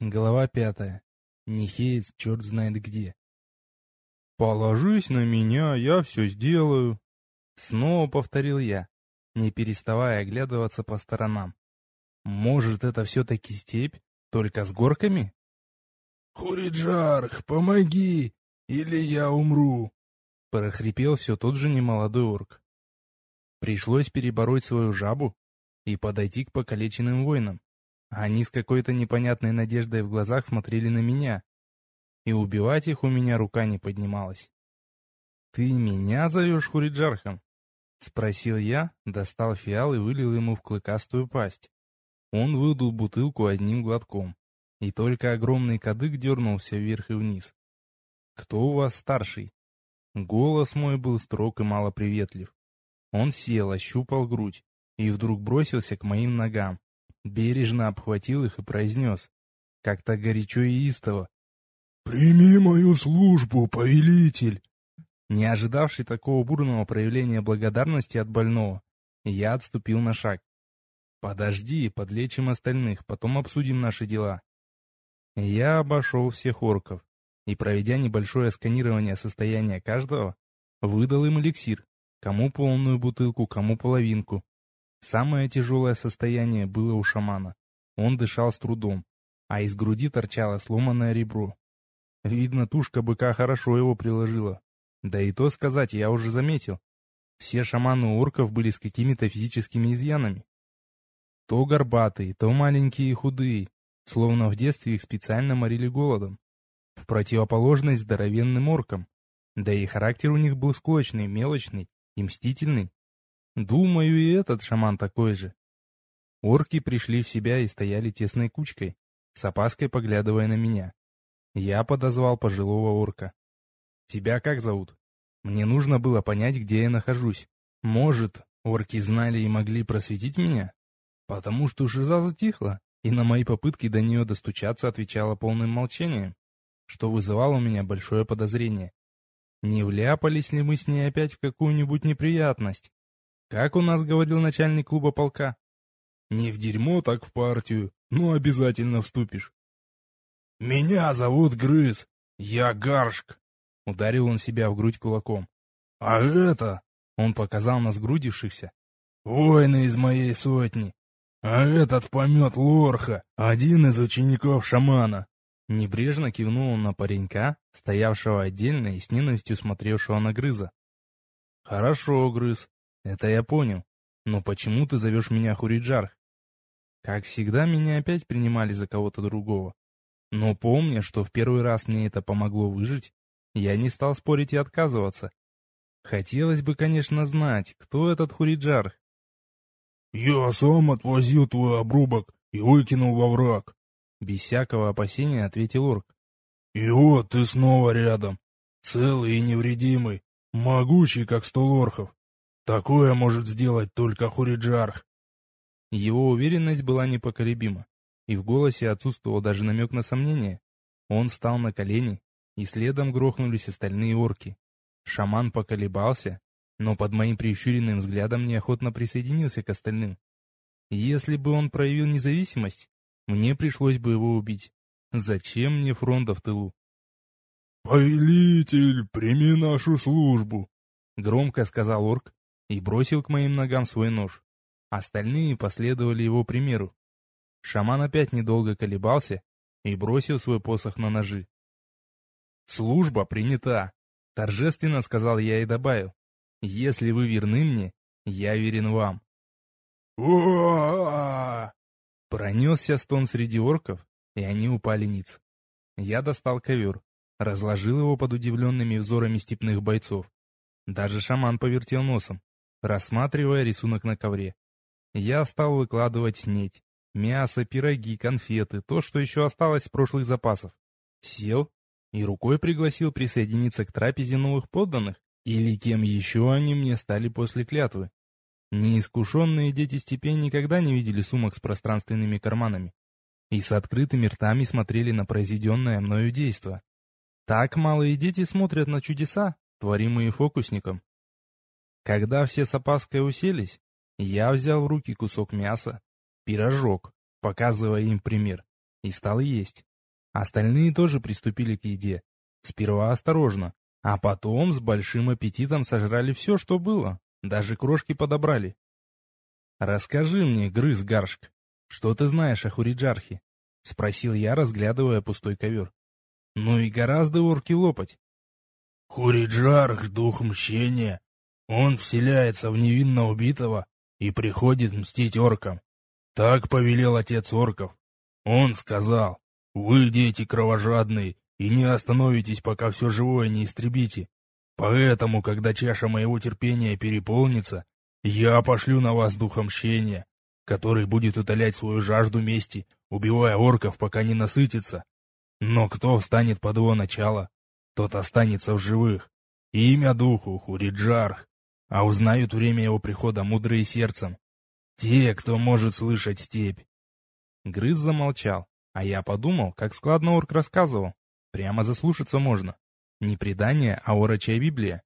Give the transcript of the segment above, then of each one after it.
Глава пятая. Нихеец черт знает где. «Положись на меня, я все сделаю», — снова повторил я, не переставая оглядываться по сторонам. «Может, это все-таки степь, только с горками?» «Хуриджарх, помоги, или я умру!» — прохрипел все тот же немолодой орк. Пришлось перебороть свою жабу и подойти к покалеченным воинам. Они с какой-то непонятной надеждой в глазах смотрели на меня, и убивать их у меня рука не поднималась. «Ты меня зовешь Хуриджархом?» — спросил я, достал фиал и вылил ему в клыкастую пасть. Он выдул бутылку одним глотком, и только огромный кадык дернулся вверх и вниз. «Кто у вас старший?» Голос мой был строг и малоприветлив. Он сел, ощупал грудь и вдруг бросился к моим ногам бережно обхватил их и произнес, как-то горячо и истово. «Прими мою службу, повелитель!» Не ожидавший такого бурного проявления благодарности от больного, я отступил на шаг. «Подожди, подлечим остальных, потом обсудим наши дела». Я обошел всех орков и, проведя небольшое сканирование состояния каждого, выдал им эликсир, кому полную бутылку, кому половинку, Самое тяжелое состояние было у шамана. Он дышал с трудом, а из груди торчало сломанное ребро. Видно, тушка быка хорошо его приложила. Да и то сказать, я уже заметил. Все шаманы орков были с какими-то физическими изъянами. То горбатые, то маленькие и худые, словно в детстве их специально морили голодом. В противоположность здоровенным оркам. Да и характер у них был склочный, мелочный и мстительный. Думаю, и этот шаман такой же. Орки пришли в себя и стояли тесной кучкой, с опаской поглядывая на меня. Я подозвал пожилого орка. «Тебя как зовут?» Мне нужно было понять, где я нахожусь. Может, орки знали и могли просветить меня? Потому что Жиза затихла, и на мои попытки до нее достучаться отвечала полным молчанием, что вызывало у меня большое подозрение. Не вляпались ли мы с ней опять в какую-нибудь неприятность? Как у нас говорил начальник клуба полка? Не в дерьмо, так в партию, но обязательно вступишь. «Меня зовут Грыз, я Гаршк», — ударил он себя в грудь кулаком. «А это...» — он показал на сгрудившихся. «Воины из моей сотни. А этот помет Лорха, один из учеников шамана». Небрежно кивнул он на паренька, стоявшего отдельно и с ненавистью смотревшего на Грыза. «Хорошо, Грыз, это я понял. Но почему ты зовешь меня Хуриджарх? Как всегда, меня опять принимали за кого-то другого. Но помня, что в первый раз мне это помогло выжить, я не стал спорить и отказываться. Хотелось бы, конечно, знать, кто этот Хуриджарх. «Я сам отвозил твой обрубок и выкинул во враг», — без всякого опасения ответил орк. «И вот ты снова рядом, целый и невредимый, могучий, как сто лорхов. Такое может сделать только Хуриджарх. Его уверенность была непоколебима, и в голосе отсутствовал даже намек на сомнение. Он встал на колени, и следом грохнулись остальные орки. Шаман поколебался, но под моим прищуренным взглядом неохотно присоединился к остальным. Если бы он проявил независимость, мне пришлось бы его убить. Зачем мне фронта в тылу? «Повелитель, прими нашу службу!» — громко сказал орк, и бросил к моим ногам свой нож. Остальные последовали его примеру. Шаман опять недолго колебался и бросил свой посох на ножи. «Служба принята», — торжественно сказал я и добавил. «Если вы верны мне, я верен вам». Пронесся стон среди орков, и они упали ниц. Я достал ковер, разложил его под удивленными взорами степных бойцов. Даже шаман повертел носом рассматривая рисунок на ковре. Я стал выкладывать снеть, мясо, пироги, конфеты, то, что еще осталось с прошлых запасов. Сел и рукой пригласил присоединиться к трапезе новых подданных, или кем еще они мне стали после клятвы. Неискушенные дети степей никогда не видели сумок с пространственными карманами и с открытыми ртами смотрели на произведенное мною действо. Так малые дети смотрят на чудеса, творимые фокусником. Когда все с опаской уселись, я взял в руки кусок мяса, пирожок, показывая им пример, и стал есть. Остальные тоже приступили к еде. Сперва осторожно, а потом с большим аппетитом сожрали все, что было. Даже крошки подобрали. «Расскажи мне, грыз Гаршк, что ты знаешь о Хуриджархе?» — спросил я, разглядывая пустой ковер. «Ну и гораздо орки лопать». «Хуриджарх — дух мщения. Он вселяется в невинно убитого и приходит мстить оркам. Так повелел отец орков. Он сказал, вы, дети кровожадные, и не остановитесь, пока все живое не истребите. Поэтому, когда чаша моего терпения переполнится, я пошлю на вас духа мщения, который будет утолять свою жажду мести, убивая орков, пока не насытится. Но кто встанет под его начало, тот останется в живых. Имя духу — Хуриджарх, а узнают время его прихода мудрые сердцем. Те, кто может слышать степь. Грыз замолчал, а я подумал, как складно орк рассказывал. Прямо заслушаться можно. Не предание, а орочая Библия.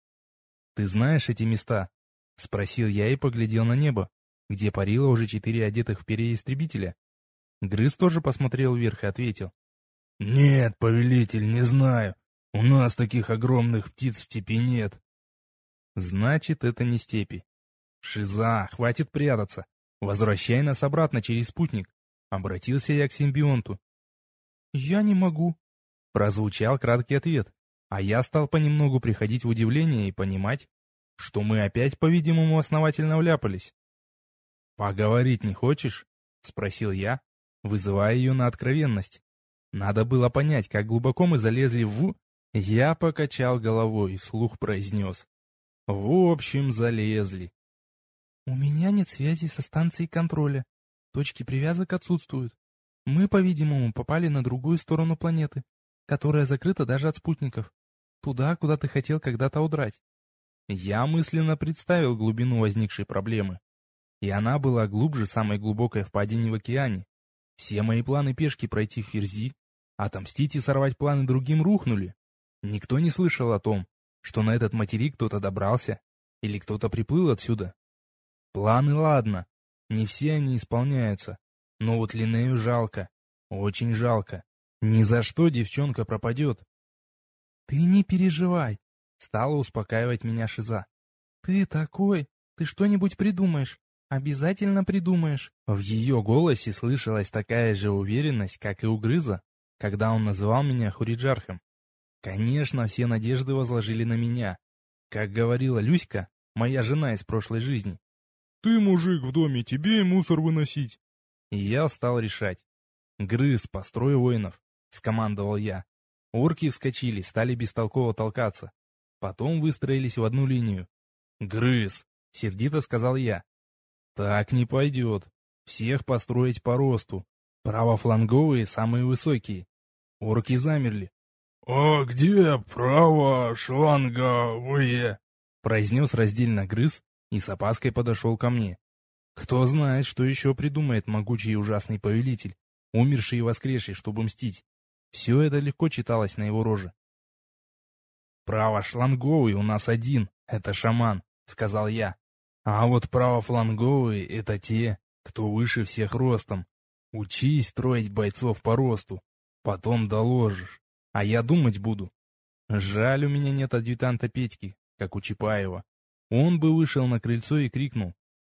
«Ты знаешь эти места?» — спросил я и поглядел на небо, где парило уже четыре одетых в перья истребителя. Грыз тоже посмотрел вверх и ответил. «Нет, повелитель, не знаю. У нас таких огромных птиц в степи нет». «Значит, это не степи. Шиза, хватит прятаться. Возвращай нас обратно через спутник». Обратился я к симбионту. «Я не могу», — прозвучал краткий ответ, а я стал понемногу приходить в удивление и понимать, что мы опять, по-видимому, основательно вляпались. «Поговорить не хочешь?» — спросил я, вызывая ее на откровенность. Надо было понять, как глубоко мы залезли в... Я покачал головой и вслух произнес. В общем, залезли. «У меня нет связи со станцией контроля. Точки привязок отсутствуют. Мы, по-видимому, попали на другую сторону планеты, которая закрыта даже от спутников. Туда, куда ты хотел когда-то удрать. Я мысленно представил глубину возникшей проблемы. И она была глубже самой глубокой впадины в океане. Все мои планы пешки пройти в Ферзи, отомстить и сорвать планы другим рухнули. Никто не слышал о том, что на этот материк кто-то добрался или кто-то приплыл отсюда. Планы ладно, не все они исполняются. Но вот Линею жалко. Очень жалко. Ни за что девчонка пропадет. Ты не переживай. Стала успокаивать меня Шиза. Ты такой. Ты что-нибудь придумаешь. Обязательно придумаешь. В ее голосе слышалась такая же уверенность, как и у Грыза, когда он называл меня Хуриджархом. Конечно, все надежды возложили на меня. Как говорила Люська, моя жена из прошлой жизни. Ты мужик в доме, тебе и мусор выносить. И я стал решать. Грыз, построй воинов, скомандовал я. Орки вскочили, стали бестолково толкаться. Потом выстроились в одну линию. Грыз, сердито сказал я. Так не пойдет. Всех построить по росту. Правофланговые самые высокие. Орки замерли. «А где правошланговые?» произнес раздельно грыз, и с опаской подошел ко мне. Кто знает, что еще придумает могучий и ужасный повелитель, умерший и воскресший, чтобы мстить. Все это легко читалось на его роже. «Правошланговый у нас один, это шаман», — сказал я. «А вот правофланговые — это те, кто выше всех ростом. Учись строить бойцов по росту, потом доложишь, а я думать буду. Жаль, у меня нет адъютанта Петьки, как у Чапаева. Он бы вышел на крыльцо и крикнул.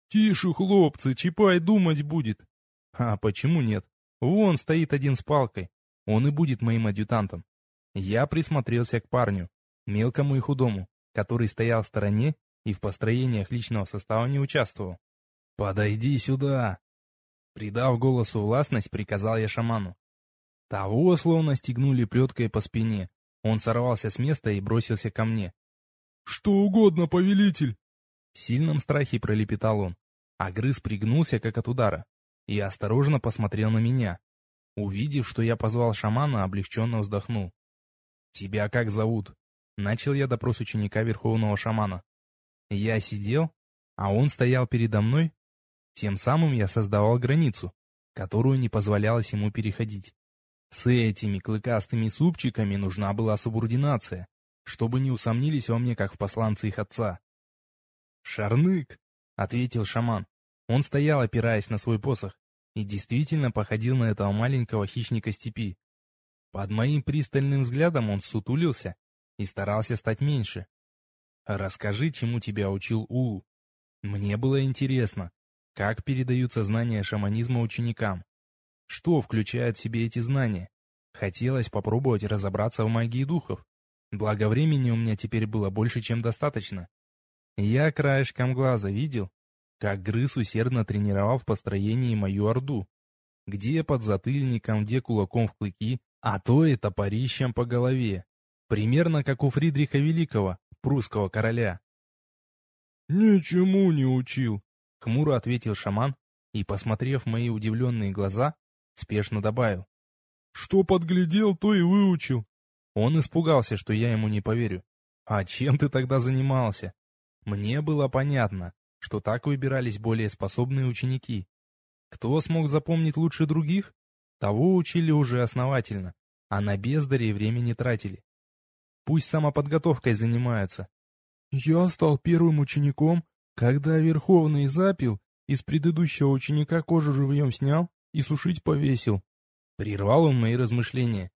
«Тише, хлопцы, Чапай думать будет!» А почему нет? Вон стоит один с палкой. Он и будет моим адъютантом. Я присмотрелся к парню, мелкому и худому, который стоял в стороне и в построениях личного состава не участвовал. «Подойди сюда!» Придав голосу властность, приказал я шаману. Того словно стегнули плеткой по спине. Он сорвался с места и бросился ко мне. «Что угодно, повелитель!» В сильном страхе пролепетал он, а грыз пригнулся, как от удара, и осторожно посмотрел на меня. Увидев, что я позвал шамана, облегченно вздохнул. «Тебя как зовут?» Начал я допрос ученика верховного шамана. Я сидел, а он стоял передо мной. Тем самым я создавал границу, которую не позволялось ему переходить. С этими клыкастыми супчиками нужна была субординация чтобы не усомнились во мне, как в посланце их отца. «Шарнык!» — ответил шаман. Он стоял, опираясь на свой посох, и действительно походил на этого маленького хищника степи. Под моим пристальным взглядом он сутулился и старался стать меньше. «Расскажи, чему тебя учил Улу». Мне было интересно, как передаются знания шаманизма ученикам. Что включают в себе эти знания? Хотелось попробовать разобраться в магии духов. Благо времени у меня теперь было больше, чем достаточно. Я краешком глаза видел, как Грыз усердно тренировал в построении мою орду. Где под затыльником, где кулаком в клыки, а то и топорищем по голове. Примерно как у Фридриха Великого, прусского короля. «Ничему не учил», — хмуро ответил шаман и, посмотрев мои удивленные глаза, спешно добавил. «Что подглядел, то и выучил». Он испугался, что я ему не поверю. «А чем ты тогда занимался?» Мне было понятно, что так выбирались более способные ученики. Кто смог запомнить лучше других? Того учили уже основательно, а на бездарей времени тратили. Пусть самоподготовкой занимаются. Я стал первым учеником, когда Верховный запил, из предыдущего ученика кожу живьем снял и сушить повесил. Прервал он мои размышления.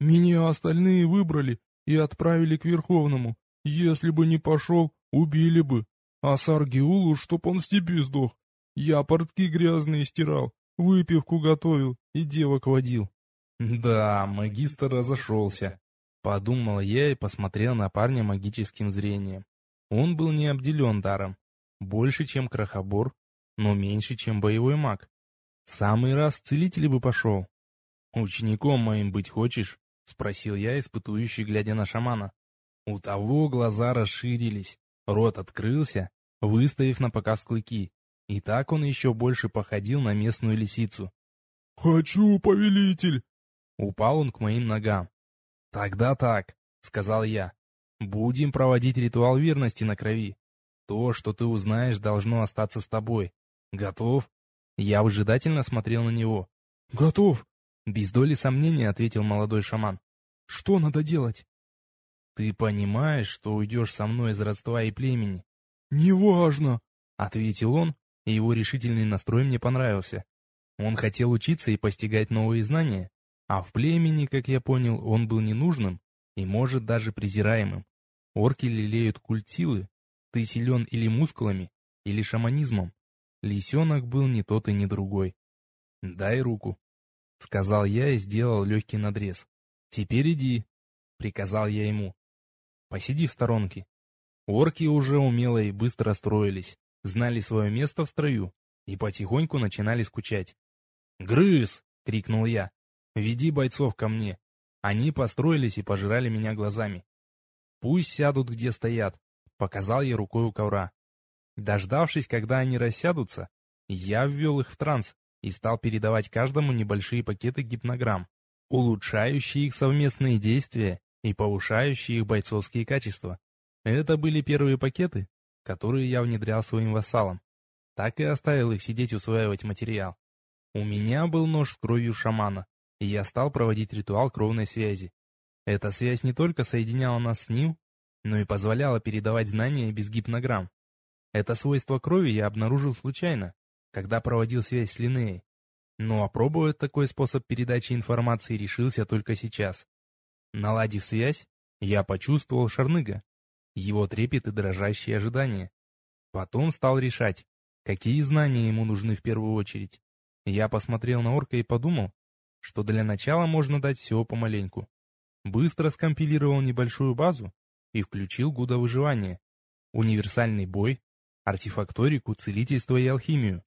Меня остальные выбрали и отправили к Верховному. Если бы не пошел, убили бы. А Саргиулу, чтоб он в степи сдох. Я портки грязные стирал, выпивку готовил и девок водил. Да, магистр разошелся. Подумал я и посмотрел на парня магическим зрением. Он был не обделен даром. Больше, чем крохобор, но меньше, чем боевой маг. Самый раз целитель бы пошел. «Учеником моим быть хочешь?» — спросил я, испытующий, глядя на шамана. У того глаза расширились, рот открылся, выставив на показ клыки. И так он еще больше походил на местную лисицу. «Хочу, повелитель!» Упал он к моим ногам. «Тогда так», — сказал я. «Будем проводить ритуал верности на крови. То, что ты узнаешь, должно остаться с тобой. Готов?» Я выжидательно смотрел на него. «Готов!» Без доли сомнения ответил молодой шаман. «Что надо делать?» «Ты понимаешь, что уйдешь со мной из родства и племени?» «Неважно!» — ответил он, и его решительный настрой мне понравился. Он хотел учиться и постигать новые знания, а в племени, как я понял, он был ненужным и, может, даже презираемым. Орки лелеют культ силы, ты силен или мускулами, или шаманизмом. Лисенок был не тот и не другой. «Дай руку», — сказал я и сделал легкий надрез. «Теперь иди», — приказал я ему. «Посиди в сторонке». Орки уже умело и быстро строились, знали свое место в строю и потихоньку начинали скучать. «Грыз!» — крикнул я. «Веди бойцов ко мне». Они построились и пожирали меня глазами. «Пусть сядут, где стоят», — показал я рукой у ковра. Дождавшись, когда они рассядутся, я ввел их в транс и стал передавать каждому небольшие пакеты гипнограмм, улучшающие их совместные действия и повышающие их бойцовские качества. Это были первые пакеты, которые я внедрял своим вассалам. Так и оставил их сидеть усваивать материал. У меня был нож с кровью шамана, и я стал проводить ритуал кровной связи. Эта связь не только соединяла нас с ним, но и позволяла передавать знания без гипнограмм. Это свойство крови я обнаружил случайно, когда проводил связь с Линнеей. Но опробовать такой способ передачи информации решился только сейчас. Наладив связь, я почувствовал Шарныга, его трепет и дрожащие ожидания. Потом стал решать, какие знания ему нужны в первую очередь. Я посмотрел на орка и подумал, что для начала можно дать всего помаленьку. Быстро скомпилировал небольшую базу и включил гуда выживания, универсальный бой, артефакторику, целительство и алхимию.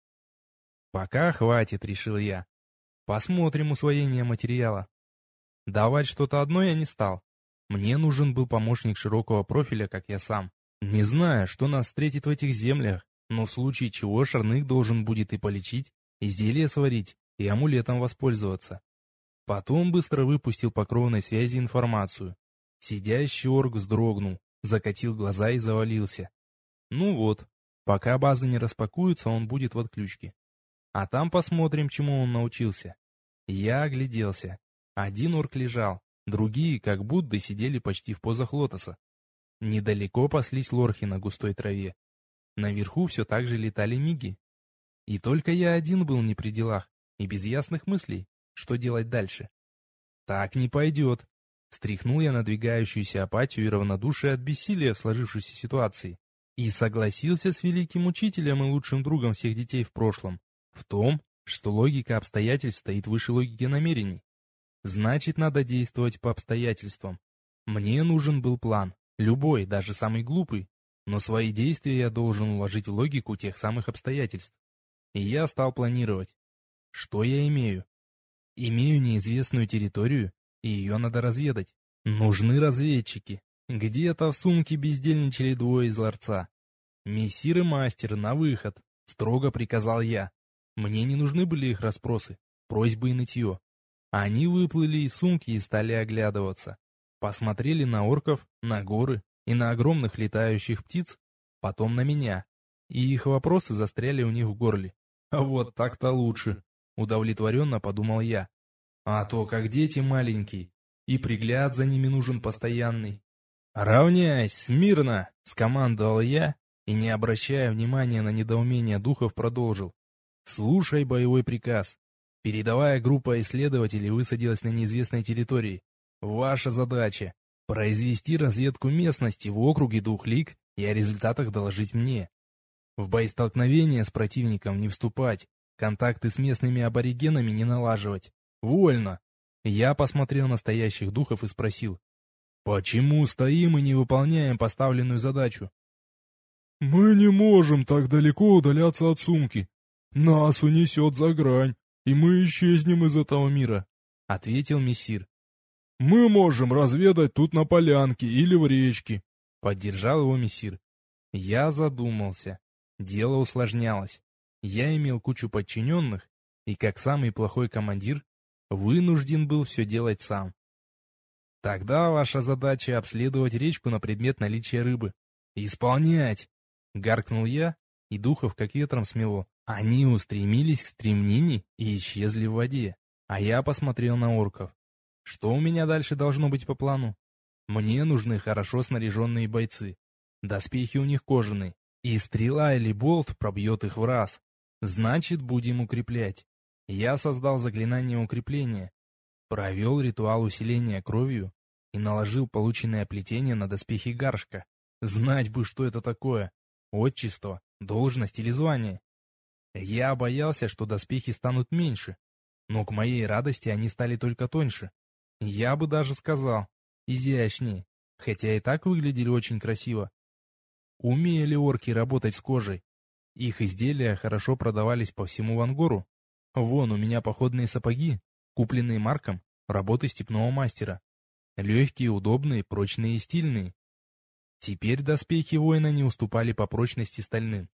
Пока хватит, решил я. Посмотрим усвоение материала. Давать что-то одно я не стал. Мне нужен был помощник широкого профиля, как я сам. Не знаю, что нас встретит в этих землях, но в случае чего Шарных должен будет и полечить, и зелье сварить, и амулетом воспользоваться. Потом быстро выпустил по кровной связи информацию. Сидящий орк вздрогнул, закатил глаза и завалился. Ну вот, пока базы не распакуются, он будет в отключке. А там посмотрим, чему он научился. Я огляделся. Один орк лежал, Другие, как будто, сидели почти в позах лотоса. Недалеко паслись лорхи на густой траве. Наверху все так же летали миги. И только я один был не при делах и без ясных мыслей, что делать дальше. Так не пойдет. Стряхнул я надвигающуюся апатию и равнодушие от бессилия в сложившейся ситуации. И согласился с великим учителем и лучшим другом всех детей в прошлом. В том, что логика обстоятельств стоит выше логики намерений. Значит, надо действовать по обстоятельствам. Мне нужен был план, любой, даже самый глупый, но свои действия я должен уложить в логику тех самых обстоятельств. И я стал планировать. Что я имею? Имею неизвестную территорию, и ее надо разведать. Нужны разведчики. Где-то в сумке бездельничали двое из ларца. Мессир и мастер, на выход, строго приказал я. Мне не нужны были их расспросы, просьбы и нытье. Они выплыли из сумки и стали оглядываться. Посмотрели на орков, на горы и на огромных летающих птиц, потом на меня. И их вопросы застряли у них в горле. А вот так-то лучше, удовлетворенно подумал я. А то, как дети маленькие, и пригляд за ними нужен постоянный. «Равняйсь, смирно!» — скомандовал я, и, не обращая внимания на недоумение духов, продолжил. «Слушай боевой приказ. Передовая группа исследователей высадилась на неизвестной территории. Ваша задача — произвести разведку местности в округе двух лиг и о результатах доложить мне. В боестолкновение с противником не вступать, контакты с местными аборигенами не налаживать. Вольно. Я посмотрел на стоящих духов и спросил, «Почему стоим и не выполняем поставленную задачу?» «Мы не можем так далеко удаляться от сумки. Нас унесет за грань и мы исчезнем из этого мира», — ответил мессир. «Мы можем разведать тут на полянке или в речке», — поддержал его мессир. Я задумался. Дело усложнялось. Я имел кучу подчиненных, и как самый плохой командир, вынужден был все делать сам. Тогда ваша задача обследовать речку на предмет наличия рыбы. Исполнять! Гаркнул я, и духов как ветром смело. Они устремились к стремнине и исчезли в воде, а я посмотрел на орков. Что у меня дальше должно быть по плану? Мне нужны хорошо снаряженные бойцы. Доспехи у них кожаные, и стрела или болт пробьет их в раз. Значит, будем укреплять. Я создал заклинание укрепления, провел ритуал усиления кровью и наложил полученное плетение на доспехи Гаршка. Знать бы, что это такое. Отчество, должность или звание. Я боялся, что доспехи станут меньше, но к моей радости они стали только тоньше. Я бы даже сказал, изящнее, хотя и так выглядели очень красиво. Умели орки работать с кожей. Их изделия хорошо продавались по всему Вангору. Вон у меня походные сапоги, купленные Марком, работы степного мастера. Легкие, удобные, прочные и стильные. Теперь доспехи воина не уступали по прочности стальным.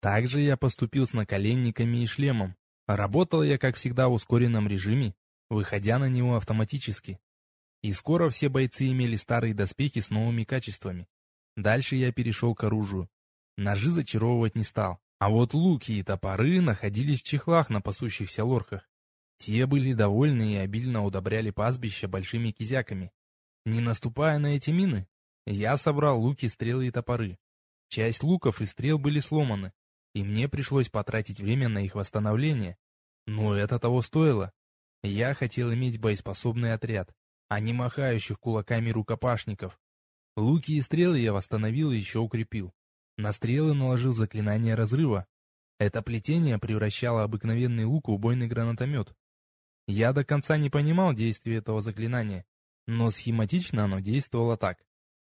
Также я поступил с наколенниками и шлемом. Работал я, как всегда, в ускоренном режиме, выходя на него автоматически. И скоро все бойцы имели старые доспехи с новыми качествами. Дальше я перешел к оружию. Ножи зачаровывать не стал. А вот луки и топоры находились в чехлах на пасущихся лорках. Те были довольны и обильно удобряли пастбище большими кизяками. Не наступая на эти мины, я собрал луки, стрелы и топоры. Часть луков и стрел были сломаны, и мне пришлось потратить время на их восстановление. Но это того стоило. Я хотел иметь боеспособный отряд, а не махающих кулаками рукопашников. Луки и стрелы я восстановил и еще укрепил. На стрелы наложил заклинание разрыва. Это плетение превращало обыкновенный лук в убойный гранатомет. Я до конца не понимал действия этого заклинания, но схематично оно действовало так.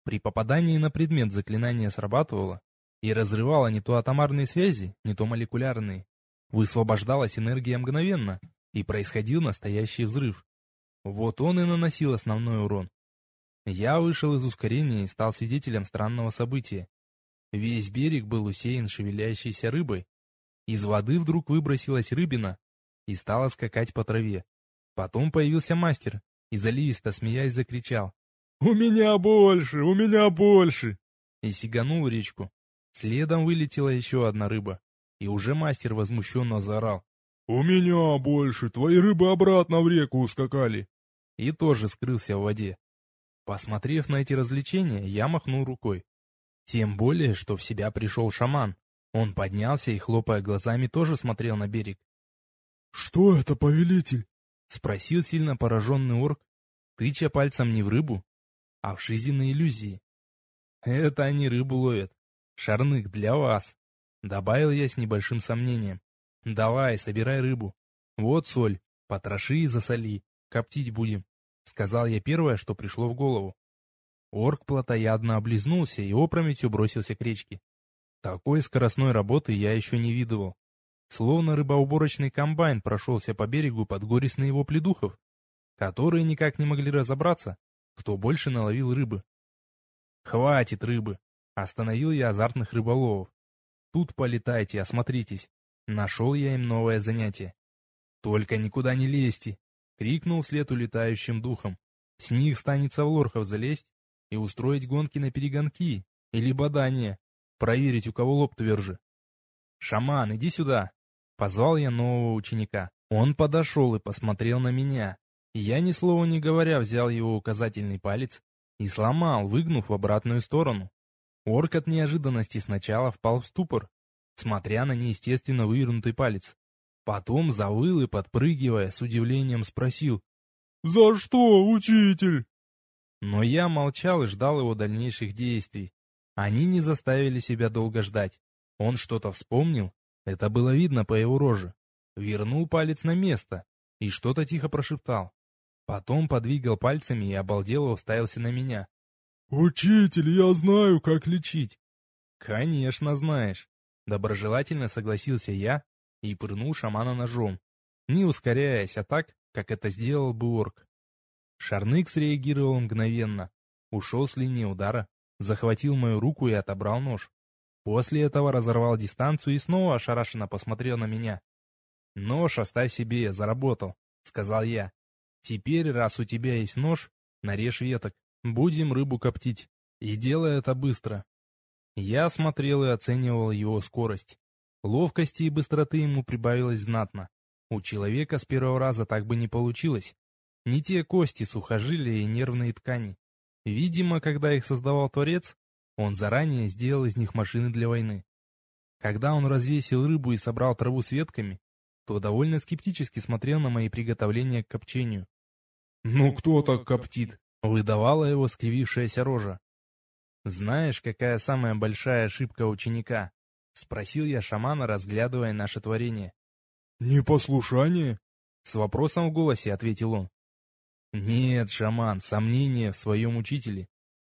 При попадании на предмет заклинание срабатывало, и разрывала не то атомарные связи, не то молекулярные. Высвобождалась энергия мгновенно, и происходил настоящий взрыв. Вот он и наносил основной урон. Я вышел из ускорения и стал свидетелем странного события. Весь берег был усеян шевелящейся рыбой. Из воды вдруг выбросилась рыбина и стала скакать по траве. Потом появился мастер и заливисто смеясь закричал. «У меня больше! У меня больше!» И сиганул в речку. Следом вылетела еще одна рыба, и уже мастер возмущенно заорал. «У меня больше! Твои рыбы обратно в реку ускакали!» И тоже скрылся в воде. Посмотрев на эти развлечения, я махнул рукой. Тем более, что в себя пришел шаман. Он поднялся и, хлопая глазами, тоже смотрел на берег. «Что это, повелитель?» — спросил сильно пораженный орк тыча пальцем не в рыбу, а в Шизины иллюзии. Это они рыбу ловят. Шарнык для вас. Добавил я с небольшим сомнением. Давай, собирай рыбу. Вот соль, потроши и засоли. Коптить будем. Сказал я первое, что пришло в голову. Орк плотоядно облизнулся и опрометью бросился к речке. Такой скоростной работы я еще не видывал. Словно рыбоуборочный комбайн прошелся по берегу под горестные вопли духов, которые никак не могли разобраться, кто больше наловил рыбы. «Хватит рыбы!» — остановил я азартных рыболовов. «Тут полетайте, осмотритесь. Нашел я им новое занятие. Только никуда не лезьте!» — крикнул вслед улетающим духом. «С них станется в лорхов залезть и устроить гонки на перегонки или бадание, проверить, у кого лоб тверже. «Шаман, иди сюда!» Позвал я нового ученика. Он подошел и посмотрел на меня. Я, ни слова не говоря, взял его указательный палец и сломал, выгнув в обратную сторону. Орк от неожиданности сначала впал в ступор, смотря на неестественно вывернутый палец. Потом завыл и, подпрыгивая, с удивлением спросил «За что, учитель?» Но я молчал и ждал его дальнейших действий. Они не заставили себя долго ждать. Он что-то вспомнил, это было видно по его роже. Вернул палец на место и что-то тихо прошептал. Потом подвигал пальцами и обалдело уставился на меня. «Учитель, я знаю, как лечить!» «Конечно знаешь!» Доброжелательно согласился я и пырнул шамана ножом, не ускоряясь, а так, как это сделал бы орк. Шарнык среагировал мгновенно, ушел с линии удара, захватил мою руку и отобрал нож. После этого разорвал дистанцию и снова ошарашенно посмотрел на меня. «Нож оставь себе, заработал», — сказал я. «Теперь, раз у тебя есть нож, нарежь веток, будем рыбу коптить. И делай это быстро». Я смотрел и оценивал его скорость. Ловкости и быстроты ему прибавилось знатно. У человека с первого раза так бы не получилось. Не те кости, сухожилия и нервные ткани. Видимо, когда их создавал Творец, он заранее сделал из них машины для войны. Когда он развесил рыбу и собрал траву с ветками, то довольно скептически смотрел на мои приготовления к копчению. «Ну кто так коптит?» — выдавала его скривившаяся рожа. «Знаешь, какая самая большая ошибка ученика?» — спросил я шамана, разглядывая наше творение. «Непослушание?» — с вопросом в голосе ответил он. Нет, шаман, сомнения в своем учителе.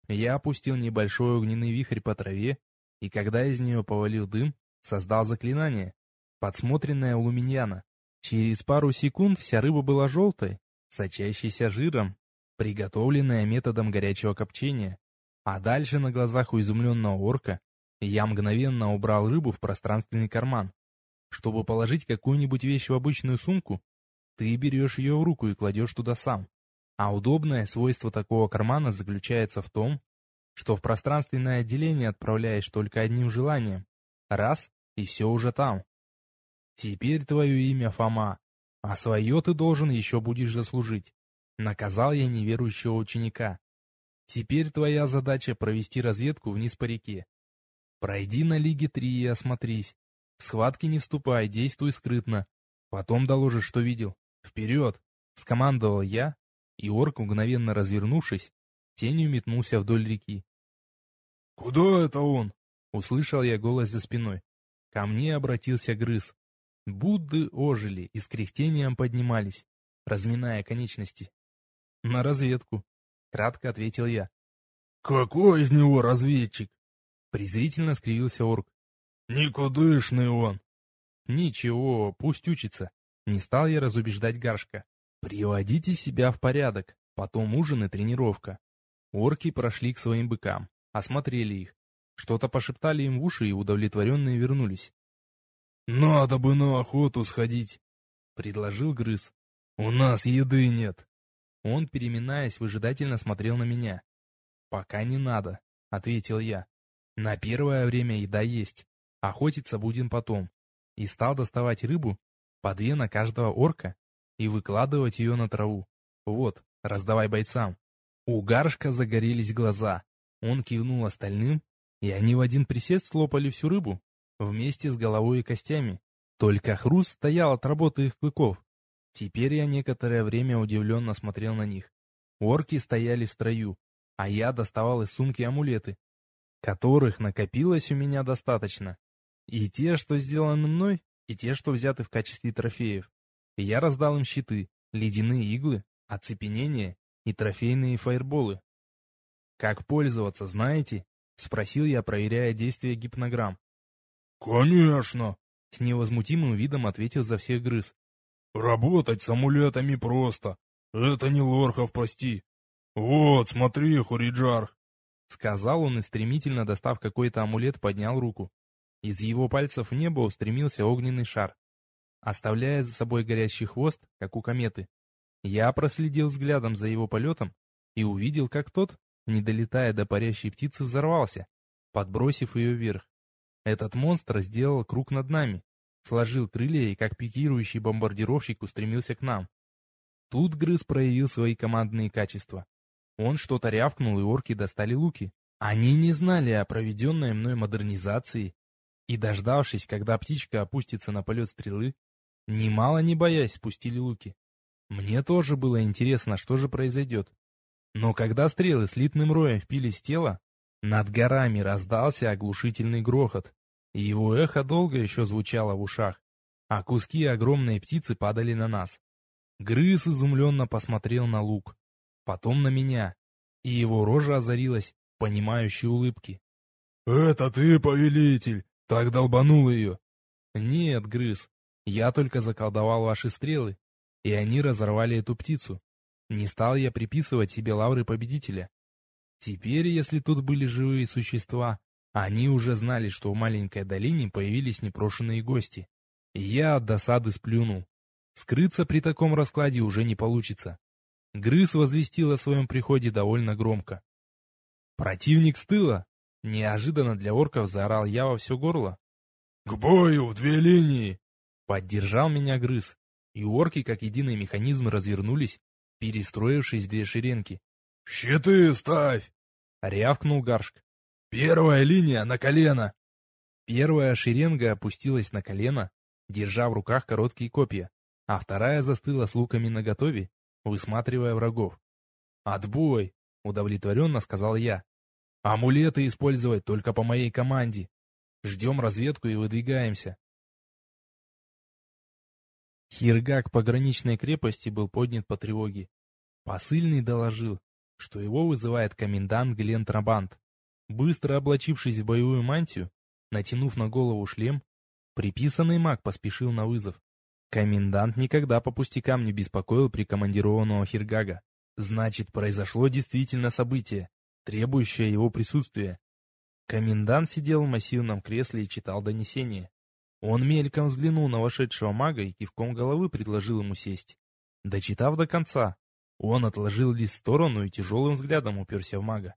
Я опустил небольшой огненный вихрь по траве, и когда из нее повалил дым, создал заклинание, подсмотренное у Луминьяна. Через пару секунд вся рыба была желтой, сочащейся жиром, приготовленная методом горячего копчения. А дальше на глазах у изумленного орка я мгновенно убрал рыбу в пространственный карман. Чтобы положить какую-нибудь вещь в обычную сумку, ты берешь ее в руку и кладешь туда сам. А удобное свойство такого кармана заключается в том, что в пространственное отделение отправляешь только одним желанием. Раз, и все уже там. Теперь твое имя Фома, а свое ты должен еще будешь заслужить. Наказал я неверующего ученика. Теперь твоя задача провести разведку вниз по реке. Пройди на Лиге 3 и осмотрись. В схватки не вступай, действуй скрытно. Потом доложишь, что видел. Вперед! Скомандовал я, и орк, мгновенно развернувшись, тенью метнулся вдоль реки. «Куда это он?» — услышал я голос за спиной. Ко мне обратился грыз. Будды ожили и с кряхтением поднимались, разминая конечности. «На разведку», — кратко ответил я. «Какой из него разведчик?» Презрительно скривился орк. «Никудышный он!» «Ничего, пусть учится». Не стал я разубеждать Гаршка. Приводите себя в порядок, потом ужин и тренировка. Орки прошли к своим быкам, осмотрели их. Что-то пошептали им в уши и удовлетворенные вернулись. «Надо бы на охоту сходить», — предложил Грыз. «У нас еды нет». Он, переминаясь, выжидательно смотрел на меня. «Пока не надо», — ответил я. «На первое время еда есть. Охотиться будем потом». И стал доставать рыбу, по две на каждого орка, и выкладывать ее на траву. Вот, раздавай бойцам. У Гаршка загорелись глаза. Он кивнул остальным, и они в один присест слопали всю рыбу, вместе с головой и костями. Только хруст стоял от работы их клыков. Теперь я некоторое время удивленно смотрел на них. Орки стояли в строю, а я доставал из сумки амулеты, которых накопилось у меня достаточно. И те, что сделаны мной, и те, что взяты в качестве трофеев. Я раздал им щиты, ледяные иглы, оцепенение и трофейные фаерболы. «Как пользоваться, знаете?» — спросил я, проверяя действие гипнограмм. «Конечно!» — с невозмутимым видом ответил за всех грыз. «Работать с амулетами просто. Это не лорхов, прости. Вот, смотри, Хуриджарх!» Сказал он и, стремительно достав какой-то амулет, поднял руку. Из его пальцев в небо устремился огненный шар, оставляя за собой горящий хвост, как у кометы. Я проследил взглядом за его полетом и увидел, как тот, не долетая до парящей птицы, взорвался, подбросив ее вверх. Этот монстр сделал круг над нами, сложил крылья и, как пикирующий бомбардировщик, устремился к нам. Тут Грыз проявил свои командные качества. Он что-то рявкнул, и орки достали луки. Они не знали о проведенной мной модернизации, и, дождавшись, когда птичка опустится на полет стрелы, немало не боясь спустили луки. Мне тоже было интересно, что же произойдет. Но когда стрелы слитным роем впились в тело, над горами раздался оглушительный грохот, и его эхо долго еще звучало в ушах, а куски огромной птицы падали на нас. Грыз изумленно посмотрел на лук, потом на меня, и его рожа озарилась понимающей улыбки. «Это ты, повелитель! Так долбанул ее!» «Нет, Грыз, я только заколдовал ваши стрелы, и они разорвали эту птицу. Не стал я приписывать себе лавры победителя. Теперь, если тут были живые существа, они уже знали, что в маленькой долине появились непрошенные гости. Я от досады сплюнул. Скрыться при таком раскладе уже не получится. Грыз возвестил о своем приходе довольно громко. «Противник с тыла!» Неожиданно для орков заорал я во все горло. «К бою в две линии!» Поддержал меня Грыз, и орки как единый механизм развернулись, перестроившись в две шеренги. «Щиты ставь!» — рявкнул Гаршк. «Первая линия на колено!» Первая шеренга опустилась на колено, держа в руках короткие копья, а вторая застыла с луками наготове, высматривая врагов. «Отбой!» — удовлетворенно сказал я. «Амулеты использовать только по моей команде. Ждем разведку и выдвигаемся». Хиргак пограничной крепости был поднят по тревоге. Посыльный доложил, что его вызывает комендант Глен Трабант. Быстро облачившись в боевую мантию, натянув на голову шлем, приписанный маг поспешил на вызов. Комендант никогда по пустякам не беспокоил прикомандированного Хиргага. Значит, произошло действительно событие, требующее его присутствия. Комендант сидел в массивном кресле и читал донесение. Он мельком взглянул на вошедшего мага и кивком головы предложил ему сесть. Дочитав до конца, он отложил лист в сторону и тяжелым взглядом уперся в мага.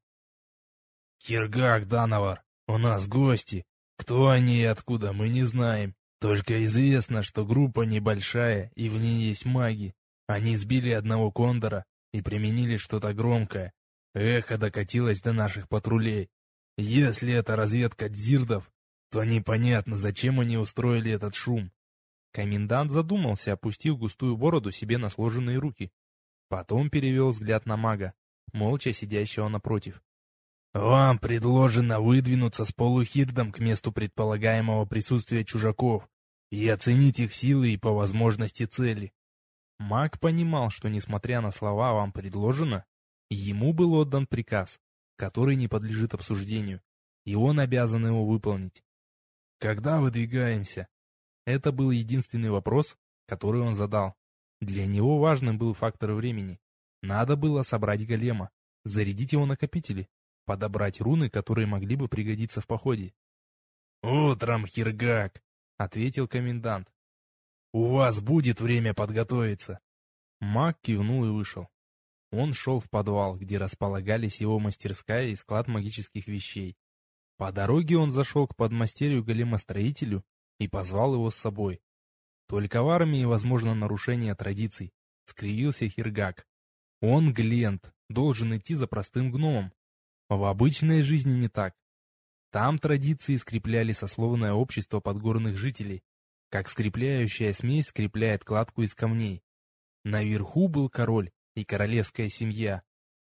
«Киргак, Дановар, у нас гости. Кто они и откуда, мы не знаем. Только известно, что группа небольшая, и в ней есть маги. Они сбили одного кондора и применили что-то громкое. Эхо докатилось до наших патрулей. Если это разведка дзирдов, то непонятно, зачем они устроили этот шум. Комендант задумался, опустив густую бороду себе на сложенные руки. Потом перевел взгляд на мага, молча сидящего напротив. «Вам предложено выдвинуться с полухирдом к месту предполагаемого присутствия чужаков и оценить их силы и по возможности цели». Маг понимал, что, несмотря на слова «вам предложено», ему был отдан приказ, который не подлежит обсуждению, и он обязан его выполнить. Когда выдвигаемся? Это был единственный вопрос, который он задал. Для него важным был фактор времени. Надо было собрать голема, зарядить его накопители, подобрать руны, которые могли бы пригодиться в походе. «Утром, Хиргак!» — ответил комендант. «У вас будет время подготовиться!» Маг кивнул и вышел. Он шел в подвал, где располагались его мастерская и склад магических вещей. По дороге он зашел к подмастерью големостроителю и позвал его с собой. Только в армии возможно нарушение традиций, скривился Хиргак. Он, Глент, должен идти за простым гномом. В обычной жизни не так. Там традиции скрепляли сословное общество подгорных жителей, как скрепляющая смесь скрепляет кладку из камней. Наверху был король и королевская семья,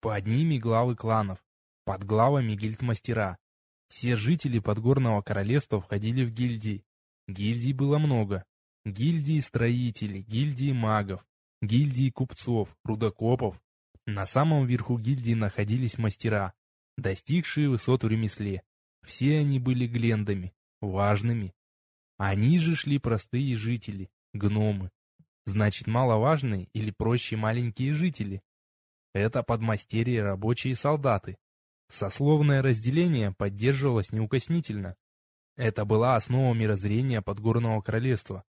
Под ними главы кланов, под главами гильдмастера. Все жители Подгорного Королевства входили в гильдии. Гильдий было много. Гильдии строителей, гильдии магов, гильдии купцов, рудокопов. На самом верху гильдии находились мастера, достигшие высот в ремесле. Все они были глендами, важными. Они же шли простые жители, гномы. Значит, маловажные или проще маленькие жители. Это подмастерья рабочие солдаты. Сословное разделение поддерживалось неукоснительно. Это была основа мирозрения Подгорного Королевства.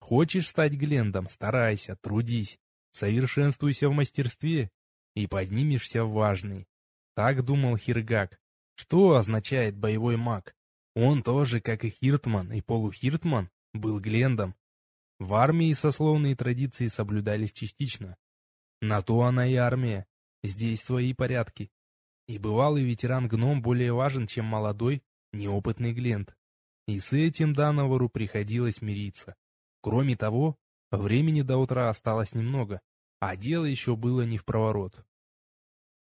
Хочешь стать Глендом, старайся, трудись, совершенствуйся в мастерстве и поднимешься в важный. Так думал Хиргак. Что означает боевой маг? Он тоже, как и Хиртман и полухиртман, был Глендом. В армии сословные традиции соблюдались частично. На то она и армия. Здесь свои порядки. И бывалый ветеран-гном более важен, чем молодой, неопытный Гленд. И с этим Дановару приходилось мириться. Кроме того, времени до утра осталось немного, а дело еще было не в проворот.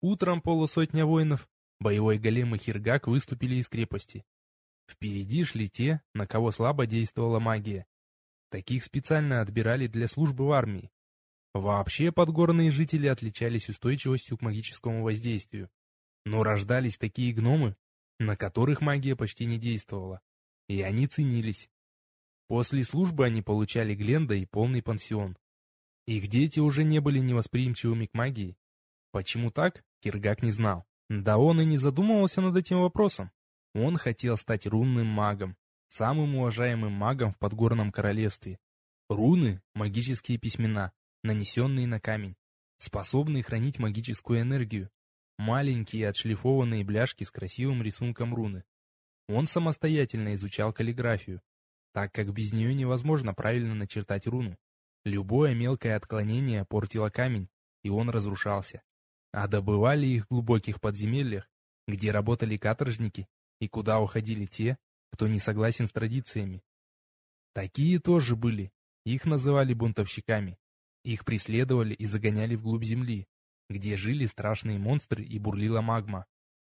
Утром полусотня воинов, боевой голем и хиргак выступили из крепости. Впереди шли те, на кого слабо действовала магия. Таких специально отбирали для службы в армии. Вообще подгорные жители отличались устойчивостью к магическому воздействию. Но рождались такие гномы, на которых магия почти не действовала, и они ценились. После службы они получали Гленда и полный пансион. Их дети уже не были невосприимчивыми к магии. Почему так, Киргак не знал. Да он и не задумывался над этим вопросом. Он хотел стать рунным магом, самым уважаемым магом в Подгорном Королевстве. Руны — магические письмена, нанесенные на камень, способные хранить магическую энергию, маленькие отшлифованные бляшки с красивым рисунком руны. Он самостоятельно изучал каллиграфию, так как без нее невозможно правильно начертать руну. Любое мелкое отклонение портило камень, и он разрушался. А добывали их в глубоких подземельях, где работали каторжники, и куда уходили те, кто не согласен с традициями. Такие тоже были, их называли бунтовщиками. Их преследовали и загоняли вглубь земли, где жили страшные монстры и бурлила магма.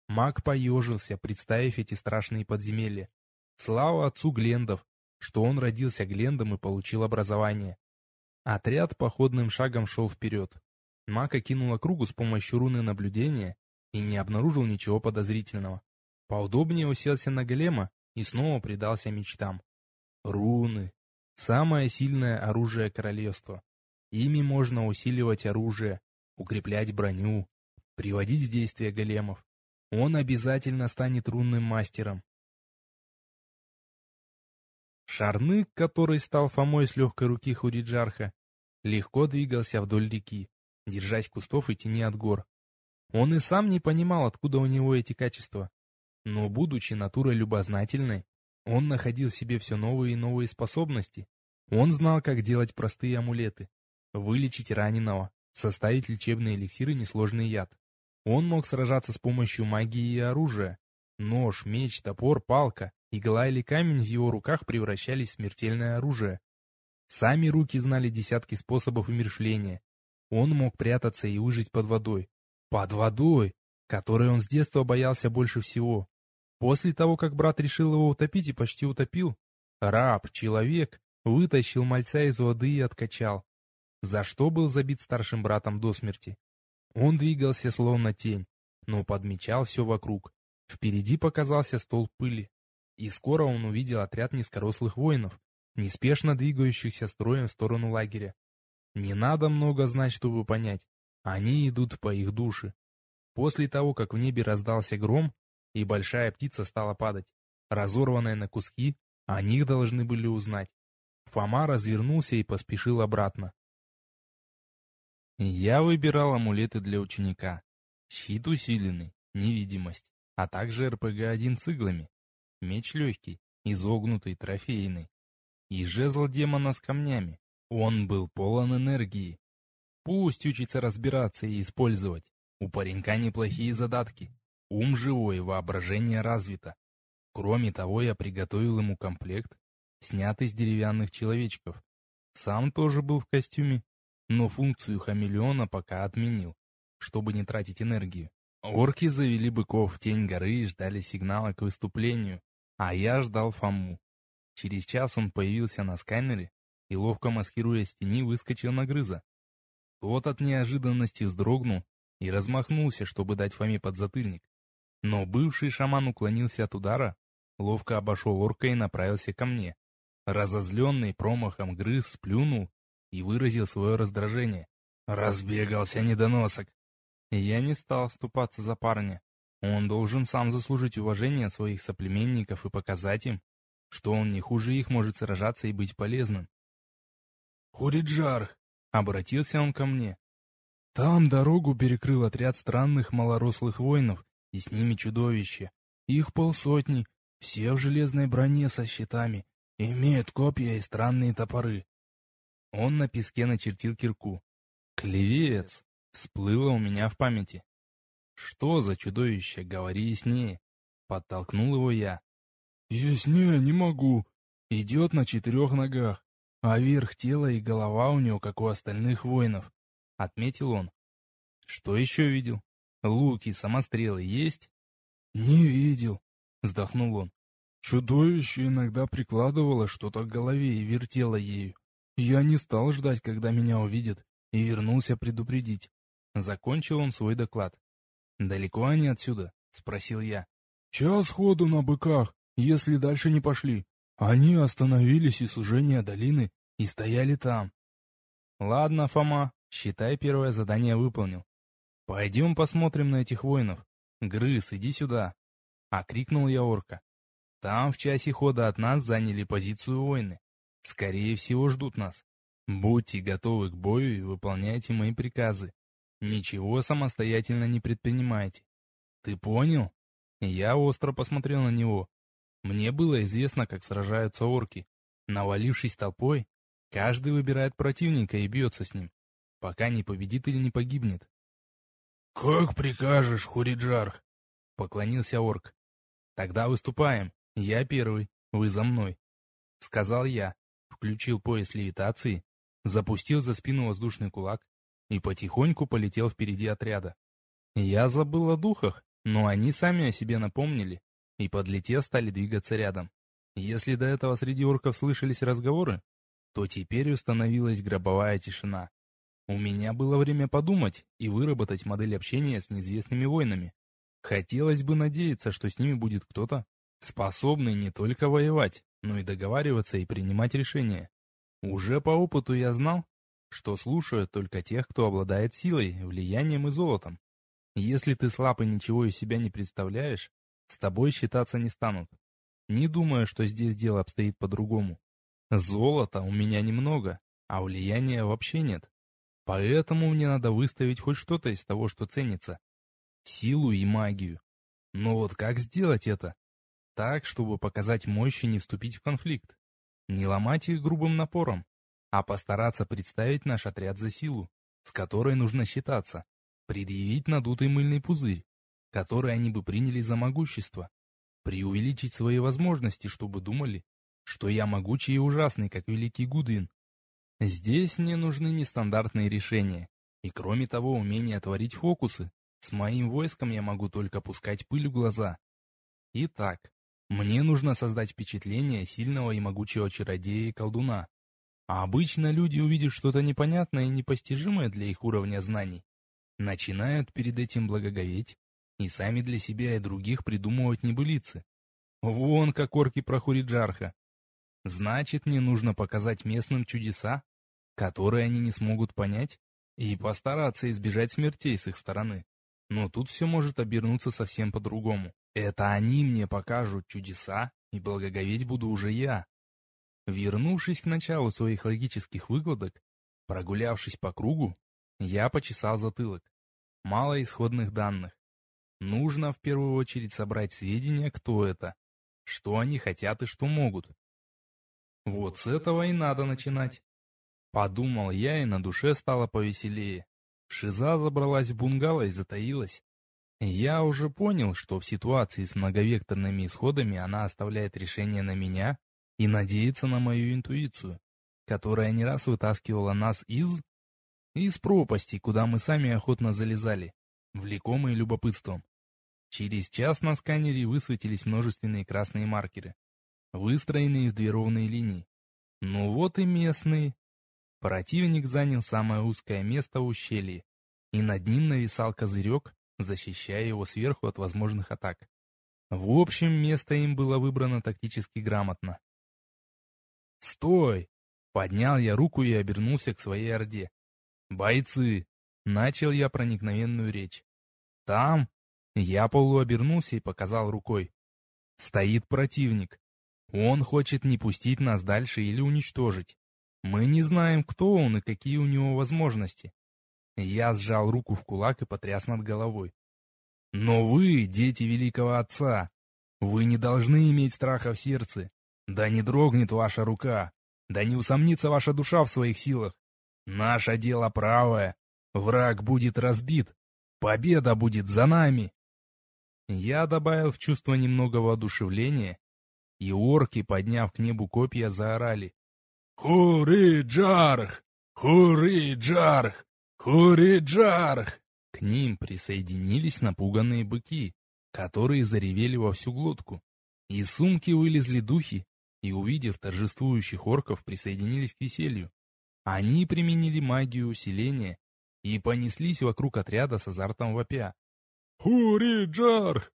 Маг поежился, представив эти страшные подземелья. Слава отцу Глендов, что он родился Глендом и получил образование. Отряд походным шагом шел вперед. Маг окинул округу с помощью руны наблюдения и не обнаружил ничего подозрительного. Поудобнее уселся на голема и снова предался мечтам. Руны. Самое сильное оружие королевства. Ими можно усиливать оружие, укреплять броню, приводить в действие големов. Он обязательно станет рунным мастером. Шарнык, который стал Фомой с легкой руки Хуриджарха, легко двигался вдоль реки, держась кустов и тени от гор. Он и сам не понимал, откуда у него эти качества. Но, будучи натурой любознательной, он находил в себе все новые и новые способности. Он знал, как делать простые амулеты, вылечить раненого, составить лечебные эликсиры несложный яд. Он мог сражаться с помощью магии и оружия. Нож, меч, топор, палка, игла или камень в его руках превращались в смертельное оружие. Сами руки знали десятки способов умершления. Он мог прятаться и выжить под водой. Под водой, которой он с детства боялся больше всего. После того, как брат решил его утопить и почти утопил, раб, человек, вытащил мальца из воды и откачал за что был забит старшим братом до смерти. Он двигался словно тень, но подмечал все вокруг. Впереди показался стол пыли, и скоро он увидел отряд низкорослых воинов, неспешно двигающихся строем в сторону лагеря. Не надо много знать, чтобы понять, они идут по их душе. После того, как в небе раздался гром, и большая птица стала падать, разорванная на куски, о них должны были узнать. Фома развернулся и поспешил обратно. Я выбирал амулеты для ученика. Щит усиленный, невидимость, а также РПГ-1 с иглами. Меч легкий, изогнутый, трофейный. И жезл демона с камнями. Он был полон энергии. Пусть учится разбираться и использовать. У паренька неплохие задатки. Ум живой, воображение развито. Кроме того, я приготовил ему комплект, снятый с деревянных человечков. Сам тоже был в костюме, но функцию хамелеона пока отменил. чтобы не тратить энергию. Орки завели быков в тень горы и ждали сигнала к выступлению, а я ждал Фому. Через час он появился на сканере и, ловко маскируясь в тени, выскочил на грыза. Тот от неожиданности вздрогнул и размахнулся, чтобы дать Фоме подзатыльник. Но бывший шаман уклонился от удара, ловко обошел орка и направился ко мне. Разозленный промахом грыз сплюнул и выразил свое раздражение. Разбегался недоносок. Я не стал ступаться за парня. Он должен сам заслужить уважение своих соплеменников и показать им, что он не хуже их может сражаться и быть полезным. «Хуриджарх!» — обратился он ко мне. «Там дорогу перекрыл отряд странных малорослых воинов, и с ними чудовище. Их полсотни, все в железной броне со щитами, имеют копья и странные топоры». Он на песке начертил кирку. «Клевец!» — всплыло у меня в памяти. «Что за чудовище? Говори яснее!» — подтолкнул его я. «Яснее не могу. Идет на четырех ногах, а верх тела и голова у него, как у остальных воинов», — отметил он. «Что еще видел? Луки, самострелы есть?» «Не видел», — вздохнул он. «Чудовище иногда прикладывало что-то к голове и вертело ею. Я не стал ждать, когда меня увидят, и вернулся предупредить». Закончил он свой доклад. «Далеко они отсюда?» — спросил я. «Час ходу на быках, если дальше не пошли. Они остановились у сужения долины и стояли там». «Ладно, Фома, считай, первое задание выполнил. Пойдем посмотрим на этих воинов. Грыз, иди сюда!» — окрикнул я орка. «Там в часе хода от нас заняли позицию воины. Скорее всего, ждут нас. Будьте готовы к бою и выполняйте мои приказы. Ничего самостоятельно не предпринимайте. Ты понял? Я остро посмотрел на него. Мне было известно, как сражаются орки. Навалившись толпой, каждый выбирает противника и бьется с ним, пока не победит или не погибнет. «Как прикажешь, Хуриджарх?» — поклонился орк. «Тогда выступаем. Я первый, вы за мной», — сказал я, включил пояс левитации, запустил за спину воздушный кулак и потихоньку полетел впереди отряда. Я забыл о духах, но они сами о себе напомнили, и подлетев стали двигаться рядом. Если до этого среди орков слышались разговоры, то теперь установилась гробовая тишина. У меня было время подумать и выработать модель общения с неизвестными воинами. Хотелось бы надеяться, что с ними будет кто-то, способный не только воевать, но и договариваться и принимать решения. Уже по опыту я знал, что слушают только тех, кто обладает силой, влиянием и золотом. Если ты слаб и ничего из себя не представляешь, с тобой считаться не станут. Не думаю, что здесь дело обстоит по-другому. Золота у меня немного, а влияния вообще нет. Поэтому мне надо выставить хоть что-то из того, что ценится. Силу и магию. Но вот как сделать это? Так, чтобы показать мощь и не вступить в конфликт. Не ломать их грубым напором, а постараться представить наш отряд за силу, с которой нужно считаться, предъявить надутый мыльный пузырь, который они бы приняли за могущество, преувеличить свои возможности, чтобы думали, что я могучий и ужасный, как великий Гудвин. Здесь мне нужны нестандартные решения, и кроме того умение творить фокусы. С моим войском я могу только пускать пыль в глаза. Итак, мне нужно создать впечатление сильного и могучего чародея и колдуна, а обычно люди, увидев что-то непонятное и непостижимое для их уровня знаний, начинают перед этим благоговеть и сами для себя и других придумывать небылицы. Вон как орки про Хуриджарха. Значит, мне нужно показать местным чудеса, которые они не смогут понять, и постараться избежать смертей с их стороны. Но тут все может обернуться совсем по-другому. Это они мне покажут чудеса, и благоговеть буду уже я, Вернувшись к началу своих логических выкладок, прогулявшись по кругу, я почесал затылок. Мало исходных данных. Нужно в первую очередь собрать сведения, кто это, что они хотят и что могут. Вот с этого и надо начинать. Подумал я, и на душе стало повеселее. Шиза забралась в бунгало и затаилась. Я уже понял, что в ситуации с многовекторными исходами она оставляет решение на меня, и надеяться на мою интуицию, которая не раз вытаскивала нас из... Из пропасти, куда мы сами охотно залезали, влекомые любопытством. Через час на сканере высветились множественные красные маркеры, выстроенные в две ровные линии. Ну вот и местные. Противник занял самое узкое место в ущелье, и над ним нависал козырек, защищая его сверху от возможных атак. В общем, место им было выбрано тактически грамотно. «Стой!» Поднял я руку и обернулся к своей орде. «Бойцы!» Начал я проникновенную речь. «Там...» Я полуобернулся и показал рукой. «Стоит противник. Он хочет не пустить нас дальше или уничтожить. Мы не знаем, кто он и какие у него возможности. Я сжал руку в кулак и потряс над головой. Но вы, дети великого отца, вы не должны иметь страха в сердце. Да не дрогнет ваша рука, да не усомнится ваша душа в своих силах. Наше дело правое. Враг будет разбит. Победа будет за нами. Я добавил в чувство немного воодушевления, и орки, подняв к небу копья, заорали. «Хури-джарх! Хури-джарх! Хури-джарх!» К ним присоединились напуганные быки, которые заревели во всю глотку. Из сумки вылезли духи и, увидев торжествующих орков, присоединились к веселью. Они применили магию усиления и понеслись вокруг отряда с азартом вопя. «Хури-джарх!»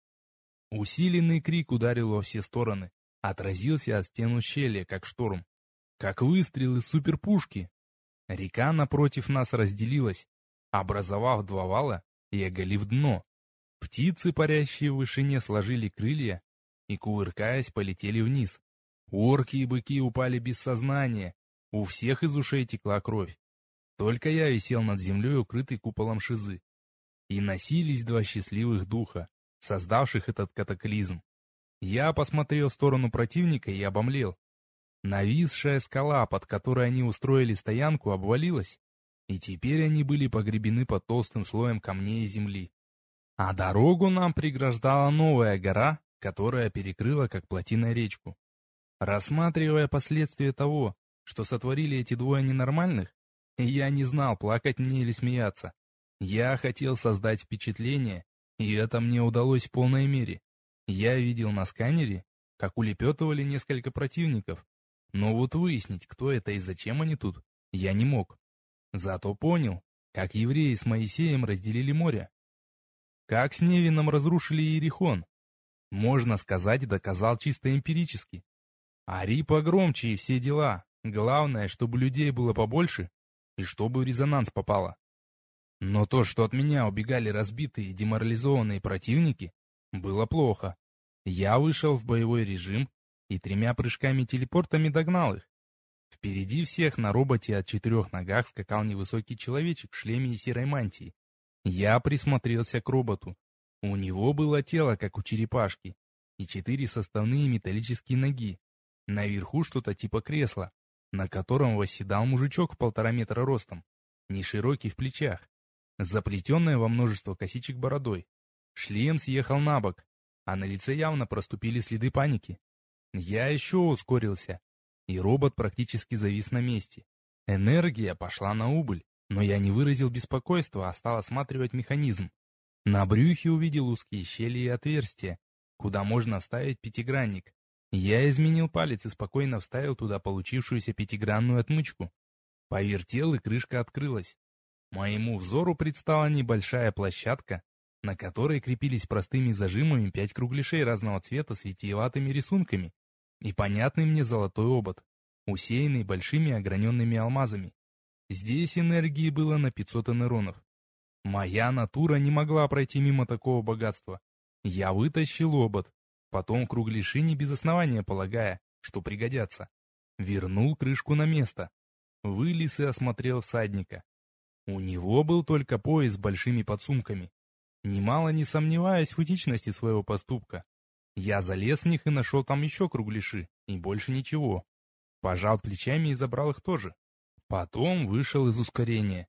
Усиленный крик ударил во все стороны, отразился от стен ущелья, как шторм, как выстрел из суперпушки. Река напротив нас разделилась, образовав два вала и оголив дно. Птицы, парящие в вышине, сложили крылья и, кувыркаясь, полетели вниз. Орки и быки упали без сознания, у всех из ушей текла кровь. Только я висел над землей, укрытый куполом шизы. И носились два счастливых духа, создавших этот катаклизм. Я посмотрел в сторону противника и обомлел. Нависшая скала, под которой они устроили стоянку, обвалилась, и теперь они были погребены под толстым слоем камней и земли. А дорогу нам преграждала новая гора, которая перекрыла как плотина речку. Рассматривая последствия того, что сотворили эти двое ненормальных, я не знал, плакать мне или смеяться. Я хотел создать впечатление, и это мне удалось в полной мере. Я видел на сканере, как улепетывали несколько противников, но вот выяснить, кто это и зачем они тут, я не мог. Зато понял, как евреи с Моисеем разделили море. Как с Невином разрушили Иерихон. Можно сказать, доказал чисто эмпирически. Ари погромче и все дела. Главное, чтобы людей было побольше и чтобы резонанс попало. Но то, что от меня убегали разбитые и деморализованные противники, было плохо. Я вышел в боевой режим и тремя прыжками-телепортами догнал их. Впереди всех на роботе от четырех ногах скакал невысокий человечек в шлеме и серой мантии. Я присмотрелся к роботу. У него было тело, как у черепашки, и четыре составные металлические ноги. Наверху что-то типа кресла, на котором восседал мужичок в полтора метра ростом, не широкий в плечах, заплетенная во множество косичек бородой. Шлем съехал на бок, а на лице явно проступили следы паники. Я еще ускорился, и робот практически завис на месте. Энергия пошла на убыль, но я не выразил беспокойства, а стал осматривать механизм. На брюхе увидел узкие щели и отверстия, куда можно вставить пятигранник. Я изменил палец и спокойно вставил туда получившуюся пятигранную отмычку. Повертел, и крышка открылась. Моему взору предстала небольшая площадка, на которой крепились простыми зажимами пять кругляшей разного цвета с витиеватыми рисунками и понятный мне золотой обод, усеянный большими ограненными алмазами. Здесь энергии было на 500 энеронов. Моя натура не могла пройти мимо такого богатства. Я вытащил обод, потом кругляши не без основания полагая, что пригодятся. Вернул крышку на место. Вылез и осмотрел всадника. У него был только пояс с большими подсумками. Немало не сомневаясь в этичности своего поступка, я залез в них и нашел там еще кругляши, и больше ничего. Пожал плечами и забрал их тоже. Потом вышел из ускорения.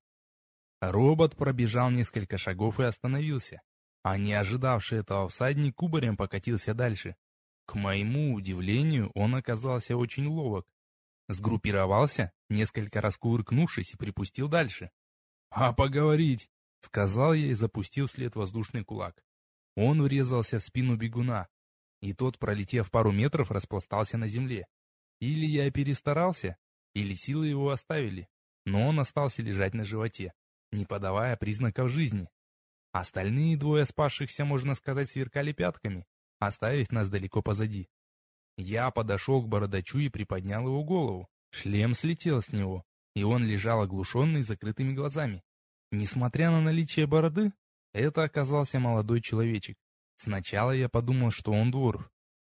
Робот пробежал несколько шагов и остановился, а не ожидавший этого всадник кубарем покатился дальше. К моему удивлению, он оказался очень ловок. Сгруппировался, несколько раз кувыркнувшись и припустил дальше. «А поговорить!» — сказал я и запустил вслед воздушный кулак. Он врезался в спину бегуна, и тот, пролетев пару метров, распластался на земле. Или я перестарался, или силы его оставили, но он остался лежать на животе, не подавая признаков жизни. Остальные двое спасшихся, можно сказать, сверкали пятками, оставив нас далеко позади. Я подошел к бородачу и приподнял его голову. Шлем слетел с него, и он лежал оглушенный закрытыми глазами. Несмотря на наличие бороды, это оказался молодой человечек. Сначала я подумал, что он дворф,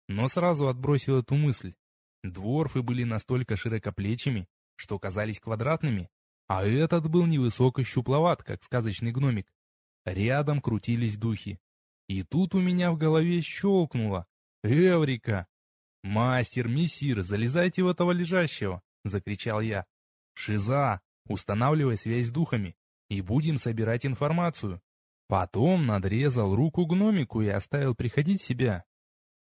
но сразу отбросил эту мысль. Дворфы были настолько широкоплечими, что казались квадратными, а этот был невысок и щупловат, как сказочный гномик. Рядом крутились духи. И тут у меня в голове щелкнуло. «Эврика!» «Мастер, мессир, залезайте в этого лежащего!» — закричал я. «Шиза, устанавливай связь с духами, и будем собирать информацию». Потом надрезал руку гномику и оставил приходить в себя.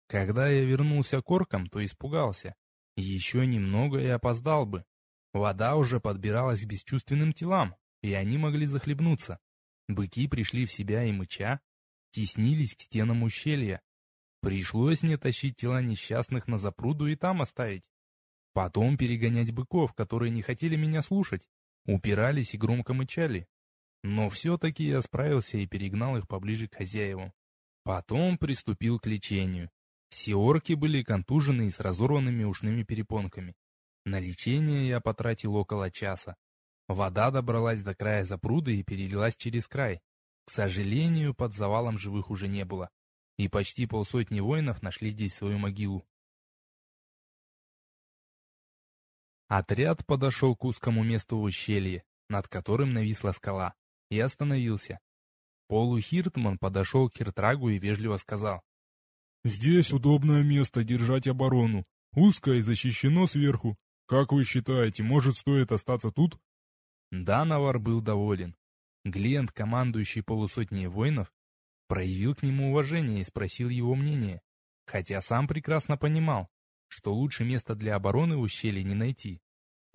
Когда я вернулся к оркам, то испугался. Еще немного и опоздал бы. Вода уже подбиралась к бесчувственным телам, и они могли захлебнуться. Быки пришли в себя и мыча, теснились к стенам ущелья. Пришлось мне тащить тела несчастных на запруду и там оставить. Потом перегонять быков, которые не хотели меня слушать, упирались и громко мычали. Но все-таки я справился и перегнал их поближе к хозяевам. Потом приступил к лечению. Все орки были контужены и с разорванными ушными перепонками. На лечение я потратил около часа. Вода добралась до края запруды и перелилась через край. К сожалению, под завалом живых уже не было. И почти полсотни воинов нашли здесь свою могилу. Отряд подошел к узкому месту в ущелье, над которым нависла скала, и остановился. Полухиртман подошел к Хиртрагу и вежливо сказал. «Здесь удобное место держать оборону. Узкое и защищено сверху. Как вы считаете, может стоит остаться тут?» Дановар был доволен. Глент, командующий полусотней воинов, проявил к нему уважение и спросил его мнение, хотя сам прекрасно понимал, что лучше места для обороны в ущелье не найти.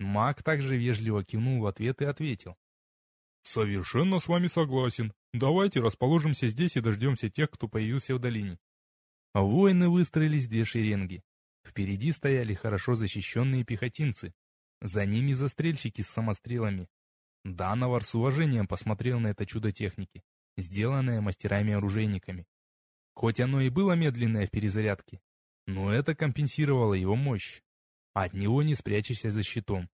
Маг также вежливо кивнул в ответ и ответил. «Совершенно с вами согласен. Давайте расположимся здесь и дождемся тех, кто появился в долине». Воины выстроились две шеренги. Впереди стояли хорошо защищенные пехотинцы. За ними застрельщики с самострелами, Дановар с уважением посмотрел на это чудо техники, сделанное мастерами-оружейниками. Хоть оно и было медленное в перезарядке, но это компенсировало его мощь. От него не спрячешься за щитом.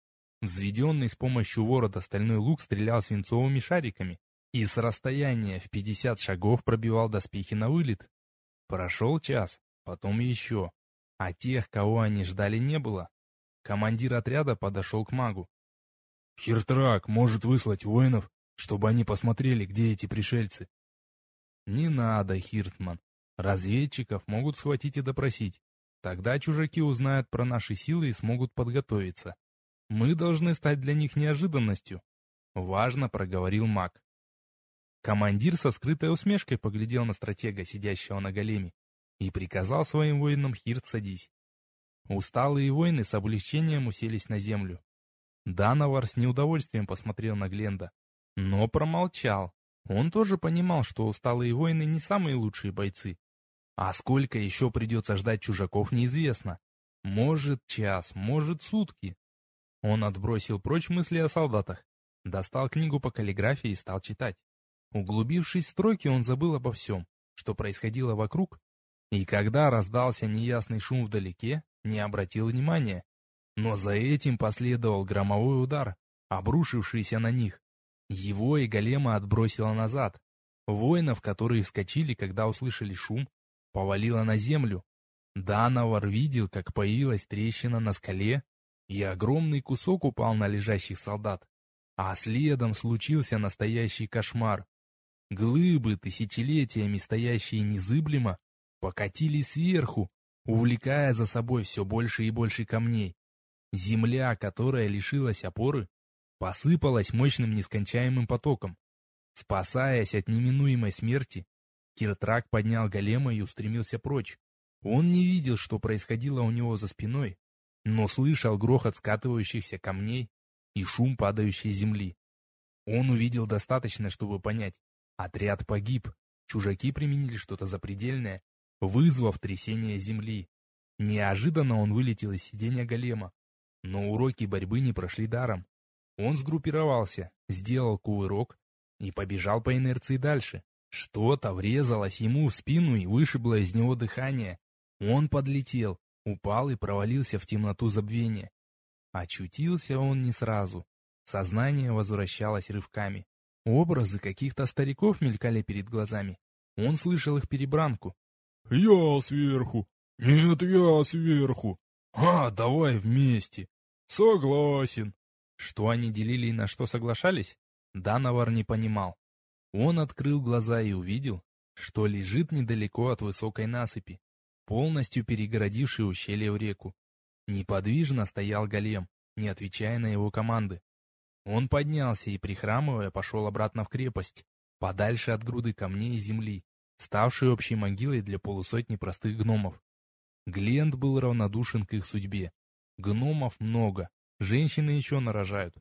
Взведенный с помощью ворота стальной лук стрелял свинцовыми шариками и с расстояния в 50 шагов пробивал доспехи на вылет. Прошел час, потом еще, а тех, кого они ждали, не было. Командир отряда подошел к магу. Хиртрак может выслать воинов, чтобы они посмотрели, где эти пришельцы. Не надо, Хиртман. Разведчиков могут схватить и допросить. Тогда чужаки узнают про наши силы и смогут подготовиться. Мы должны стать для них неожиданностью. Важно, проговорил маг. Командир со скрытой усмешкой поглядел на стратега, сидящего на големе, и приказал своим воинам Хирт садись. Усталые воины с облегчением уселись на землю. Дановар с неудовольствием посмотрел на Гленда, но промолчал. Он тоже понимал, что усталые воины не самые лучшие бойцы. А сколько еще придется ждать чужаков, неизвестно. Может час, может сутки. Он отбросил прочь мысли о солдатах, достал книгу по каллиграфии и стал читать. Углубившись в строки, он забыл обо всем, что происходило вокруг, и когда раздался неясный шум вдалеке, не обратил внимания. Но за этим последовал громовой удар, обрушившийся на них. Его и голема отбросило назад. Воинов, которые вскочили, когда услышали шум, повалило на землю. Дановар видел, как появилась трещина на скале, и огромный кусок упал на лежащих солдат. А следом случился настоящий кошмар. Глыбы, тысячелетиями стоящие незыблемо, покатились сверху, увлекая за собой все больше и больше камней. Земля, которая лишилась опоры, посыпалась мощным нескончаемым потоком. Спасаясь от неминуемой смерти, Киртрак поднял голема и устремился прочь. Он не видел, что происходило у него за спиной, но слышал грохот скатывающихся камней и шум падающей земли. Он увидел достаточно, чтобы понять. Отряд погиб. Чужаки применили что-то запредельное, вызвав трясение земли. Неожиданно он вылетел из сидения голема. Но уроки борьбы не прошли даром. Он сгруппировался, сделал кувырок и побежал по инерции дальше. Что-то врезалось ему в спину и вышибло из него дыхание. Он подлетел, упал и провалился в темноту забвения. Очутился он не сразу. Сознание возвращалось рывками. Образы каких-то стариков мелькали перед глазами. Он слышал их перебранку. «Я сверху! Нет, я сверху! А, давай вместе! Согласен!» Что они делили и на что соглашались, Дановар не понимал. Он открыл глаза и увидел, что лежит недалеко от высокой насыпи, полностью перегородивший ущелье в реку. Неподвижно стоял голем, не отвечая на его команды. Он поднялся и, прихрамывая, пошел обратно в крепость, подальше от груды камней и земли, ставшей общей могилой для полусотни простых гномов. Глент был равнодушен к их судьбе. Гномов много, женщины еще нарожают.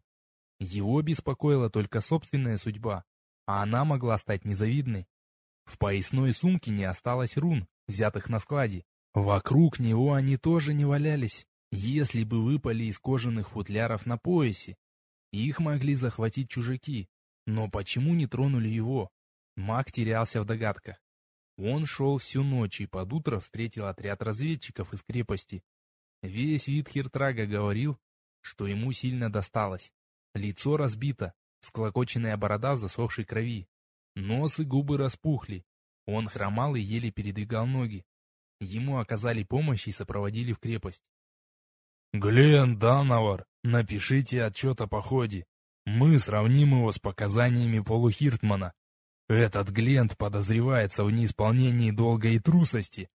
Его беспокоила только собственная судьба, а она могла стать незавидной. В поясной сумке не осталось рун, взятых на складе. Вокруг него они тоже не валялись, если бы выпали из кожаных футляров на поясе. Их могли захватить чужаки, но почему не тронули его? Маг терялся в догадках. Он шел всю ночь и под утро встретил отряд разведчиков из крепости. Весь вид Хиртрага говорил, что ему сильно досталось. Лицо разбито, склокоченная борода в засохшей крови. Нос и губы распухли. Он хромал и еле передвигал ноги. Ему оказали помощь и сопроводили в крепость. «Глен Дановар, напишите отчет о походе. Мы сравним его с показаниями полухиртмана. Этот Глент подозревается в неисполнении долга и трусости.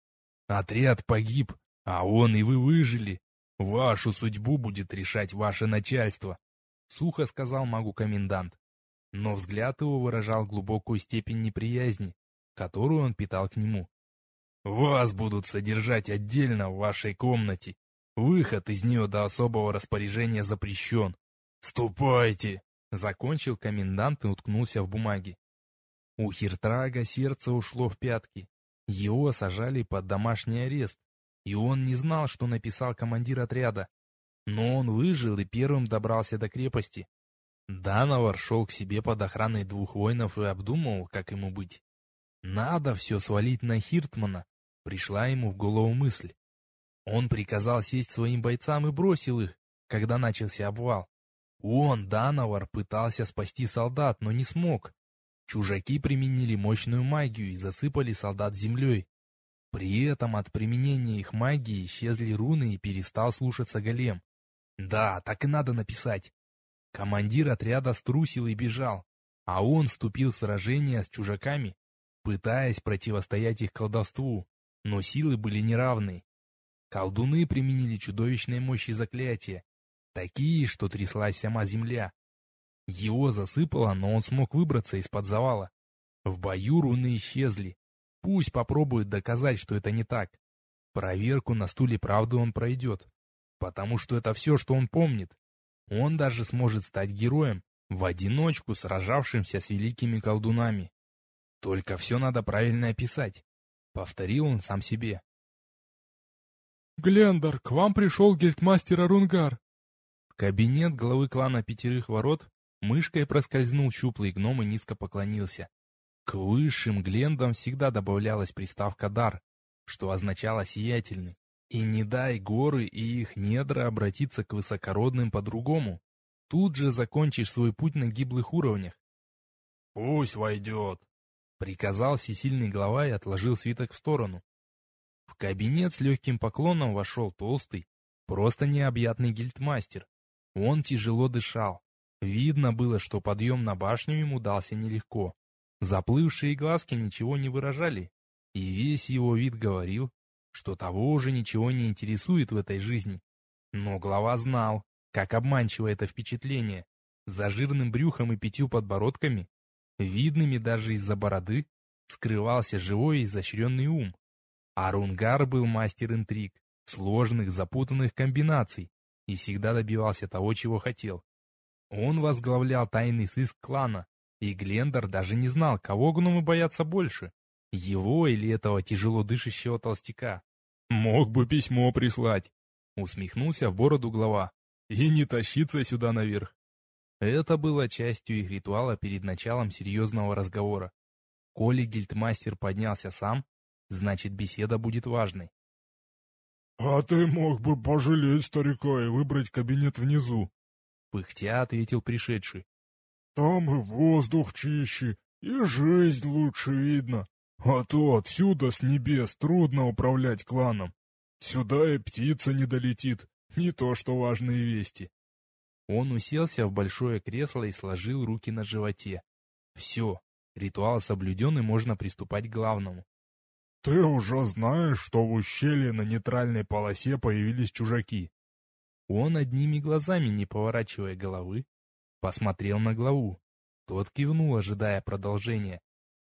Отряд погиб, а он и вы выжили. Вашу судьбу будет решать ваше начальство», — сухо сказал магу-комендант. Но взгляд его выражал глубокую степень неприязни, которую он питал к нему. «Вас будут содержать отдельно в вашей комнате Выход из нее до особого распоряжения запрещен. Ступайте!» Закончил комендант и уткнулся в бумаги. У Хиртрага сердце ушло в пятки. Его сажали под домашний арест, и он не знал, что написал командир отряда. Но он выжил и первым добрался до крепости. Дановар шел к себе под охраной двух воинов и обдумывал, как ему быть. Надо все свалить на Хиртмана, пришла ему в голову мысль. Он приказал сесть своим бойцам и бросил их, когда начался обвал. Он, Дановар, пытался спасти солдат, но не смог. Чужаки применили мощную магию и засыпали солдат землей. При этом от применения их магии исчезли руны и перестал слушаться голем. Да, так и надо написать. Командир отряда струсил и бежал, а он вступил в сражение с чужаками, пытаясь противостоять их колдовству, но силы были неравны. Колдуны применили чудовищные мощи заклятия, такие, что тряслась сама земля. Его засыпало, но он смог выбраться из-под завала. В бою руны исчезли. Пусть попробует доказать, что это не так. Проверку на стуле правды он пройдет, потому что это все, что он помнит. Он даже сможет стать героем, в одиночку сражавшимся с великими колдунами. Только все надо правильно описать. Повторил он сам себе. «Глендор, к вам пришел гельдмастер Арунгар!» В кабинет главы клана Пятерых Ворот мышкой проскользнул щуплый гном и низко поклонился. К высшим глендам всегда добавлялась приставка «дар», что означало «сиятельный». И не дай горы и их недра обратиться к высокородным по-другому. Тут же закончишь свой путь на гиблых уровнях. «Пусть войдет», — приказал всесильный глава и отложил свиток в сторону. В кабинет с легким поклоном вошел толстый, просто необъятный гильдмастер. Он тяжело дышал. Видно было, что подъем на башню ему дался нелегко. Заплывшие глазки ничего не выражали, и весь его вид говорил, что того уже ничего не интересует в этой жизни. Но глава знал, как обманчиво это впечатление. За жирным брюхом и пятью подбородками, видными даже из-за бороды, скрывался живой и изощренный ум. Арунгар был мастер интриг, сложных, запутанных комбинаций и всегда добивался того, чего хотел. Он возглавлял тайный сыск клана, и Глендер даже не знал, кого гномы боятся больше, его или этого тяжело дышащего толстяка. «Мог бы письмо прислать», — усмехнулся в бороду глава, — «и не тащиться сюда наверх». Это было частью их ритуала перед началом серьезного разговора. Коли гильдмастер поднялся сам, значит беседа будет важной. «А ты мог бы пожалеть старика и выбрать кабинет внизу», — пыхтя ответил пришедший. «Там и воздух чище, и жизнь лучше видно, а то отсюда с небес трудно управлять кланом. Сюда и птица не долетит, не то что важные вести». Он уселся в большое кресло и сложил руки на животе. Все, ритуал соблюден и можно приступать к главному. «Ты уже знаешь, что в ущелье на нейтральной полосе появились чужаки?» Он одними глазами, не поворачивая головы, посмотрел на главу. Тот кивнул, ожидая продолжения.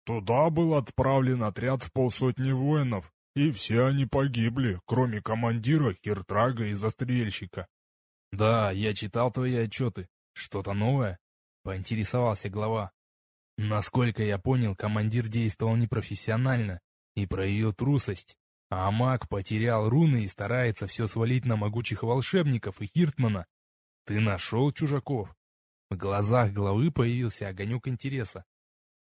«Туда был отправлен отряд в полсотни воинов, и все они погибли, кроме командира, хиртрага и застрельщика». «Да, я читал твои отчеты. Что-то новое?» — поинтересовался глава. Насколько я понял, командир действовал непрофессионально и проявил трусость. А маг потерял руны и старается все свалить на могучих волшебников и Хиртмана. Ты нашел чужаков? В глазах главы появился огонек интереса.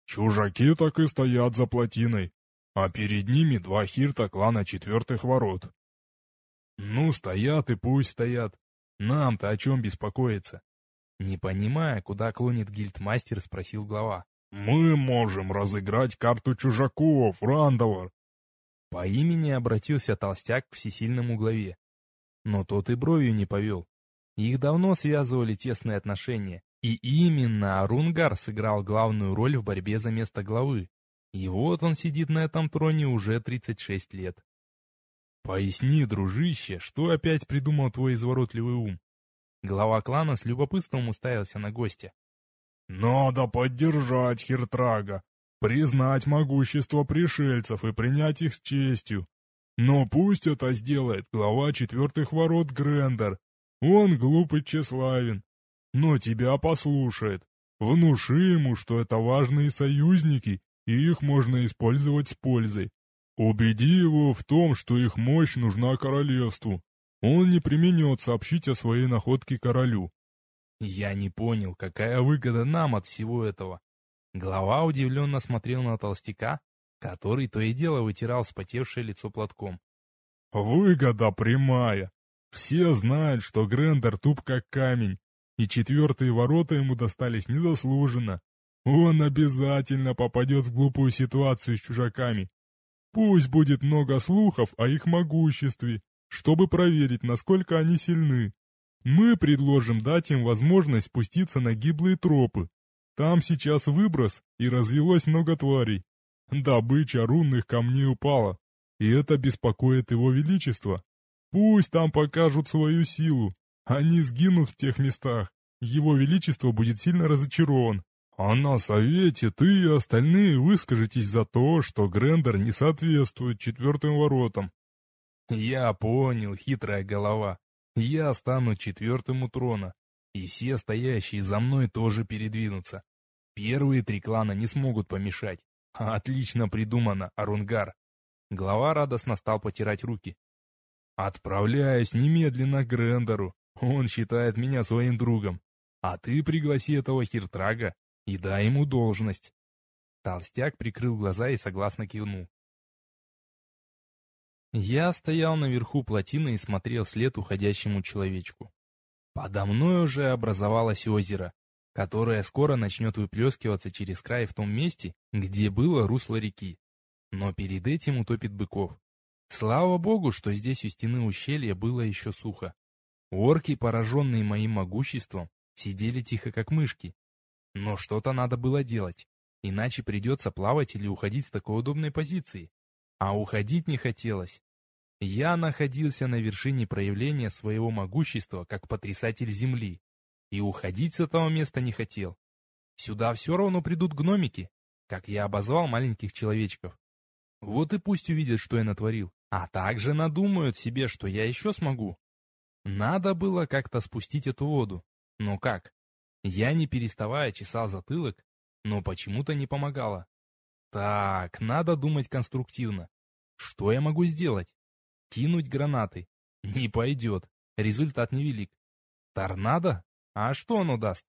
Чужаки так и стоят за плотиной, а перед ними два хирта клана четвертых ворот. Ну, стоят и пусть стоят. Нам-то о чем беспокоиться? Не понимая, куда клонит гильдмастер, спросил глава. «Мы можем разыграть карту чужаков, Рандовар!» По имени обратился толстяк к всесильному главе. Но тот и бровью не повел. Их давно связывали тесные отношения, и именно Арунгар сыграл главную роль в борьбе за место главы. И вот он сидит на этом троне уже 36 лет. «Поясни, дружище, что опять придумал твой изворотливый ум?» Глава клана с любопытством уставился на гостя. Надо поддержать Хиртрага, признать могущество пришельцев и принять их с честью. Но пусть это сделает глава четвертых ворот Грендер. Он глуп и тщеславен. Но тебя послушает. Внуши ему, что это важные союзники, и их можно использовать с пользой. Убеди его в том, что их мощь нужна королевству. Он не применет сообщить о своей находке королю. Я не понял, какая выгода нам от всего этого. Глава удивленно смотрел на толстяка, который то и дело вытирал вспотевшее лицо платком. «Выгода прямая. Все знают, что Грендер туп как камень, и четвертые ворота ему достались незаслуженно. Он обязательно попадет в глупую ситуацию с чужаками. Пусть будет много слухов о их могуществе, чтобы проверить, насколько они сильны. Мы предложим дать им возможность спуститься на гиблые тропы. Там сейчас выброс, и развелось много тварей. Добыча рунных камней упала, и это беспокоит его величество. Пусть там покажут свою силу. Они сгинут в тех местах. Его величество будет сильно разочарован. А на совете ты и остальные выскажетесь за то, что Грендер не соответствует четвертым воротам. Я понял, хитрая голова. Я стану четвертым у трона, и все стоящие за мной тоже передвинутся. Первые три клана не смогут помешать. Отлично придумано, Арунгар. Глава радостно стал потирать руки. Отправляюсь немедленно к Грендеру. Он считает меня своим другом. А ты пригласи этого Хиртрага и дай ему должность. Толстяк прикрыл глаза и согласно кивнул. Я стоял наверху плотины и смотрел вслед уходящему человечку. Подо мной уже образовалось озеро, которое скоро начнет выплескиваться через край в том месте, где было русло реки. Но перед этим утопит быков. Слава богу, что здесь у стены ущелья было еще сухо. Орки, пораженные моим могуществом, сидели тихо как мышки. Но что-то надо было делать, иначе придется плавать или уходить с такой удобной позиции. А уходить не хотелось. Я находился на вершине проявления своего могущества как потрясатель земли, и уходить с этого места не хотел. Сюда все равно придут гномики, как я обозвал маленьких человечков. Вот и пусть увидят, что я натворил, а также надумают себе, что я еще смогу. Надо было как-то спустить эту воду. Но как? Я не переставая чесал затылок, но почему-то не помогало. Так, надо думать конструктивно. Что я могу сделать? Кинуть гранаты? Не пойдет, результат невелик. Торнадо? А что оно даст?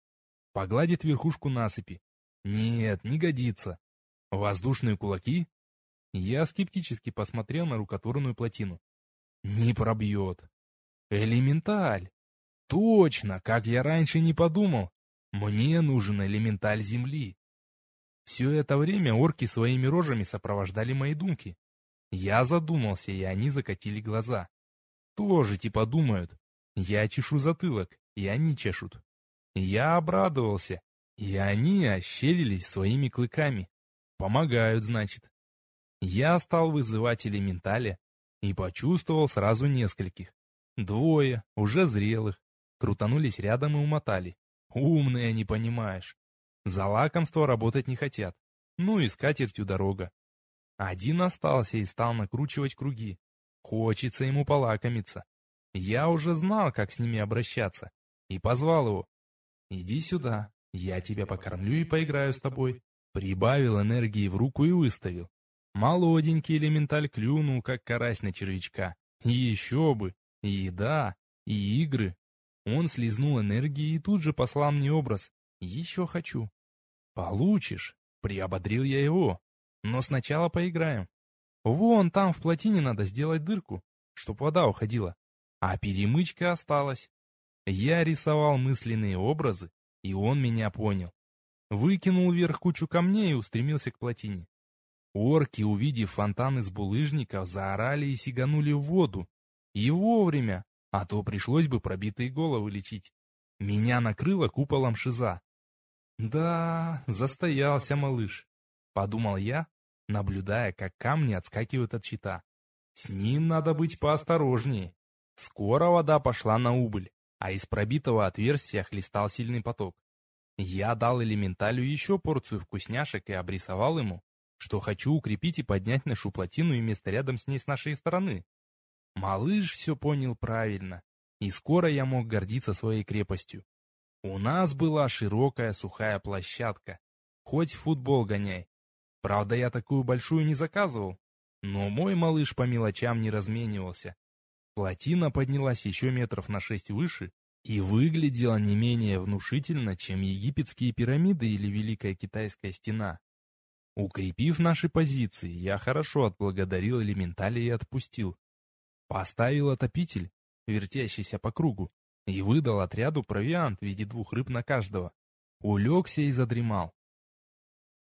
Погладит верхушку насыпи. Нет, не годится. Воздушные кулаки? Я скептически посмотрел на рукотворную плотину. Не пробьет. Элементаль. Точно, как я раньше не подумал. Мне нужен элементаль земли. Все это время орки своими рожами сопровождали мои думки. Я задумался, и они закатили глаза. Тоже типа думают. Я чешу затылок, и они чешут. Я обрадовался, и они ощерились своими клыками. Помогают, значит. Я стал вызывать элементали и почувствовал сразу нескольких. Двое, уже зрелых, крутанулись рядом и умотали. Умные они, понимаешь. За лакомство работать не хотят. Ну и с катертью дорога. Один остался и стал накручивать круги. Хочется ему полакомиться. Я уже знал, как с ними обращаться, и позвал его. «Иди сюда, я тебя покормлю и поиграю с тобой». Прибавил энергии в руку и выставил. Молоденький элементаль клюнул, как карась на червячка. Еще бы, еда, и игры. Он слизнул энергии и тут же послал мне образ. Еще хочу. Получишь, приободрил я его. Но сначала поиграем. Вон там в плотине надо сделать дырку, чтоб вода уходила. А перемычка осталась. Я рисовал мысленные образы, и он меня понял. Выкинул вверх кучу камней и устремился к плотине. Орки, увидев фонтан из булыжников, заорали и сиганули в воду. И вовремя, а то пришлось бы пробитые головы лечить. Меня накрыло куполом шиза. Да, застоялся малыш, подумал я, наблюдая, как камни отскакивают от щита. С ним надо быть поосторожнее. Скоро вода пошла на убыль, а из пробитого отверстия хлестал сильный поток. Я дал элементалю еще порцию вкусняшек и обрисовал ему, что хочу укрепить и поднять нашу плотину и место рядом с ней с нашей стороны. Малыш все понял правильно, и скоро я мог гордиться своей крепостью. У нас была широкая сухая площадка, хоть футбол гоняй. Правда, я такую большую не заказывал, но мой малыш по мелочам не разменивался. Плотина поднялась еще метров на шесть выше и выглядела не менее внушительно, чем египетские пирамиды или Великая Китайская стена. Укрепив наши позиции, я хорошо отблагодарил элементали и отпустил. Поставил отопитель, вертящийся по кругу, и выдал отряду провиант в виде двух рыб на каждого. Улегся и задремал.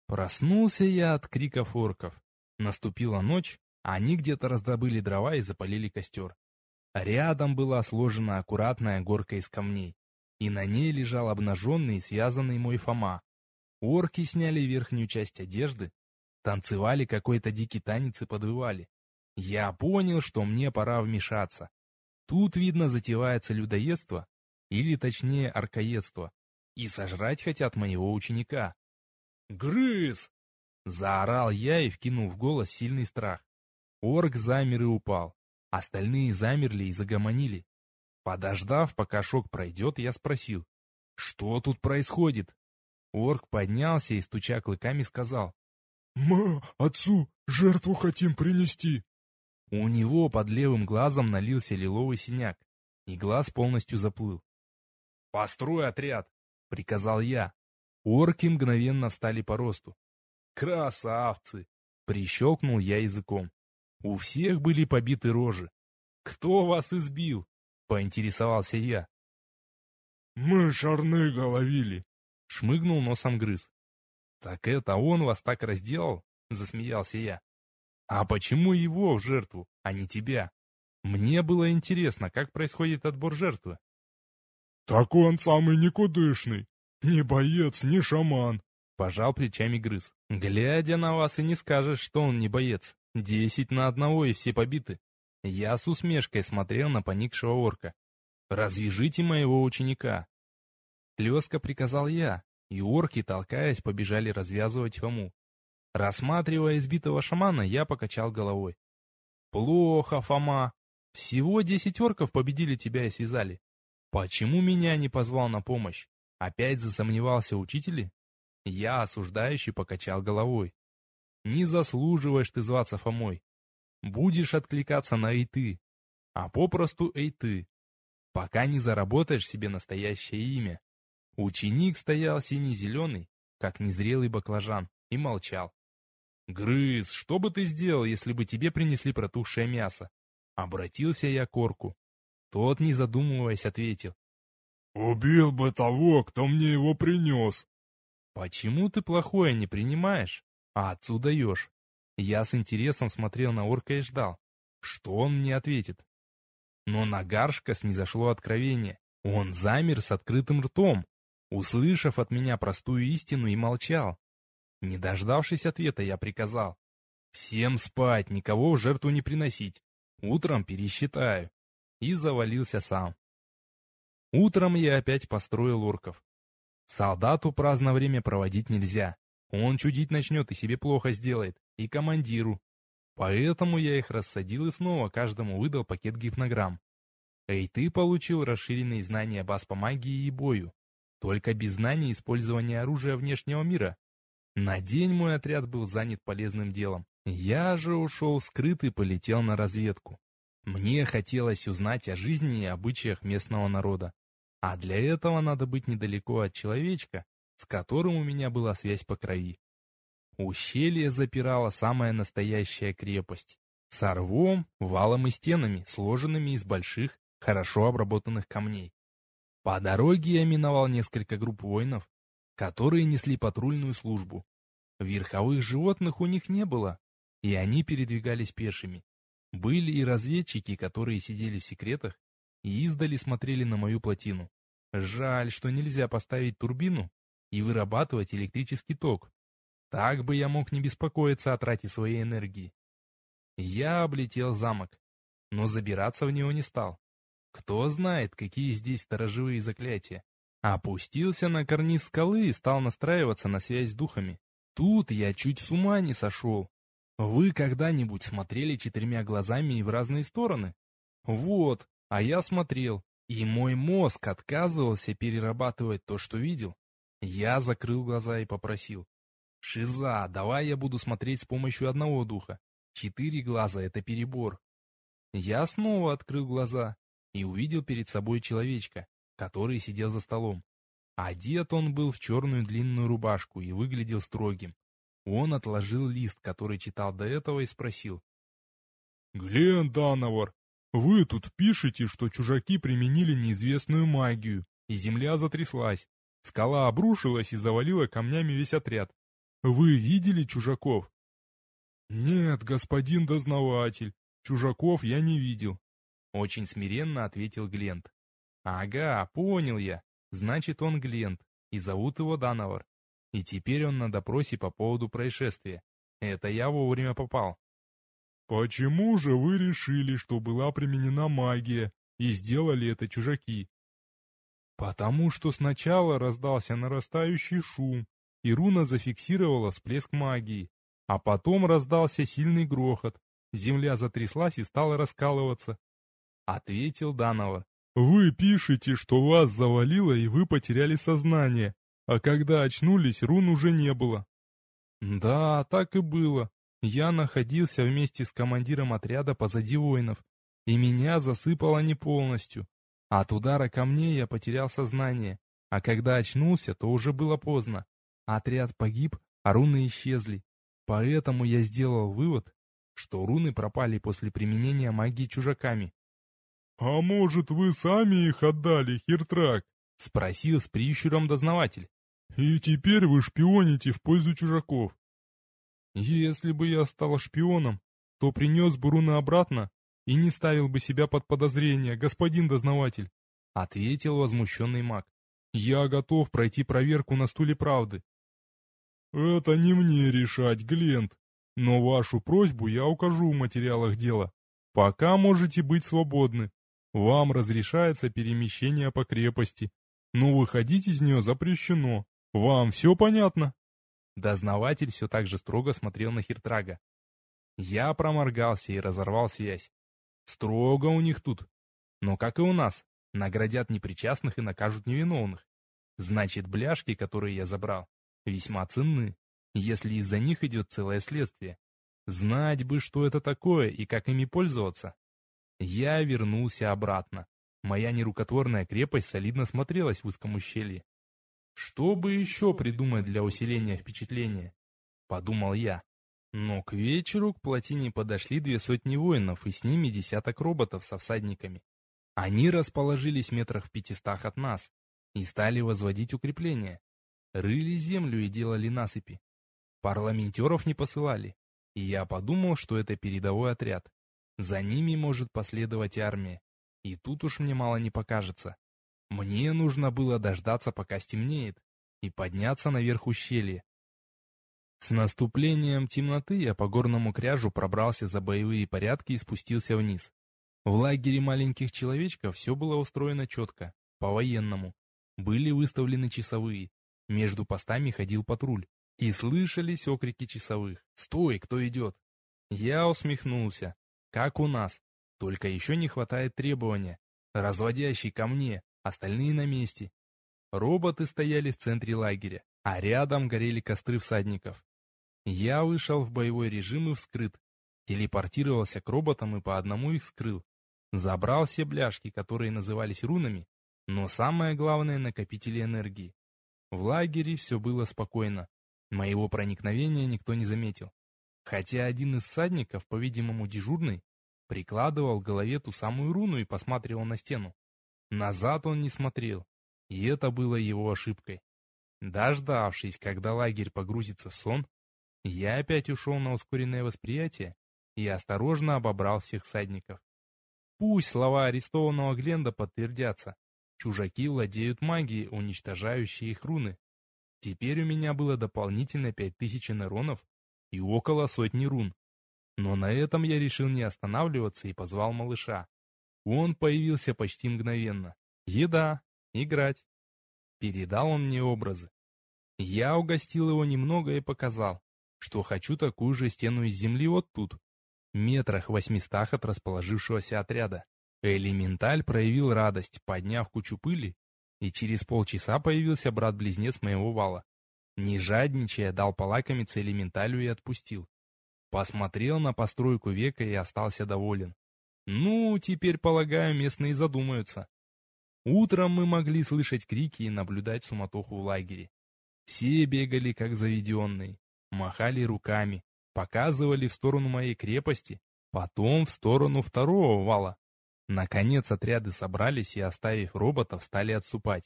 Проснулся я от криков орков. Наступила ночь, они где-то раздобыли дрова и запалили костер. Рядом была сложена аккуратная горка из камней, и на ней лежал обнаженный и связанный мой Фома. Орки сняли верхнюю часть одежды, танцевали какой-то дикий танец и подвывали. Я понял, что мне пора вмешаться. Тут, видно, затевается людоедство, или точнее аркоедство, и сожрать хотят моего ученика. «Грыз!» — заорал я и вкинул в голос сильный страх. Орк замер и упал. Остальные замерли и загомонили. Подождав, пока шок пройдет, я спросил, что тут происходит? Орк поднялся и, стуча клыками, сказал, «Мы отцу жертву хотим принести». У него под левым глазом налился лиловый синяк, и глаз полностью заплыл. «Построй отряд!» — приказал я. Орки мгновенно встали по росту. «Красавцы!» — прищелкнул я языком. У всех были побиты рожи. «Кто вас избил?» — поинтересовался я. «Мы шарныга ловили!» — шмыгнул носом грыз. «Так это он вас так разделал?» — засмеялся я. А почему его в жертву, а не тебя? Мне было интересно, как происходит отбор жертвы. Так он самый никудышный. Ни боец, ни шаман. Пожал плечами грыз. Глядя на вас и не скажешь, что он не боец. Десять на одного и все побиты. Я с усмешкой смотрел на поникшего орка. «Развяжите моего ученика!» Леска приказал я, и орки, толкаясь, побежали развязывать Фому. Рассматривая избитого шамана, я покачал головой. «Плохо, Фома. Всего десять орков победили тебя и связали. Почему меня не позвал на помощь? Опять засомневался учитель? Я осуждающий покачал головой. Не заслуживаешь ты зваться Фомой. Будешь откликаться на «эй ты», а попросту «эй ты», пока не заработаешь себе настоящее имя. Ученик стоял синий-зеленый, как незрелый баклажан, и молчал. «Грыз, что бы ты сделал, если бы тебе принесли протухшее мясо?» Обратился я к орку. Тот, не задумываясь, ответил. «Убил бы того, кто мне его принес». «Почему ты плохое не принимаешь, а отцу даешь?» Я с интересом смотрел на орка и ждал, что он мне ответит. Но на Гаршка снизошло откровение. Он замер с открытым ртом, услышав от меня простую истину и молчал. Не дождавшись ответа, я приказал. Всем спать, никого в жертву не приносить. Утром пересчитаю. И завалился сам. Утром я опять построил орков. Солдату праздно время проводить нельзя. Он чудить начнет и себе плохо сделает, и командиру. Поэтому я их рассадил и снова каждому выдал пакет гипнограмм. Эй, ты получил расширенные знания баз по магии и бою. Только без знаний использования оружия внешнего мира. На день мой отряд был занят полезным делом. Я же ушел скрыт и полетел на разведку. Мне хотелось узнать о жизни и обычаях местного народа. А для этого надо быть недалеко от человечка, с которым у меня была связь по крови. Ущелье запирала самая настоящая крепость. С рвом, валом и стенами, сложенными из больших, хорошо обработанных камней. По дороге я миновал несколько групп воинов, которые несли патрульную службу. Верховых животных у них не было, и они передвигались пешими. Были и разведчики, которые сидели в секретах и издали смотрели на мою плотину. Жаль, что нельзя поставить турбину и вырабатывать электрический ток. Так бы я мог не беспокоиться о трате своей энергии. Я облетел замок, но забираться в него не стал. Кто знает, какие здесь сторожевые заклятия. Опустился на карниз скалы и стал настраиваться на связь с духами. Тут я чуть с ума не сошел. Вы когда-нибудь смотрели четырьмя глазами и в разные стороны? Вот, а я смотрел, и мой мозг отказывался перерабатывать то, что видел. Я закрыл глаза и попросил. «Шиза, давай я буду смотреть с помощью одного духа. Четыре глаза — это перебор». Я снова открыл глаза и увидел перед собой человечка, который сидел за столом. Одет он был в черную длинную рубашку и выглядел строгим. Он отложил лист, который читал до этого, и спросил. «Глен Дановар, вы тут пишете, что чужаки применили неизвестную магию, и земля затряслась. Скала обрушилась и завалила камнями весь отряд. Вы видели чужаков?» «Нет, господин дознаватель, чужаков я не видел. Очень смиренно ответил Глент. Ага, понял я. Значит, он Глент, и зовут его Дановар. И теперь он на допросе по поводу происшествия. Это я вовремя попал. Почему же вы решили, что была применена магия, и сделали это чужаки? Потому что сначала раздался нарастающий шум, и руна зафиксировала всплеск магии, а потом раздался сильный грохот, земля затряслась и стала раскалываться, — ответил Данова. «Вы пишете, что вас завалило и вы потеряли сознание, а когда очнулись, рун уже не было». «Да, так и было. Я находился вместе с командиром отряда позади воинов, и меня засыпало не полностью. От удара камней я потерял сознание, а когда очнулся, то уже было поздно. Отряд погиб, а руны исчезли. Поэтому я сделал вывод, что руны пропали после применения магии чужаками. «А может, вы сами их отдали, Хиртрак?» — спросил с прищуром дознаватель. «И теперь вы шпионите в пользу чужаков». «Если бы я стал шпионом, то принес бы руны обратно и не ставил бы себя под подозрение, господин дознаватель», — ответил возмущенный маг. «Я готов пройти проверку на стуле правды». «Это не мне решать, Глент, но вашу просьбу я укажу в материалах дела. Пока можете быть свободны». Вам разрешается перемещение по крепости, но выходить из нее запрещено. Вам все понятно?» Дознаватель все так же строго смотрел на Хиртрага. Я проморгался и разорвал связь. Строго у них тут. Но как и у нас, наградят непричастных и накажут невиновных. Значит, бляшки, которые я забрал, весьма ценны, если из-за них идет целое следствие. Знать бы, что это такое и как ими пользоваться. Я вернулся обратно. Моя нерукотворная крепость солидно смотрелась в узком ущелье. Что бы еще придумать для усиления впечатления? Подумал я. Но к вечеру к плотине подошли две сотни воинов и с ними десяток роботов со всадниками. Они расположились метрах в пятистах от нас и стали возводить укрепления. Рыли землю и делали насыпи. Парламентеров не посылали, и я подумал, что это передовой отряд. За ними может последовать армия, и тут уж мне мало не покажется. Мне нужно было дождаться, пока стемнеет, и подняться наверх ущелья. С наступлением темноты я по горному кряжу пробрался за боевые порядки и спустился вниз. В лагере маленьких человечков все было устроено четко, по-военному. Были выставлены часовые. Между постами ходил патруль. И слышались окрики часовых. «Стой, кто идет?» Я усмехнулся. Как у нас. Только еще не хватает требования. Разводящий ко мне, остальные на месте. Роботы стояли в центре лагеря, а рядом горели костры всадников. Я вышел в боевой режим и вскрыт. Телепортировался к роботам и по одному их скрыл. Забрал все бляшки, которые назывались рунами, но самое главное — накопители энергии. В лагере все было спокойно. Моего проникновения никто не заметил. Хотя один из всадников, по-видимому дежурный, прикладывал к голове ту самую руну и посматривал на стену. Назад он не смотрел, и это было его ошибкой. Дождавшись, когда лагерь погрузится в сон, я опять ушел на ускоренное восприятие и осторожно обобрал всех всадников. Пусть слова арестованного Гленда подтвердятся. Чужаки владеют магией, уничтожающей их руны. Теперь у меня было дополнительно пять тысяч нейронов и около сотни рун. Но на этом я решил не останавливаться и позвал малыша. Он появился почти мгновенно. Еда, играть. Передал он мне образы. Я угостил его немного и показал, что хочу такую же стену из земли вот тут, метрах восьмистах от расположившегося отряда. Элементаль проявил радость, подняв кучу пыли, и через полчаса появился брат-близнец моего вала. Не жадничая, дал полакомиться элементалю и отпустил. Посмотрел на постройку века и остался доволен. Ну, теперь, полагаю, местные задумаются. Утром мы могли слышать крики и наблюдать суматоху в лагере. Все бегали как заведенные, махали руками, показывали в сторону моей крепости, потом в сторону второго вала. Наконец отряды собрались и, оставив роботов, стали отступать.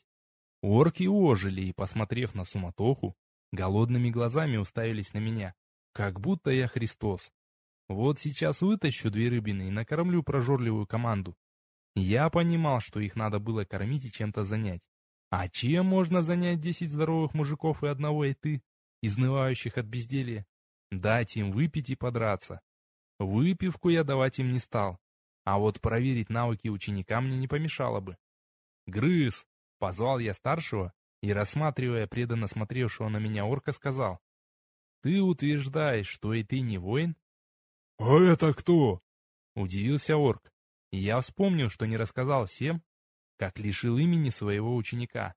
Орки ожили и, посмотрев на суматоху, голодными глазами уставились на меня, как будто я Христос. Вот сейчас вытащу две рыбины и накормлю прожорливую команду. Я понимал, что их надо было кормить и чем-то занять. А чем можно занять десять здоровых мужиков и одного и ты, изнывающих от безделья? Дать им выпить и подраться. Выпивку я давать им не стал. А вот проверить навыки ученика мне не помешало бы. «Грыз!» — позвал я старшего и, рассматривая преданно смотревшего на меня орка, сказал. «Ты утверждаешь, что и ты не воин?» «А это кто?» — удивился орк. И я вспомнил, что не рассказал всем, как лишил имени своего ученика.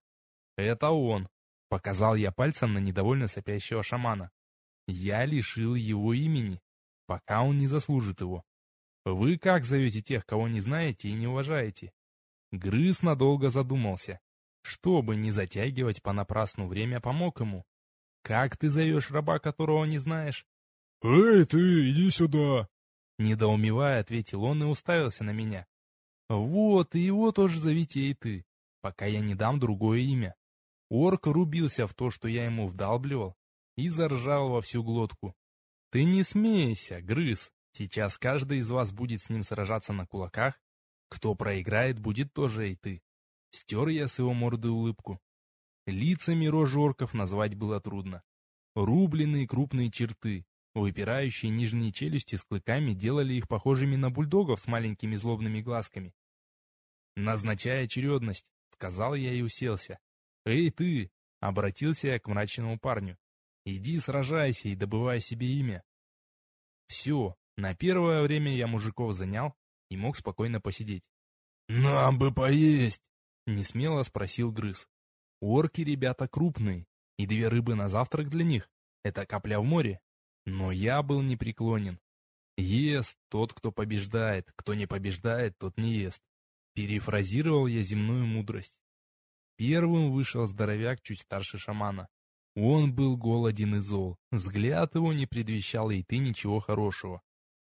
«Это он!» — показал я пальцем на недовольно сопящего шамана. Я лишил его имени, пока он не заслужит его. Вы как зовете тех, кого не знаете и не уважаете? Грыз надолго задумался. Чтобы не затягивать понапрасну время, помог ему. Как ты зовешь раба, которого не знаешь? «Эй, ты, иди сюда!» Недоумевая, ответил он и уставился на меня. «Вот, и его тоже зовите и ты, пока я не дам другое имя». Орк рубился в то, что я ему вдалбливал, и заржал во всю глотку. «Ты не смейся, грыз, сейчас каждый из вас будет с ним сражаться на кулаках. Кто проиграет, будет тоже и ты». Стер я с его морды улыбку. Лицами рожи орков назвать было трудно. Рубленные крупные черты, выпирающие нижние челюсти с клыками делали их похожими на бульдогов с маленькими злобными глазками. «Назначай очередность», — сказал я и уселся. «Эй, ты!» — обратился я к мрачному парню. Иди сражайся и добывай себе имя. Все, на первое время я мужиков занял и мог спокойно посидеть. «Нам бы поесть!» — несмело спросил Грыз. Орки ребята крупные, и две рыбы на завтрак для них — это капля в море. Но я был непреклонен. Ест тот, кто побеждает, кто не побеждает, тот не ест. Перефразировал я земную мудрость. Первым вышел здоровяк чуть старше шамана. Он был голоден и зол, взгляд его не предвещал и ты ничего хорошего.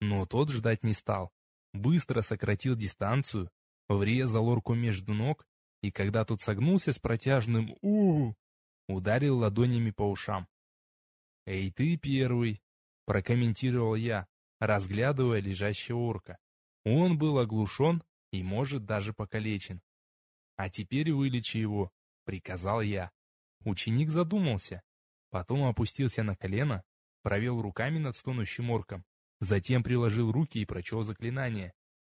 Но тот ждать не стал. Быстро сократил дистанцию, врезал орку между ног, и когда тот согнулся с протяжным у, ударил ладонями по ушам. «Эй, ты первый!» — прокомментировал я, разглядывая лежащего орка. Он был оглушен и, может, даже покалечен. «А теперь вылечи его», — приказал я. Ученик задумался, потом опустился на колено, провел руками над стонущим орком, затем приложил руки и прочел заклинание.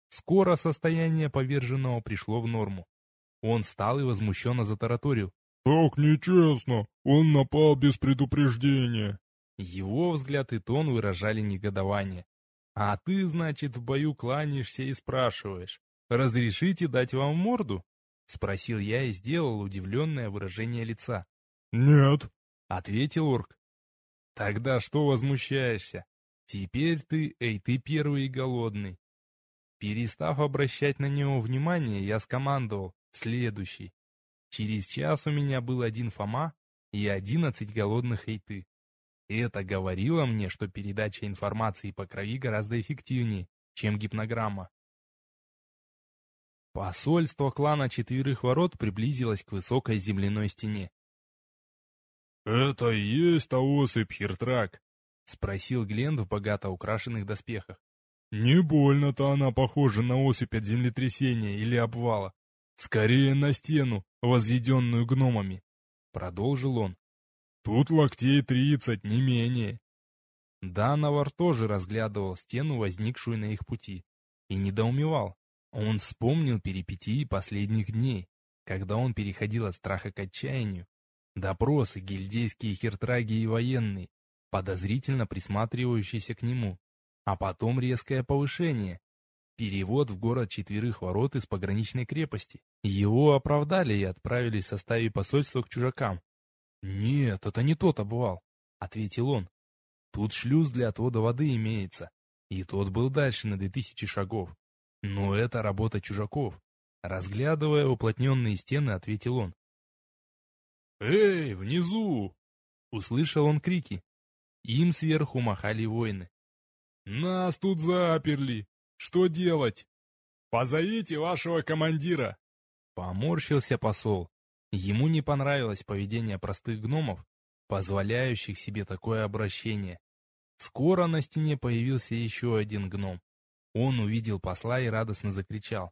Скоро состояние поверженного пришло в норму. Он встал и возмущенно затараторил. «Так нечестно! Он напал без предупреждения!» Его взгляд и тон выражали негодование. «А ты, значит, в бою кланяешься и спрашиваешь, разрешите дать вам морду?» Спросил я и сделал удивленное выражение лица. «Нет», — ответил орк. «Тогда что возмущаешься? Теперь ты, эй, ты первый и голодный». Перестав обращать на него внимание, я скомандовал «следующий». Через час у меня был один Фома и одиннадцать голодных эйты. Это говорило мне, что передача информации по крови гораздо эффективнее, чем гипнограмма. Посольство клана Четверых Ворот приблизилось к высокой земляной стене. «Это и есть та особь Хиртрак?» — спросил Глен в богато украшенных доспехах. «Не больно-то она похожа на осыпь от землетрясения или обвала. Скорее на стену, возведенную гномами», — продолжил он. «Тут локтей тридцать, не менее». Дановар тоже разглядывал стену, возникшую на их пути, и недоумевал. Он вспомнил перипетии последних дней, когда он переходил от страха к отчаянию. Допросы, гильдейские хертраги и военные, подозрительно присматривающиеся к нему. А потом резкое повышение. Перевод в город четверых ворот из пограничной крепости. Его оправдали и отправили в составе посольства к чужакам. «Нет, это не тот обвал», — ответил он. «Тут шлюз для отвода воды имеется, и тот был дальше на две тысячи шагов. Но это работа чужаков. Разглядывая уплотненные стены, ответил он. «Эй, внизу!» Услышал он крики. Им сверху махали воины. «Нас тут заперли! Что делать? Позовите вашего командира!» Поморщился посол. Ему не понравилось поведение простых гномов, позволяющих себе такое обращение. Скоро на стене появился еще один гном. Он увидел посла и радостно закричал.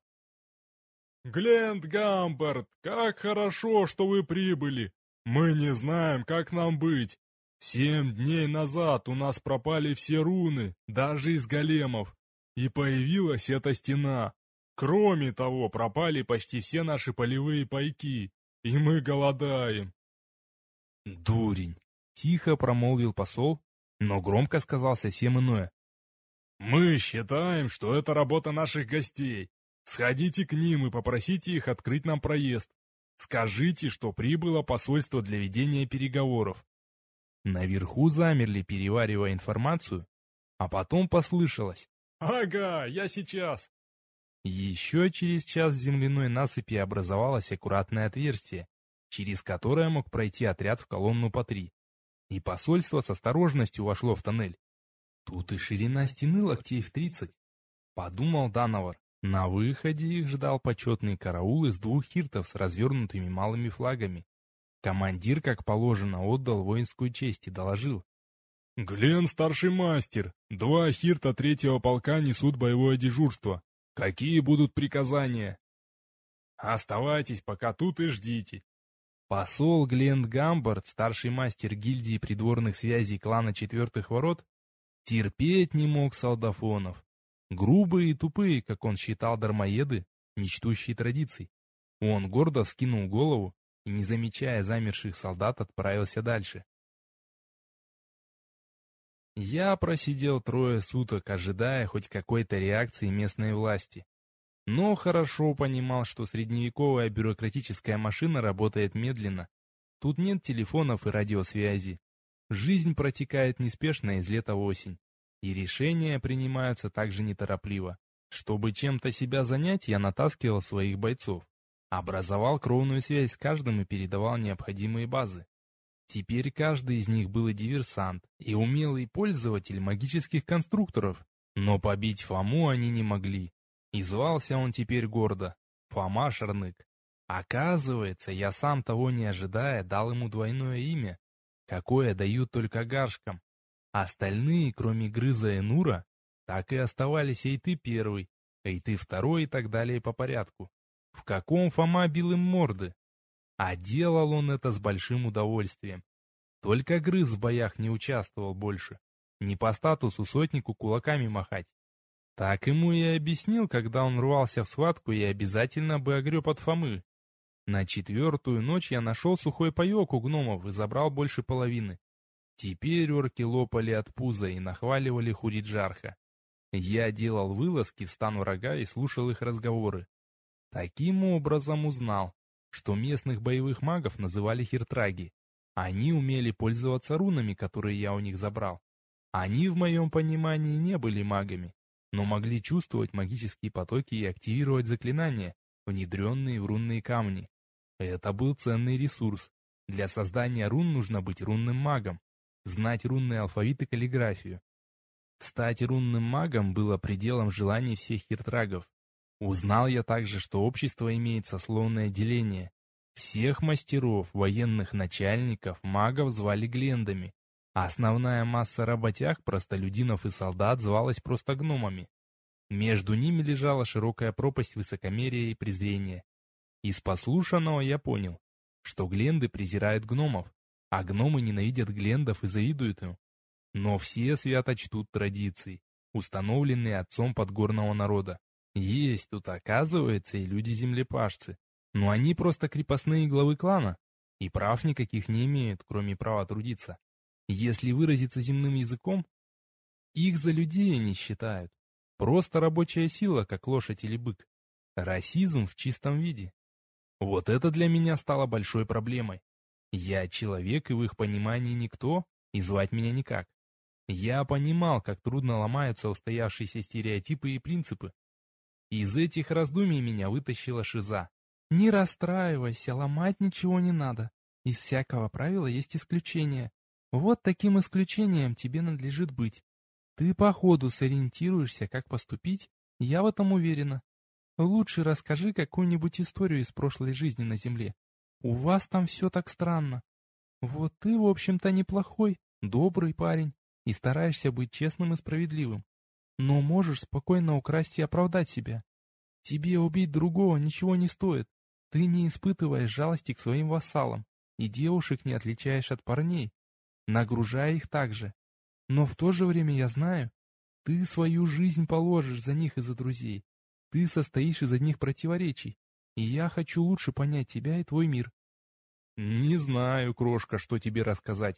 «Глент Гамбард, как хорошо, что вы прибыли! Мы не знаем, как нам быть. Семь дней назад у нас пропали все руны, даже из големов, и появилась эта стена. Кроме того, пропали почти все наши полевые пайки, и мы голодаем». «Дурень!» — тихо промолвил посол, но громко сказал совсем иное. Мы считаем, что это работа наших гостей. Сходите к ним и попросите их открыть нам проезд. Скажите, что прибыло посольство для ведения переговоров. Наверху замерли, переваривая информацию, а потом послышалось. «Ага, я сейчас!» Еще через час в земляной насыпи образовалось аккуратное отверстие, через которое мог пройти отряд в колонну по три. И посольство с осторожностью вошло в тоннель. Тут и ширина стены локтей в тридцать. Подумал Дановар. На выходе их ждал почетный караул из двух хиртов с развернутыми малыми флагами. Командир, как положено, отдал воинскую честь и доложил. «Глен, старший мастер, два хирта третьего полка несут боевое дежурство. Какие будут приказания?» «Оставайтесь пока тут и ждите». Посол Глен Гамбард, старший мастер гильдии придворных связей клана Четвертых Ворот, Терпеть не мог солдафонов. Грубые и тупые, как он считал дармоеды, нечтущие традиций. Он гордо скинул голову и, не замечая замерших солдат, отправился дальше. Я просидел трое суток, ожидая хоть какой-то реакции местной власти. но хорошо понимал, что средневековая бюрократическая машина работает медленно. Тут нет телефонов и радиосвязи. Жизнь протекает неспешно из лета в осень, и решения принимаются также неторопливо. Чтобы чем-то себя занять, я натаскивал своих бойцов. Образовал кровную связь с каждым и передавал необходимые базы. Теперь каждый из них был и диверсант, и умелый пользователь магических конструкторов, но побить Фому они не могли. И звался он теперь гордо Фома Шарнык. Оказывается, я сам того не ожидая дал ему двойное имя, какое дают только гаршкам. Остальные, кроме Грыза и Нура, так и оставались и ты первый, и ты второй и так далее по порядку. В каком Фома бил им морды? А делал он это с большим удовольствием. Только Грыз в боях не участвовал больше. Не по статусу сотнику кулаками махать. Так ему и объяснил, когда он рвался в схватку и обязательно бы огреб от Фомы. На четвертую ночь я нашел сухой паек у гномов и забрал больше половины. Теперь орки лопали от пуза и нахваливали Хуриджарха. Я делал вылазки в стан врага и слушал их разговоры. Таким образом узнал, что местных боевых магов называли хиртраги. Они умели пользоваться рунами, которые я у них забрал. Они, в моем понимании, не были магами, но могли чувствовать магические потоки и активировать заклинания, внедренные в рунные камни. Это был ценный ресурс. Для создания рун нужно быть рунным магом, знать рунный алфавит и каллиграфию. Стать рунным магом было пределом желаний всех хиртрагов. Узнал я также, что общество имеет сословное деление. Всех мастеров, военных начальников, магов звали глендами, а основная масса работяг, простолюдинов и солдат звалась просто гномами. Между ними лежала широкая пропасть высокомерия и презрения. Из послушанного я понял, что гленды презирают гномов, а гномы ненавидят глендов и завидуют им. Но все свято чтут традиции, установленные отцом подгорного народа. Есть тут, оказывается, и люди-землепашцы, но они просто крепостные главы клана, и прав никаких не имеют, кроме права трудиться. Если выразиться земным языком, их за людей не считают. Просто рабочая сила, как лошадь или бык. Расизм в чистом виде. Вот это для меня стало большой проблемой. Я человек, и в их понимании никто, и звать меня никак. Я понимал, как трудно ломаются устоявшиеся стереотипы и принципы. Из этих раздумий меня вытащила шиза. «Не расстраивайся, ломать ничего не надо. Из всякого правила есть исключение. Вот таким исключением тебе надлежит быть. Ты по ходу сориентируешься, как поступить, я в этом уверена. Лучше расскажи какую-нибудь историю из прошлой жизни на Земле. У вас там все так странно. Вот ты, в общем-то, неплохой, добрый парень и стараешься быть честным и справедливым. Но можешь спокойно украсть и оправдать себя. Тебе убить другого ничего не стоит. Ты не испытываешь жалости к своим вассалам, и девушек не отличаешь от парней, нагружая их также. Но в то же время я знаю, ты свою жизнь положишь за них и за друзей. Ты состоишь из одних противоречий, и я хочу лучше понять тебя и твой мир. Не знаю, крошка, что тебе рассказать.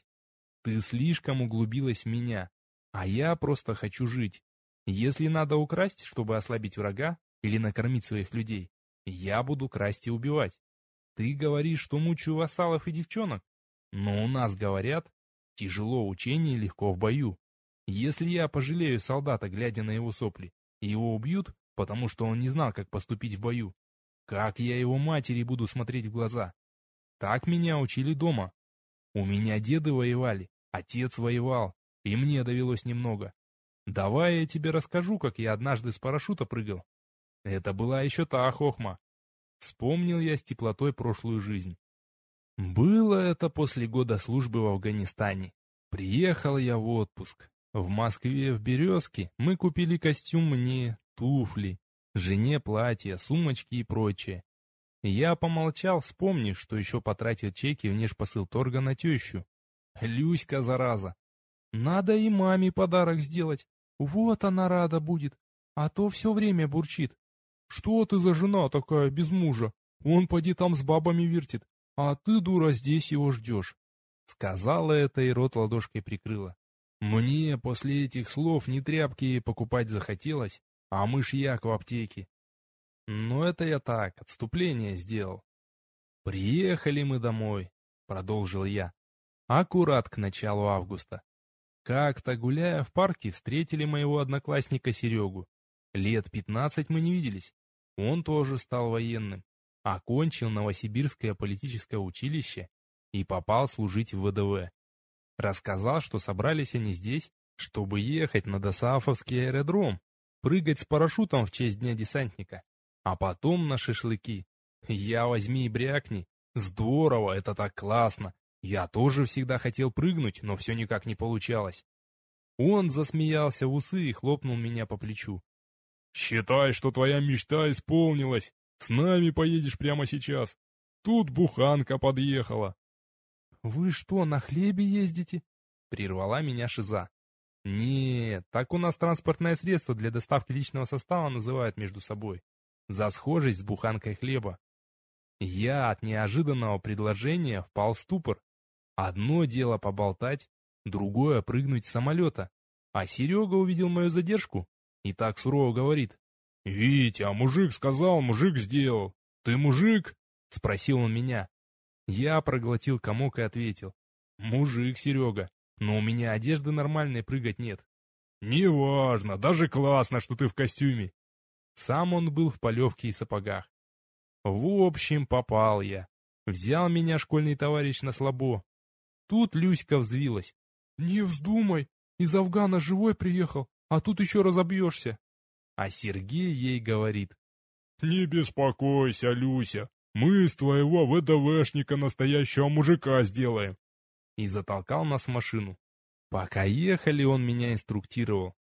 Ты слишком углубилась в меня, а я просто хочу жить. Если надо украсть, чтобы ослабить врага или накормить своих людей, я буду красть и убивать. Ты говоришь, что мучаю вассалов и девчонок, но у нас говорят, Тяжело учение, легко в бою. Если я пожалею солдата, глядя на его сопли, и его убьют, потому что он не знал, как поступить в бою, как я его матери буду смотреть в глаза? Так меня учили дома. У меня деды воевали, отец воевал, и мне довелось немного. Давай я тебе расскажу, как я однажды с парашюта прыгал. Это была еще та хохма. Вспомнил я с теплотой прошлую жизнь. Было это после года службы в Афганистане. Приехал я в отпуск. В Москве в Березке мы купили костюм мне, туфли, жене платья, сумочки и прочее. Я помолчал, вспомнив, что еще потратил чеки в торга на тещу. Люська, зараза. Надо и маме подарок сделать. Вот она рада будет. А то все время бурчит. Что ты за жена такая без мужа? Он поди там с бабами вертит. А ты, дура, здесь его ждешь. Сказала это и рот ладошкой прикрыла. Мне после этих слов ни тряпки покупать захотелось, а мышьяк в аптеке. Но это я так, отступление сделал. Приехали мы домой, продолжил я. Аккурат к началу августа. Как-то, гуляя в парке, встретили моего одноклассника Серегу. Лет пятнадцать мы не виделись. Он тоже стал военным. Окончил Новосибирское политическое училище и попал служить в ВДВ. Рассказал, что собрались они здесь, чтобы ехать на Досаафовский аэродром, прыгать с парашютом в честь Дня десантника, а потом на шашлыки. Я возьми и брякни. Здорово, это так классно. Я тоже всегда хотел прыгнуть, но все никак не получалось. Он засмеялся в усы и хлопнул меня по плечу. «Считай, что твоя мечта исполнилась. С нами поедешь прямо сейчас. Тут буханка подъехала». «Вы что, на хлебе ездите?» — прервала меня Шиза. «Нет, так у нас транспортное средство для доставки личного состава называют между собой. За схожесть с буханкой хлеба». Я от неожиданного предложения впал в ступор. Одно дело поболтать, другое прыгнуть с самолета. А Серега увидел мою задержку и так сурово говорит. «Витя, а мужик сказал, мужик сделал. Ты мужик?» — спросил он меня. Я проглотил комок и ответил. «Мужик, Серега, но у меня одежды нормальной прыгать нет». «Неважно, даже классно, что ты в костюме». Сам он был в полевке и сапогах. В общем, попал я. Взял меня школьный товарищ на слабо. Тут Люська взвилась. «Не вздумай, из Афгана живой приехал, а тут еще разобьешься». А Сергей ей говорит. «Не беспокойся, Люся, мы из твоего ВДВшника настоящего мужика сделаем». И затолкал нас в машину. Пока ехали, он меня инструктировал.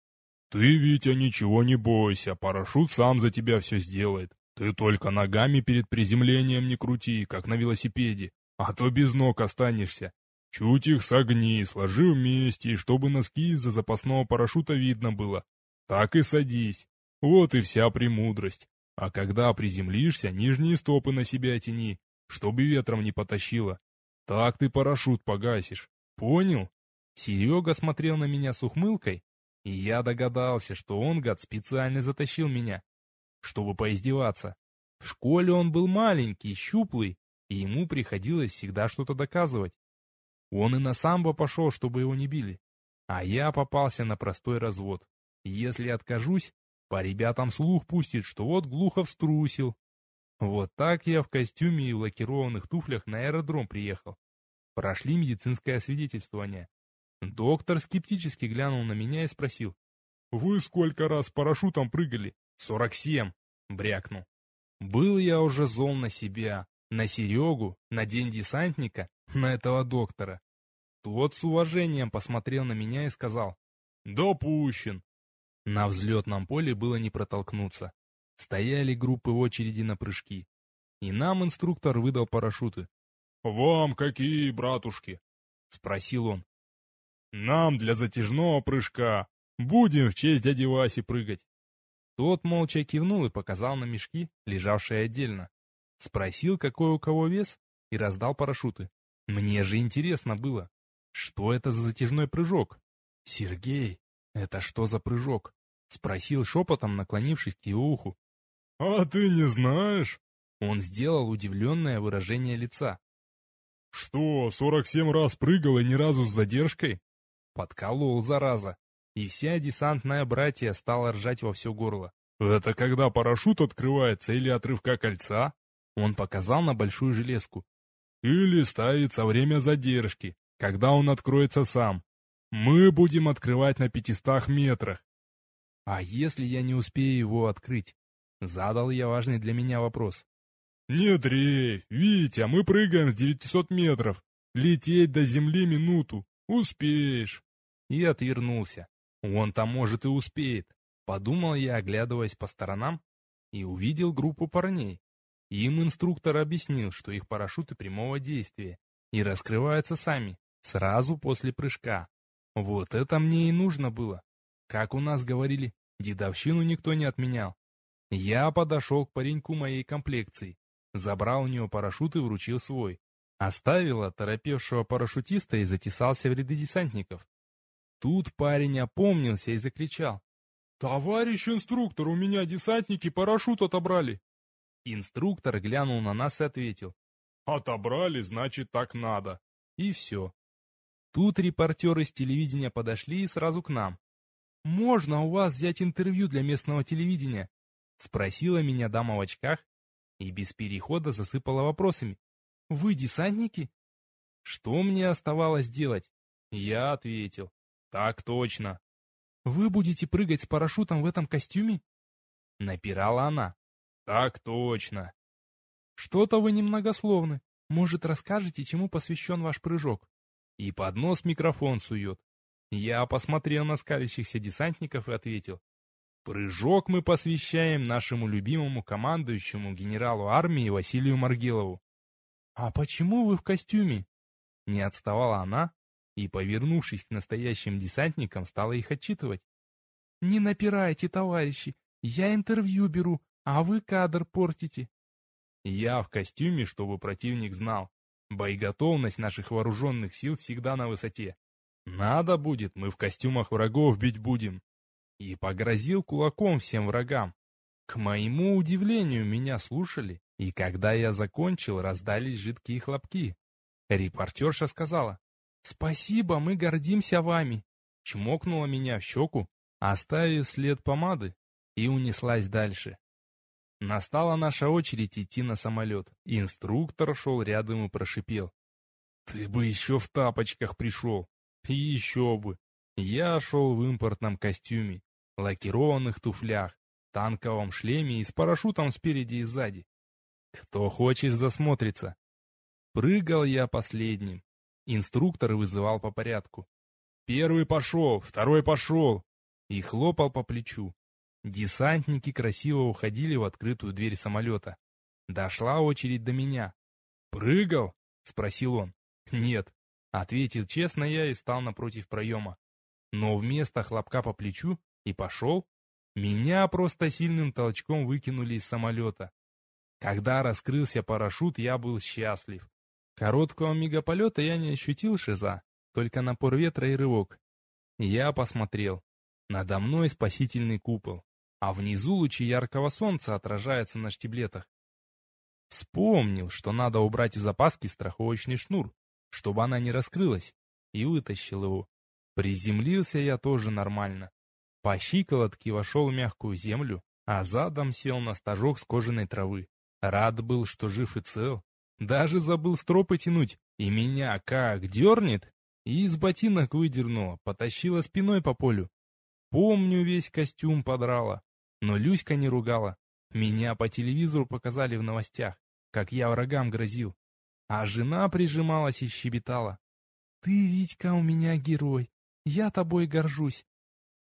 «Ты, Витя, ничего не бойся, парашют сам за тебя все сделает. Ты только ногами перед приземлением не крути, как на велосипеде, а то без ног останешься. Чуть их согни, сложи вместе, и чтобы носки из-за запасного парашюта видно было. Так и садись. Вот и вся премудрость. А когда приземлишься, нижние стопы на себя тяни, чтобы ветром не потащило. Так ты парашют погасишь. Понял? Серега смотрел на меня с ухмылкой, и я догадался, что он, гад, специально затащил меня, чтобы поиздеваться. В школе он был маленький, щуплый, и ему приходилось всегда что-то доказывать. Он и на самбо пошел, чтобы его не били. А я попался на простой развод. Если откажусь, по ребятам слух пустит, что вот Глухов струсил. Вот так я в костюме и в лакированных туфлях на аэродром приехал. Прошли медицинское освидетельствование. Доктор скептически глянул на меня и спросил. «Вы сколько раз парашютом прыгали?» «Сорок семь», — брякнул. Был я уже зол на себя, на Серегу, на день десантника, на этого доктора. Тот с уважением посмотрел на меня и сказал «Допущен». На взлетном поле было не протолкнуться. Стояли группы очереди на прыжки. И нам инструктор выдал парашюты. «Вам какие, братушки?» — спросил он. «Нам для затяжного прыжка. Будем в честь дяди Васи прыгать». Тот молча кивнул и показал на мешки, лежавшие отдельно. Спросил, какой у кого вес, и раздал парашюты. Мне же интересно было, что это за затяжной прыжок? Сергей, это что за прыжок? Спросил шепотом, наклонившись к его уху. А ты не знаешь? Он сделал удивленное выражение лица. Что, сорок семь раз прыгал и ни разу с задержкой? Подколол, зараза и вся десантная братья стала ржать во все горло. «Это когда парашют открывается или отрывка кольца?» Он показал на большую железку. «Или ставится время задержки, когда он откроется сам. Мы будем открывать на пятистах метрах». «А если я не успею его открыть?» Задал я важный для меня вопрос. «Не дрейф, Витя, мы прыгаем с 900 метров. Лететь до земли минуту. Успеешь». И отвернулся. Он там, может, и успеет. Подумал я, оглядываясь по сторонам, и увидел группу парней. Им инструктор объяснил, что их парашюты прямого действия и раскрываются сами, сразу после прыжка. Вот это мне и нужно было. Как у нас говорили, дедовщину никто не отменял. Я подошел к пареньку моей комплекции, забрал у него парашют и вручил свой. Оставил оторопевшего парашютиста и затесался в ряды десантников. Тут парень опомнился и закричал. «Товарищ инструктор, у меня десантники парашют отобрали!» Инструктор глянул на нас и ответил. Отобрали, значит, так надо. И все. Тут репортеры с телевидения подошли и сразу к нам. «Можно у вас взять интервью для местного телевидения?» Спросила меня дама в очках и без перехода засыпала вопросами. «Вы десантники?» Что мне оставалось делать? Я ответил. «Так точно». «Вы будете прыгать с парашютом в этом костюме?» Напирала она. «Так точно». «Что-то вы немногословны. Может, расскажете, чему посвящен ваш прыжок?» И под нос микрофон сует. Я посмотрел на скалящихся десантников и ответил. Прыжок мы посвящаем нашему любимому командующему генералу армии Василию Маргелову. «А почему вы в костюме?» Не отставала она и, повернувшись к настоящим десантникам, стала их отчитывать. «Не напирайте, товарищи, я интервью беру, а вы кадр портите». Я в костюме, чтобы противник знал. Боеготовность наших вооруженных сил всегда на высоте. Надо будет, мы в костюмах врагов бить будем. И погрозил кулаком всем врагам. К моему удивлению, меня слушали, и когда я закончил, раздались жидкие хлопки. Репортерша сказала, «Спасибо, мы гордимся вами», чмокнула меня в щеку, оставив след помады, и унеслась дальше. Настала наша очередь идти на самолет. Инструктор шел рядом и прошипел. «Ты бы еще в тапочках пришел!» И еще бы! Я шел в импортном костюме, лакированных туфлях, танковом шлеме и с парашютом спереди и сзади. Кто хочешь засмотрится. Прыгал я последним. Инструктор вызывал по порядку. Первый пошел, второй пошел. И хлопал по плечу. Десантники красиво уходили в открытую дверь самолета. Дошла очередь до меня. «Прыгал?» — спросил он. «Нет», — ответил честно я и встал напротив проема. Но вместо хлопка по плечу и пошел, меня просто сильным толчком выкинули из самолета. Когда раскрылся парашют, я был счастлив. Короткого мегаполета я не ощутил шиза, только напор ветра и рывок. Я посмотрел. Надо мной спасительный купол, а внизу лучи яркого солнца отражаются на штиблетах. Вспомнил, что надо убрать у запаски страховочный шнур, чтобы она не раскрылась, и вытащил его. Приземлился я тоже нормально. По щиколотке вошел в мягкую землю, а задом сел на стажок с кожаной травы. Рад был, что жив и цел. Даже забыл стропы тянуть, и меня как дернет, и из ботинок выдернула, потащила спиной по полю. Помню, весь костюм подрала, но Люська не ругала. Меня по телевизору показали в новостях, как я врагам грозил. А жена прижималась и щебетала. «Ты, Витька, у меня герой. Я тобой горжусь.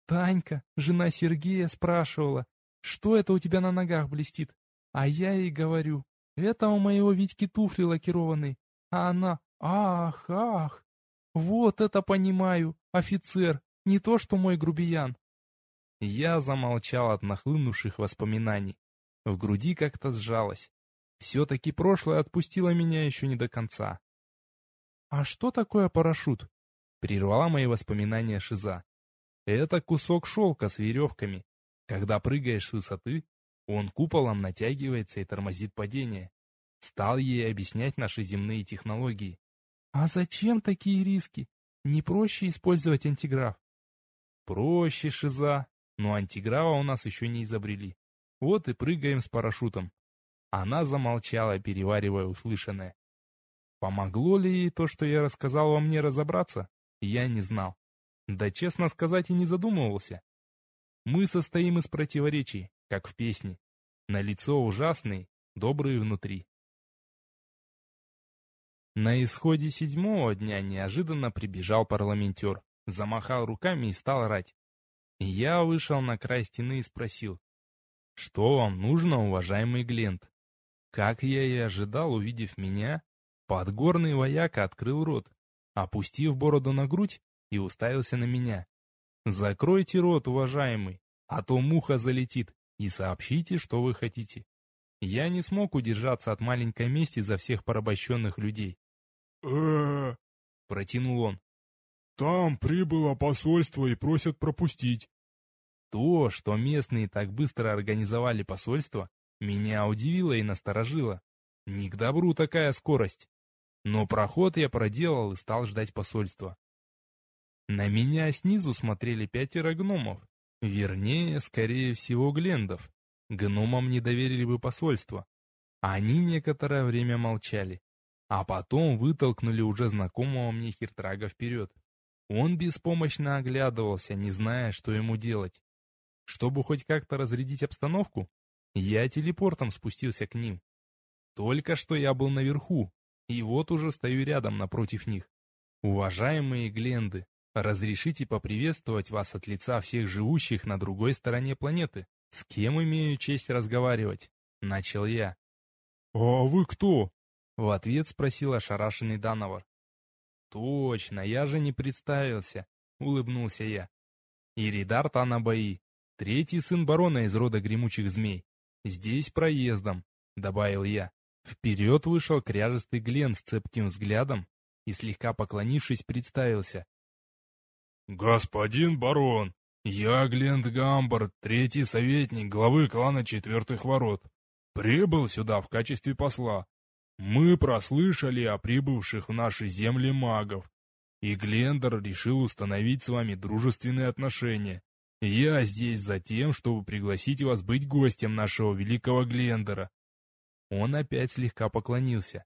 Танька, жена Сергея, спрашивала, что это у тебя на ногах блестит? А я ей говорю, это у моего Витьки туфли лакированные. А она, ах, ах, вот это понимаю, офицер, не то что мой грубиян. Я замолчал от нахлынувших воспоминаний. В груди как-то сжалось. Все-таки прошлое отпустило меня еще не до конца. «А что такое парашют?» — прервала мои воспоминания Шиза. Это кусок шелка с веревками. Когда прыгаешь с высоты, он куполом натягивается и тормозит падение. Стал ей объяснять наши земные технологии. А зачем такие риски? Не проще использовать антиграф? Проще, Шиза, но антиграфа у нас еще не изобрели. Вот и прыгаем с парашютом. Она замолчала, переваривая услышанное. Помогло ли ей то, что я рассказал вам мне разобраться, я не знал. Да, честно сказать, и не задумывался. Мы состоим из противоречий, как в песне. На лицо ужасный, добрый внутри. На исходе седьмого дня неожиданно прибежал парламентер, замахал руками и стал орать. Я вышел на край стены и спросил, «Что вам нужно, уважаемый Глент?» Как я и ожидал, увидев меня, подгорный вояка открыл рот, опустив бороду на грудь, и уставился на меня. «Закройте рот, уважаемый, а то муха залетит, и сообщите, что вы хотите». Я не смог удержаться от маленькой мести за всех порабощенных людей. э протянул он. «Там прибыло посольство и просят пропустить». То, что местные так быстро организовали посольство, Меня удивило и насторожило. Не к добру такая скорость. Но проход я проделал и стал ждать посольства. На меня снизу смотрели пятеро гномов. Вернее, скорее всего, глендов. Гномам не доверили бы посольство. Они некоторое время молчали, а потом вытолкнули уже знакомого мне Хиртрага вперед. Он беспомощно оглядывался, не зная, что ему делать. Чтобы хоть как-то разрядить обстановку, я телепортом спустился к ним. Только что я был наверху, и вот уже стою рядом напротив них. Уважаемые Гленды, разрешите поприветствовать вас от лица всех живущих на другой стороне планеты. С кем имею честь разговаривать? Начал я. «А вы кто?» — в ответ спросил ошарашенный Дановар. «Точно, я же не представился», — улыбнулся я. «Иридар Танабаи, третий сын барона из рода гремучих змей. Здесь проездом», — добавил я. Вперед вышел кряжестый Глен с цепким взглядом и, слегка поклонившись, представился. «Господин барон, я Глент Гамбард, третий советник главы клана Четвертых Ворот. Прибыл сюда в качестве посла. Мы прослышали о прибывших в наши земли магов, и Глендер решил установить с вами дружественные отношения. Я здесь за тем, чтобы пригласить вас быть гостем нашего великого Глендера. Он опять слегка поклонился.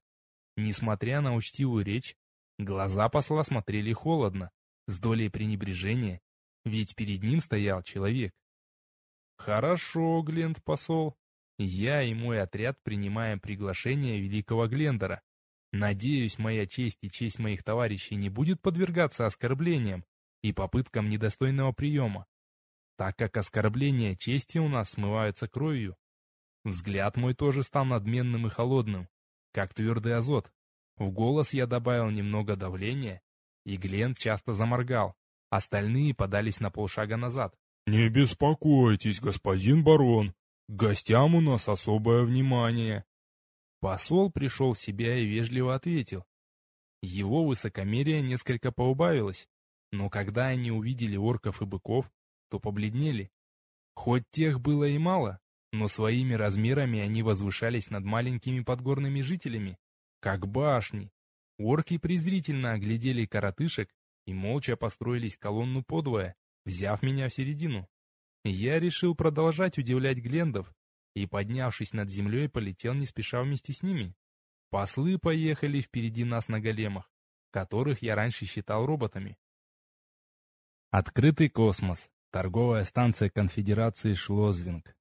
Несмотря на учтивую речь, глаза посла смотрели холодно, с долей пренебрежения, ведь перед ним стоял человек. «Хорошо, Гленд посол. Я и мой отряд принимаем приглашение великого Глендера. Надеюсь, моя честь и честь моих товарищей не будет подвергаться оскорблениям и попыткам недостойного приема, так как оскорбления чести у нас смываются кровью. Взгляд мой тоже стал надменным и холодным, как твердый азот. В голос я добавил немного давления, и Гленд часто заморгал. Остальные подались на полшага назад. «Не беспокойтесь, господин барон, гостям у нас особое внимание. Посол пришел в себя и вежливо ответил. Его высокомерие несколько поубавилось, но когда они увидели орков и быков, то побледнели. Хоть тех было и мало, но своими размерами они возвышались над маленькими подгорными жителями, как башни. Орки презрительно оглядели коротышек и молча построились колонну подвое, взяв меня в середину. Я решил продолжать удивлять Глендов и, поднявшись над землей, полетел не спеша вместе с ними. Послы поехали впереди нас на големах, которых я раньше считал роботами. Открытый космос. Торговая станция конфедерации Шлозвинг.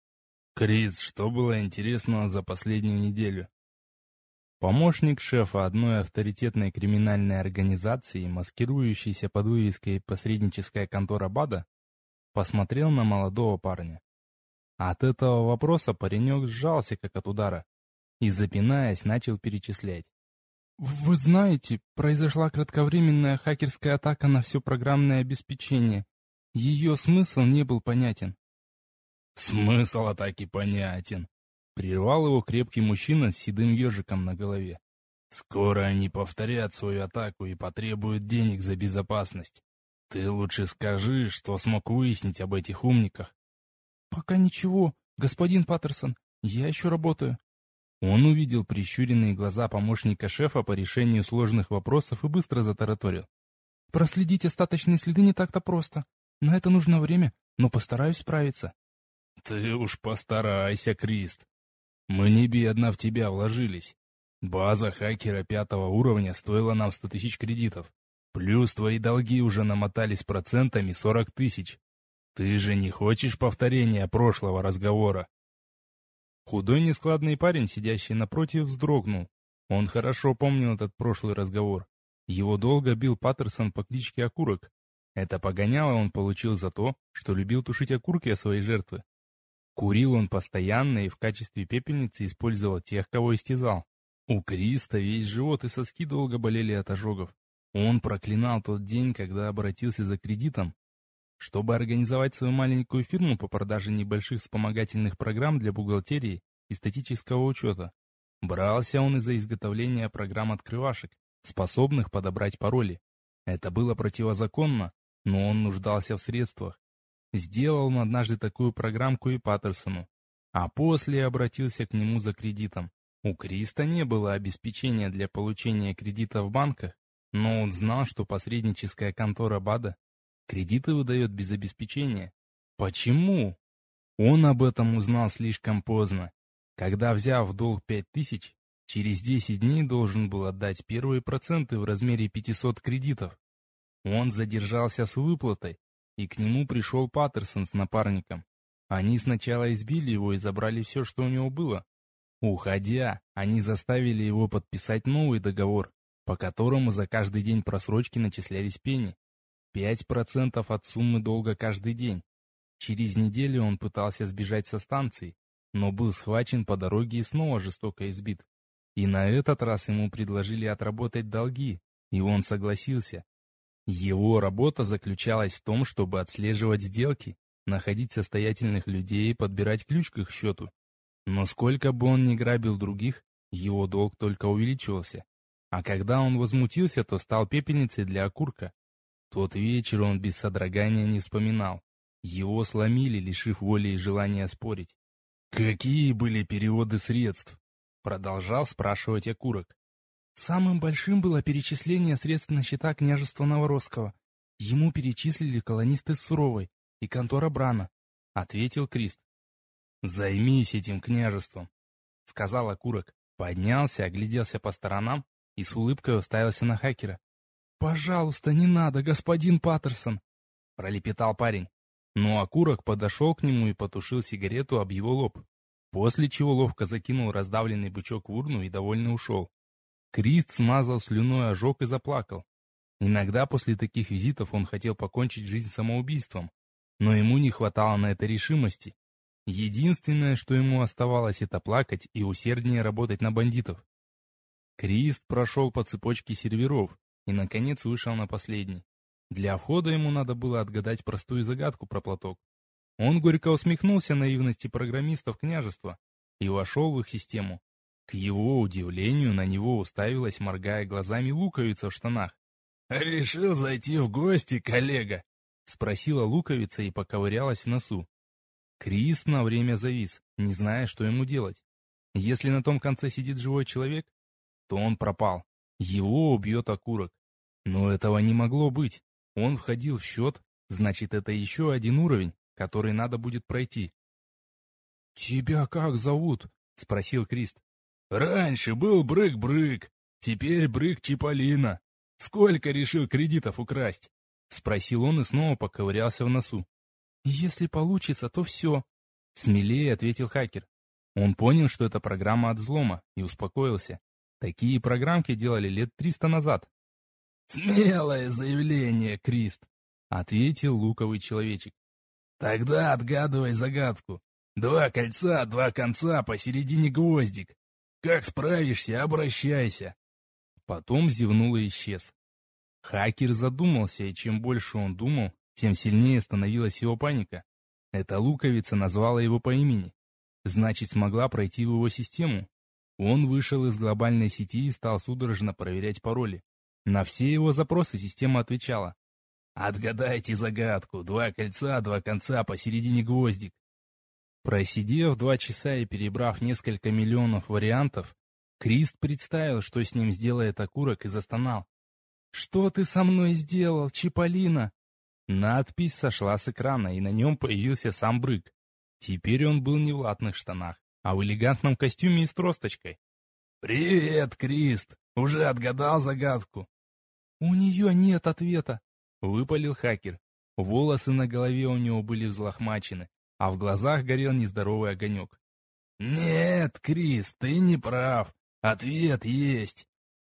Крис, что было интересного за последнюю неделю? Помощник шефа одной авторитетной криминальной организации, маскирующейся под вывеской «Посредническая контора БАДа», посмотрел на молодого парня. От этого вопроса паренек сжался, как от удара, и, запинаясь, начал перечислять. «Вы знаете, произошла кратковременная хакерская атака на все программное обеспечение. Ее смысл не был понятен». «Смысл атаки понятен», — прервал его крепкий мужчина с седым ежиком на голове. «Скоро они повторят свою атаку и потребуют денег за безопасность. Ты лучше скажи, что смог выяснить об этих умниках. Пока ничего, господин Паттерсон, я еще работаю. Он увидел прищуренные глаза помощника шефа по решению сложных вопросов и быстро затараторил. Проследить остаточные следы не так-то просто. На это нужно время, но постараюсь справиться. Ты уж постарайся, Крист. Мы не бедно в тебя вложились. База хакера пятого уровня стоила нам сто тысяч кредитов. Плюс твои долги уже намотались процентами сорок тысяч. Ты же не хочешь повторения прошлого разговора?» Худой нескладный парень, сидящий напротив, вздрогнул. Он хорошо помнил этот прошлый разговор. Его долго бил Паттерсон по кличке Окурок. Это погоняло он получил за то, что любил тушить окурки о своей жертвы. Курил он постоянно и в качестве пепельницы использовал тех, кого истязал. У Криста весь живот и соски долго болели от ожогов. Он проклинал тот день, когда обратился за кредитом. Чтобы организовать свою маленькую фирму по продаже небольших вспомогательных программ для бухгалтерии и статического учета, брался он из-за изготовления программ открывашек, способных подобрать пароли. Это было противозаконно, но он нуждался в средствах. Сделал он однажды такую программку и Паттерсону. а после обратился к нему за кредитом. У Криста не было обеспечения для получения кредита в банках, но он знал, что посредническая контора БАДа кредиты выдает без обеспечения. Почему? Он об этом узнал слишком поздно, когда, взяв в долг пять тысяч, через 10 дней должен был отдать первые проценты в размере 500 кредитов. Он задержался с выплатой, и к нему пришел Паттерсон с напарником. Они сначала избили его и забрали все, что у него было. Уходя, они заставили его подписать новый договор, по которому за каждый день просрочки начислялись пени. Пять процентов от суммы долга каждый день. Через неделю он пытался сбежать со станции, но был схвачен по дороге и снова жестоко избит. И на этот раз ему предложили отработать долги, и он согласился. Его работа заключалась в том, чтобы отслеживать сделки, находить состоятельных людей и подбирать ключ к их счету. Но сколько бы он ни грабил других, его долг только увеличивался. А когда он возмутился, то стал пепельницей для окурка. Тот вечер он без содрогания не вспоминал. Его сломили, лишив воли и желания спорить. «Какие были переводы средств?» Продолжал спрашивать окурок. Самым большим было перечисление средств на счета княжества Новоросского. Ему перечислили колонисты Суровой и контора Брана, — ответил Крист. «Займись этим княжеством», — сказал окурок. Поднялся, огляделся по сторонам и с улыбкой уставился на хакера. «Пожалуйста, не надо, господин Паттерсон!» — пролепетал парень. Но окурок подошел к нему и потушил сигарету об его лоб, после чего ловко закинул раздавленный бычок в урну и довольно ушел. Крит смазал слюной ожог и заплакал. Иногда после таких визитов он хотел покончить жизнь самоубийством, но ему не хватало на это решимости. Единственное, что ему оставалось, это плакать и усерднее работать на бандитов. Крист прошел по цепочке серверов и, наконец, вышел на последний. Для входа ему надо было отгадать простую загадку про платок. Он горько усмехнулся наивности программистов княжества и вошел в их систему. К его удивлению, на него уставилась, моргая глазами луковица в штанах. «Решил зайти в гости, коллега?» — спросила луковица и поковырялась в носу. Крис на время завис, не зная, что ему делать. Если на том конце сидит живой человек, то он пропал. Его убьет окурок. Но этого не могло быть. Он входил в счет, значит, это еще один уровень, который надо будет пройти. «Тебя как зовут?» — спросил Крист. «Раньше был Брык-Брык, теперь Брык Чиполлино. Сколько решил кредитов украсть?» — спросил он и снова поковырялся в носу. «Если получится, то все», — смелее ответил хакер. Он понял, что это программа от взлома, и успокоился. Такие программки делали лет триста назад. «Смелое заявление, Крист», — ответил луковый человечек. «Тогда отгадывай загадку. Два кольца, два конца, посередине гвоздик. Как справишься, обращайся». Потом зевнул и исчез. Хакер задумался, и чем больше он думал, тем сильнее становилась его паника. Эта луковица назвала его по имени. Значит, смогла пройти в его систему. Он вышел из глобальной сети и стал судорожно проверять пароли. На все его запросы система отвечала. «Отгадайте загадку. Два кольца, два конца, посередине гвоздик». Просидев два часа и перебрав несколько миллионов вариантов, Крист представил, что с ним сделает окурок и застонал. «Что ты со мной сделал, Чиполлино?» Надпись сошла с экрана, и на нем появился сам Брык. Теперь он был не в латных штанах, а в элегантном костюме и с тросточкой. «Привет, Крист! Уже отгадал загадку?» «У нее нет ответа», — выпалил хакер. Волосы на голове у него были взлохмачены, а в глазах горел нездоровый огонек. «Нет, Крис, ты не прав. Ответ есть.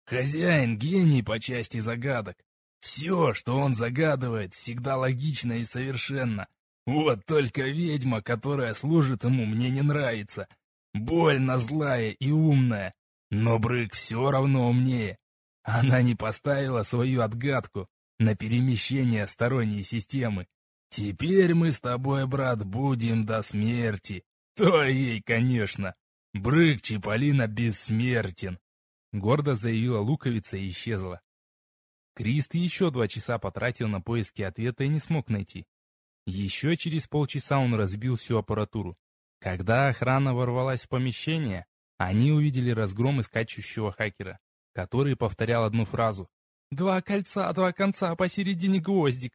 Хозяин гений по части загадок. Все, что он загадывает, всегда логично и совершенно. Вот только ведьма, которая служит ему, мне не нравится. Больно злая и умная. Но Брык все равно умнее. Она не поставила свою отгадку на перемещение сторонней системы. Теперь мы с тобой, брат, будем до смерти. Твоей, конечно. Брык Чиполлино бессмертен. Гордо заявила луковица и исчезла. Крист еще два часа потратил на поиски ответа и не смог найти. Еще через полчаса он разбил всю аппаратуру. Когда охрана ворвалась в помещение, они увидели разгром и скачущего хакера, который повторял одну фразу «Два кольца, два конца, посередине гвоздик».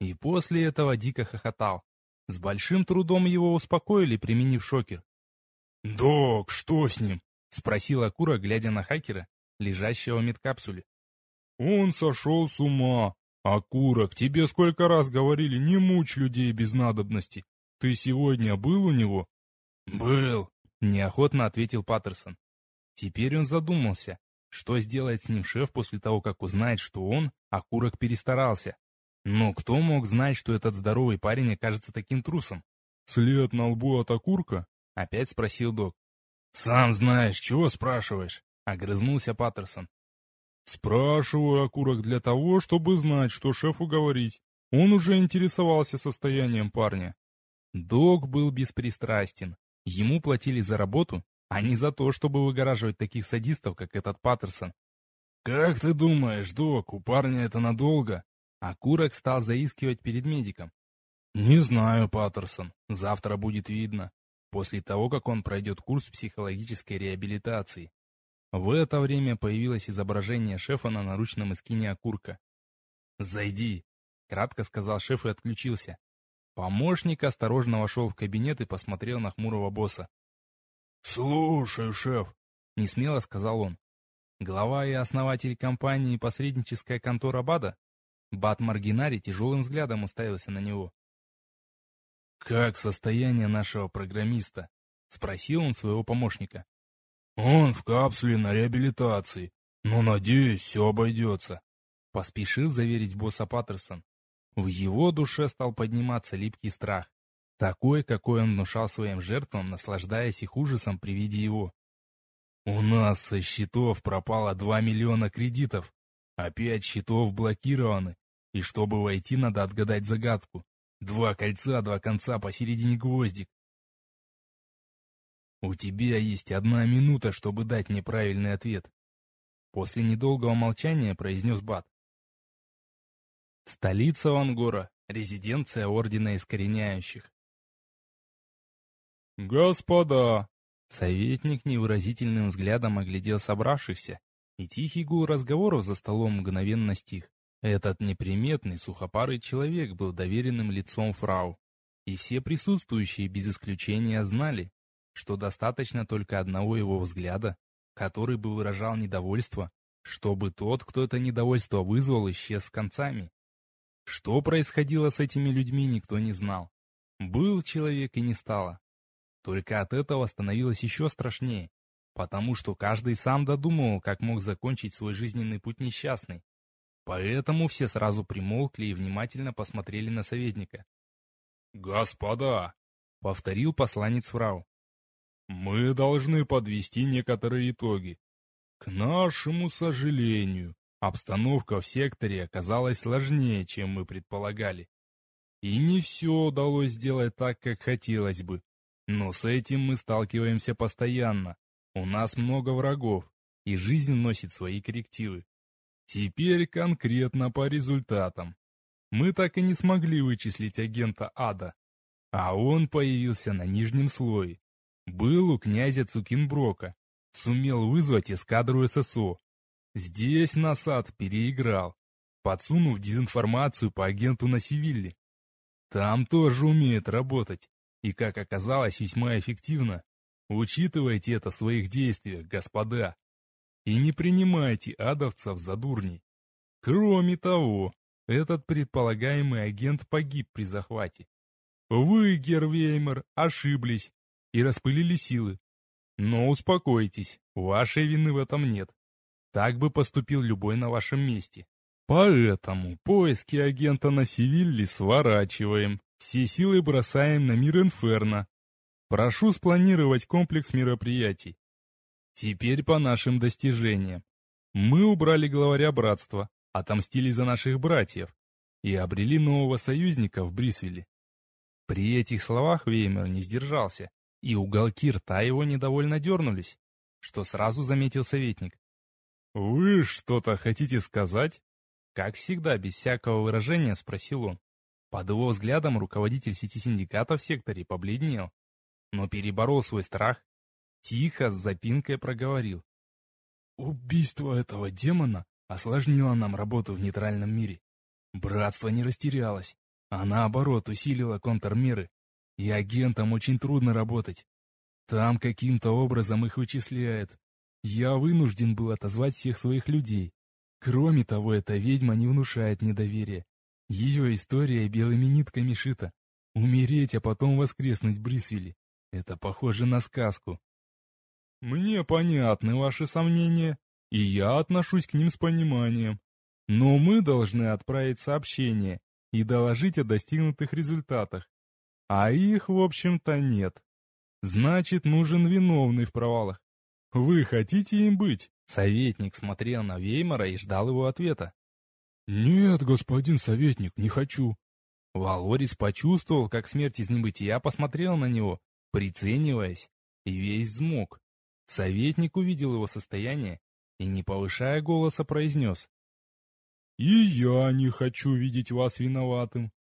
И после этого дико хохотал. С большим трудом его успокоили, применив шокер. «Док, что с ним?» — спросил Акура, глядя на хакера, лежащего в медкапсуле. «Он сошел с ума. Акура, к тебе сколько раз говорили, не мучь людей без надобности. Ты сегодня был у него?» «Был», — неохотно ответил Паттерсон. Теперь он задумался, что сделает с ним шеф после того, как узнает, что он, окурок, перестарался. Но кто мог знать, что этот здоровый парень окажется таким трусом? «След на лбу от окурка?» — опять спросил док. «Сам знаешь, чего спрашиваешь?» — огрызнулся Паттерсон. «Спрашиваю окурок для того, чтобы знать, что шефу говорить. Он уже интересовался состоянием парня». Док был беспристрастен. Ему платили за работу, а не за то, чтобы выгораживать таких садистов, как этот Паттерсон. «Как ты думаешь, док, у парня это надолго?» А Курок стал заискивать перед медиком. «Не знаю, Паттерсон, завтра будет видно, после того, как он пройдет курс психологической реабилитации». В это время появилось изображение шефа на наручном эскине окурка. «Зайди», — кратко сказал шеф и отключился. Помощник осторожно вошел в кабинет и посмотрел на хмурого босса. «Слушаю, шеф», — несмело сказал он. Глава и основатель компании «Посредническая контора БАДа» Бат Маргинари тяжелым взглядом уставился на него. «Как состояние нашего программиста?» — спросил он своего помощника. «Он в капсуле на реабилитации, но, надеюсь, все обойдется», — поспешил заверить босса Паттерсон. В его душе стал подниматься липкий страх, такой, какой он внушал своим жертвам, наслаждаясь их ужасом при виде его. «У нас со счетов пропало два миллиона кредитов, опять счетов блокированы, и чтобы войти, надо отгадать загадку. Два кольца, два конца, посередине гвоздик. У тебя есть одна минута, чтобы дать мне правильный ответ. После недолгого молчания произнес Бат. Столица Вангора, резиденция Ордена Искореняющих. «Господа!» Советник невыразительным взглядом оглядел собравшихся, и тихий гул разговоров за столом мгновенно стих. Этот неприметный, сухопарый человек был доверенным лицом фрау, и все присутствующие без исключения знали, что достаточно только одного его взгляда, который бы выражал недовольство, чтобы тот, кто это недовольство вызвал, исчез с концами. Что происходило с этими людьми, никто не знал. Был человек и не стало. Только от этого становилось еще страшнее, потому что каждый сам додумывал, как мог закончить свой жизненный путь несчастный. Поэтому все сразу примолкли и внимательно посмотрели на советника. «Господа!» — повторил посланец фрау. «Мы должны подвести некоторые итоги. К нашему сожалению, Обстановка в секторе оказалась сложнее, чем мы предполагали. И не все удалось сделать так, как хотелось бы. Но с этим мы сталкиваемся постоянно. У нас много врагов, и жизнь носит свои коррективы. Теперь конкретно по результатам. Мы так и не смогли вычислить агента Ада. А он появился на нижнем слое. Был у князя Цукинброка. Сумел вызвать эскадру ССО. Здесь Насад переиграл, подсунув дезинформацию по агенту на Севилле. Там тоже умеют работать, и, как оказалось, весьма эффективно. Учитывайте это в своих действиях, господа, и не принимайте адовцев за дурней. Кроме того, этот предполагаемый агент погиб при захвате. Вы, Гервеймер, ошиблись и распылили силы. Но успокойтесь, вашей вины в этом нет. Так бы поступил любой на вашем месте. Поэтому поиски агента на Севилле сворачиваем, все силы бросаем на мир Инферно. Прошу спланировать комплекс мероприятий. Теперь по нашим достижениям. Мы убрали главаря братства, отомстили за наших братьев и обрели нового союзника в Брисвилле. При этих словах Веймер не сдержался, и уголки рта его недовольно дернулись, что сразу заметил советник. «Вы что-то хотите сказать?» Как всегда, без всякого выражения, спросил он. Под его взглядом руководитель сети синдиката в секторе побледнел. но переборол свой страх, тихо, с запинкой проговорил. Убийство этого демона осложнило нам работу в нейтральном мире. Братство не растерялось, а наоборот усилило контрмеры, и агентам очень трудно работать. Там каким-то образом их вычисляют. Я вынужден был отозвать всех своих людей. Кроме того, эта ведьма не внушает недоверия. Ее история белыми нитками шита. Умереть, а потом воскреснуть в Брисвеле. Это похоже на сказку. Мне понятны ваши сомнения, и я отношусь к ним с пониманием. Но мы должны отправить сообщение и доложить о достигнутых результатах. А их, в общем-то, нет. Значит, нужен виновный в провалах. Вы хотите им быть? Советник смотрел на Веймара и ждал его ответа. «Нет, господин советник, не хочу». Валорис почувствовал, как смерть из небытия посмотрел на него, прицениваясь, и весь взмок. Советник увидел его состояние и, не повышая голоса, произнес. «И я не хочу видеть вас виноватым.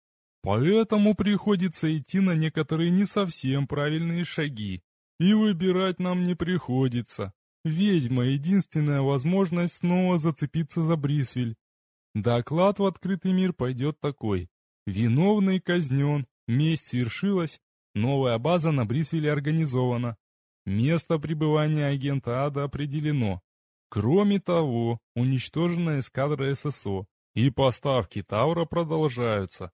Поэтому приходится идти на некоторые не совсем правильные шаги. И выбирать нам не приходится. Ведьма — единственная возможность снова зацепиться за Брисвель. Доклад в открытый мир пойдет такой. Виновный казнен, месть свершилась, новая база на Брисвеле организована. Место пребывания агента Ада определено. Кроме того, уничтожена эскадра ССО, и поставки Таура продолжаются.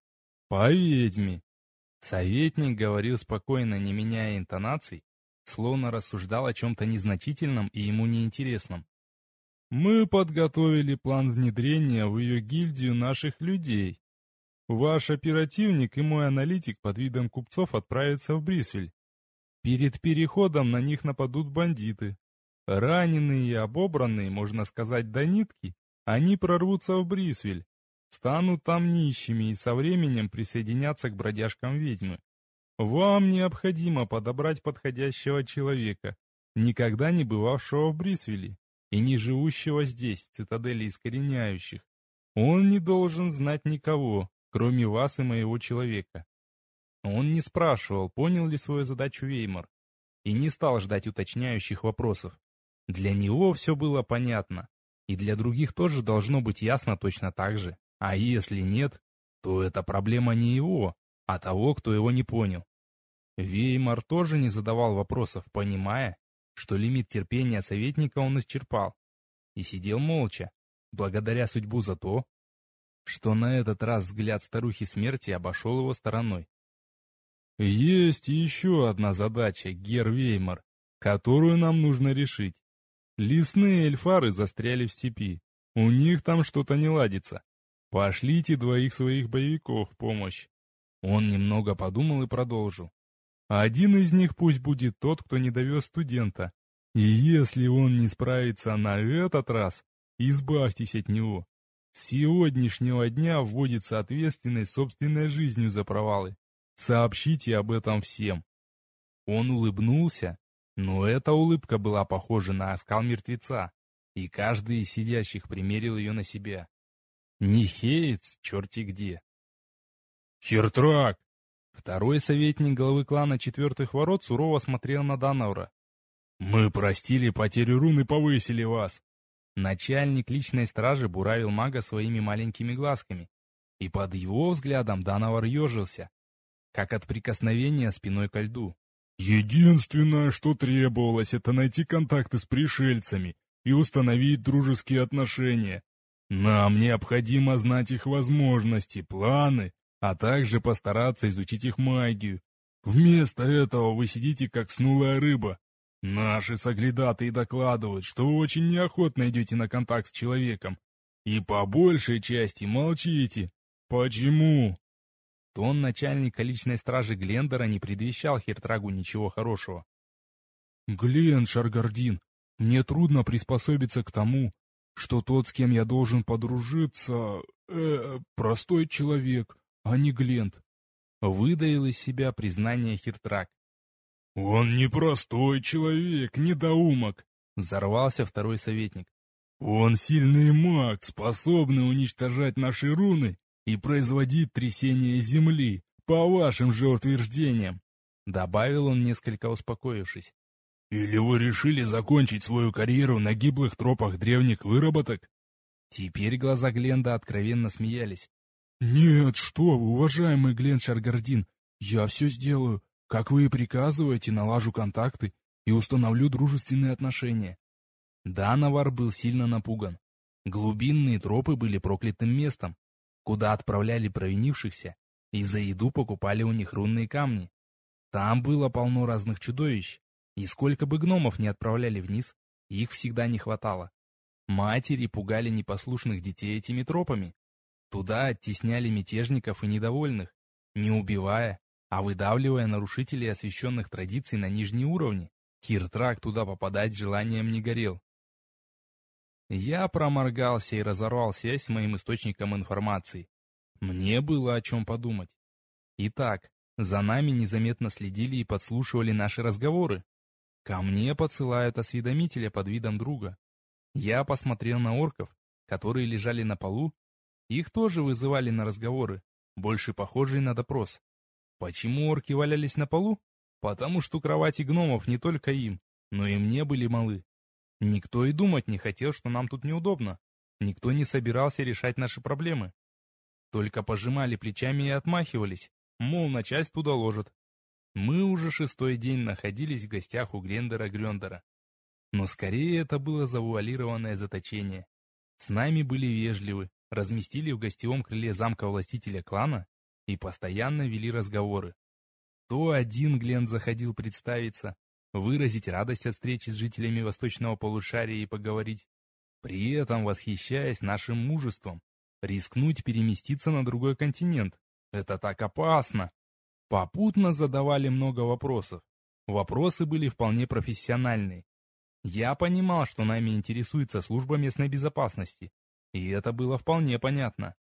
По ведьме. Советник говорил спокойно, не меняя интонаций, словно рассуждал о чем-то незначительном и ему неинтересном. Мы подготовили план внедрения в ее гильдию наших людей. Ваш оперативник и мой аналитик под видом купцов отправятся в Брисвель. Перед переходом на них нападут бандиты. Раненые и обобранные, можно сказать, до нитки, они прорвутся в Брисвель, станут там нищими и со временем присоединятся к бродяжкам ведьмы. Вам необходимо подобрать подходящего человека, никогда не бывавшего в Брисвеле и не живущего здесь, цитадели искореняющих. Он не должен знать никого, кроме вас и моего человека. Он не спрашивал, понял ли свою задачу Веймар, и не стал ждать уточняющих вопросов. Для него все было понятно, и для других тоже должно быть ясно точно так же. А если нет, то это проблема не его, а того, кто его не понял. Веймар тоже не задавал вопросов, понимая, что лимит терпения советника он исчерпал, и сидел молча, благодаря судьбу за то, что на этот раз взгляд старухи смерти обошел его стороной. Есть еще одна задача, Гер Веймар, которую нам нужно решить. Лесные эльфары застряли в степи. У них там что-то не ладится. Пошлите двоих своих боевиков в помощь. Он немного подумал и продолжил. Один из них пусть будет тот, кто не довез студента. И если он не справится на этот раз, избавьтесь от него. С сегодняшнего дня вводится ответственность собственной жизнью за провалы. Сообщите об этом всем. Он улыбнулся, но эта улыбка была похожа на оскал мертвеца, и каждый из сидящих примерил ее на себя. Не хеец, черти где. «Хертрак!» Второй советник главы клана Четвертых Ворот сурово смотрел на Данаура. «Мы простили потерю руны, повысили вас!» Начальник личной стражи буравил мага своими маленькими глазками, и под его взглядом Данавар ежился, как от прикосновения спиной ко льду. «Единственное, что требовалось, это найти контакты с пришельцами и установить дружеские отношения. Нам необходимо знать их возможности, планы, а также постараться изучить их магию. Вместо этого вы сидите как снулая рыба. Наши соглядатые докладывают, что вы очень неохотно идете на контакт с человеком. И по большей части молчите. Почему? Тон начальника личной стражи Глендера не предвещал Хертрагу ничего хорошего. «Глен, Шаргардин, мне трудно приспособиться к тому, что тот, с кем я должен подружиться, э, простой человек, а не Глент». Выдаил из себя признание Хертраг. «Он не простой человек, недоумок», — взорвался второй советник. «Он сильный маг, способный уничтожать наши руны и производить трясение земли, по вашим же утверждениям. Добавил он, несколько успокоившись. Или вы решили закончить свою карьеру на гиблых тропах древних выработок? Теперь глаза Гленда откровенно смеялись. «Нет, что вы, уважаемый Глен Шаргардин, я все сделаю. Как вы и приказываете, налажу контакты и установлю дружественные отношения». Данавар был сильно напуган. Глубинные тропы были проклятым местом, куда отправляли провинившихся, и за еду покупали у них рунные камни. Там было полно разных чудовищ, и сколько бы гномов не отправляли вниз, их всегда не хватало. Матери пугали непослушных детей этими тропами. Туда оттесняли мятежников и недовольных, не убивая, а выдавливая нарушителей освященных традиций на нижние уровни. Киртрак туда попадать желанием не горел. Я проморгался и разорвал связь с моим источником информации. Мне было о чем подумать. Итак, за нами незаметно следили и подслушивали наши разговоры. Ко мне подсылают осведомителя под видом друга. Я посмотрел на орков, которые лежали на полу. Их тоже вызывали на разговоры, больше похожие на допрос. Почему орки валялись на полу? Потому что кровати гномов не только им, но и мне были малы. Никто и думать не хотел, что нам тут неудобно. Никто не собирался решать наши проблемы. Только пожимали плечами и отмахивались, мол, начальство доложит. Мы уже шестой день находились в гостях у Глендера Грендера. Но скорее это было завуалированное заточение. С нами были вежливы, разместили в гостевом крыле замка властителя клана и постоянно вели разговоры. То один Глен заходил представиться, выразить радость от встречи с жителями восточного полушария и поговорить, при этом восхищаясь нашим мужеством, рискнуть переместиться на другой континент. Это так опасно. Попутно задавали много вопросов. Вопросы были вполне профессиональные, я понимал, что нами интересуется служба местной безопасности, и это было вполне понятно.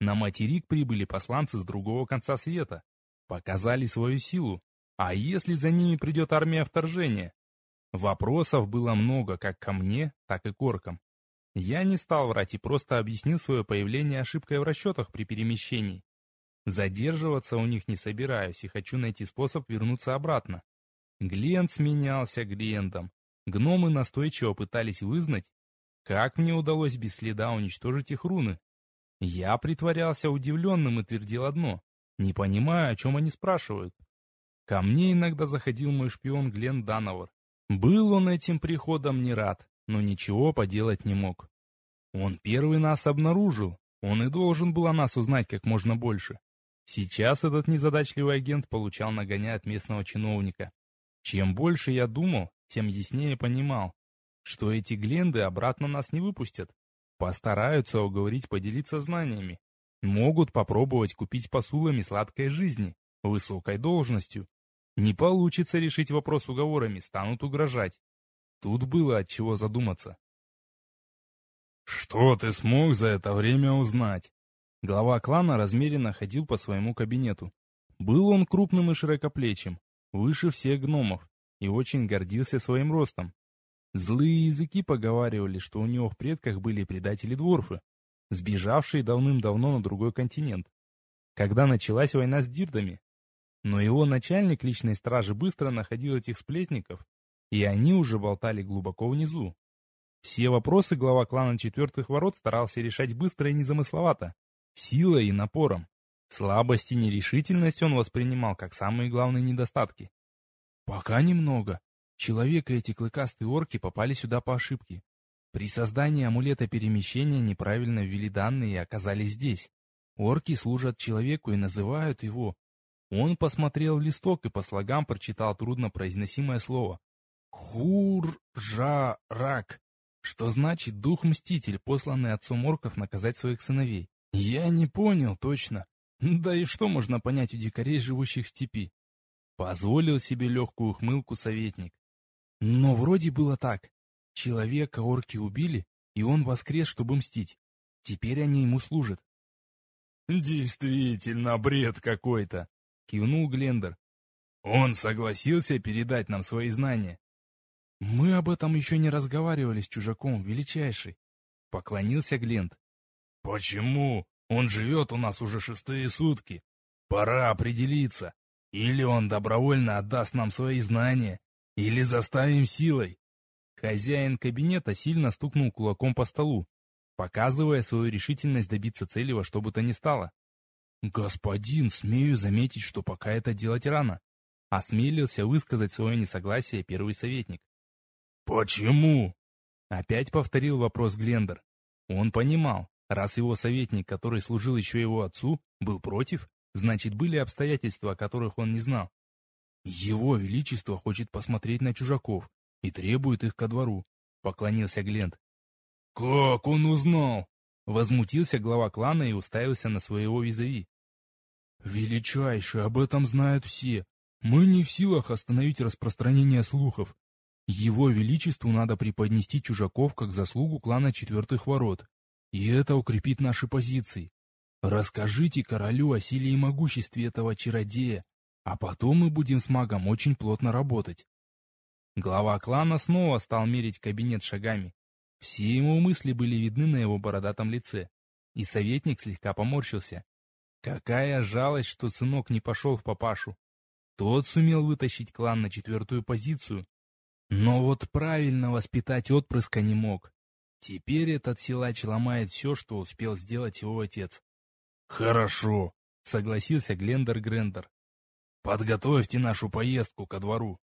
На материк прибыли посланцы с другого конца света, показали свою силу, а если за ними придет армия вторжения? Вопросов было много как ко мне, так и к оркам. Я не стал врать и просто объяснил свое появление ошибкой в расчетах при перемещении. Задерживаться у них не собираюсь и хочу найти способ вернуться обратно. Глент сменялся Глендом, Гномы настойчиво пытались вызнать, как мне удалось без следа уничтожить их руны. Я притворялся удивленным и твердил одно, не понимая, о чем они спрашивают. Ко мне иногда заходил мой шпион Глен Дановар. Был он этим приходом не рад, но ничего поделать не мог. Он первый нас обнаружил, он и должен был о нас узнать как можно больше. Сейчас этот незадачливый агент получал нагоня от местного чиновника. Чем больше я думал, тем яснее понимал, что эти гленды обратно нас не выпустят. Постараются уговорить поделиться знаниями. Могут попробовать купить посулами сладкой жизни, высокой должностью. Не получится решить вопрос уговорами, станут угрожать. Тут было от чего задуматься. «Что ты смог за это время узнать?» Глава клана размеренно ходил по своему кабинету. Был он крупным и широкоплечим, выше всех гномов, и очень гордился своим ростом. Злые языки поговаривали, что у него в предках были предатели-дворфы, сбежавшие давным-давно на другой континент, когда началась война с дирдами. Но его начальник личной стражи быстро находил этих сплетников, и они уже болтали глубоко внизу. Все вопросы глава клана Четвертых Ворот старался решать быстро и незамысловато, силой и напором. Слабость и нерешительность он воспринимал как самые главные недостатки. Пока немного. Человек и эти клыкастые орки попали сюда по ошибке. При создании амулета перемещения неправильно ввели данные и оказались здесь. Орки служат человеку и называют его. Он посмотрел в листок и по слогам прочитал труднопроизносимое слово. Хур-жа-рак, что значит дух-мститель, посланный отцом орков наказать своих сыновей. Я не понял точно. Да и что можно понять у дикарей, живущих в степи? Позволил себе легкую ухмылку советник. Но вроде было так. Человека орки убили, и он воскрес, чтобы мстить. Теперь они ему служат. «Действительно, бред какой-то!» — кивнул Глендер. «Он согласился передать нам свои знания?» «Мы об этом еще не разговаривали с чужаком, величайший», — поклонился Гленд. «Почему? Он живет у нас уже шестые сутки. Пора определиться, Или он добровольно отдаст нам свои знания, или заставим силой. Хозяин кабинета сильно стукнул кулаком по столу, показывая свою решительность добиться цели во что бы то ни стало. «Господин, смею заметить, что пока это делать рано», — осмелился высказать свое несогласие первый советник. «Почему?» — опять повторил вопрос Глендер. Он понимал, раз его советник, который служил еще его отцу, был против, значит, были обстоятельства, о которых он не знал. «Его Величество хочет посмотреть на чужаков и требует их ко двору», — поклонился Гленд. «Как он узнал?» Возмутился глава клана и уставился на своего визави. «Величайший, об этом знают все. Мы не в силах остановить распространение слухов. Его Величеству надо преподнести чужаков как заслугу клана Четвертых Ворот. И это укрепит наши позиции. Расскажите королю о силе и могуществе этого чародея, а потом мы будем с магом очень плотно работать». Глава клана снова стал мерить кабинет шагами. Все его мысли были видны на его бородатом лице, и советник слегка поморщился. Какая жалость, что сынок не пошел в папашу. Тот сумел вытащить клан на четвертую позицию. Но вот правильно воспитать отпрыска не мог. Теперь этот силач ломает все, что успел сделать его отец. «Хорошо», — согласился Глендер Грендер. «Подготовьте нашу поездку ко двору».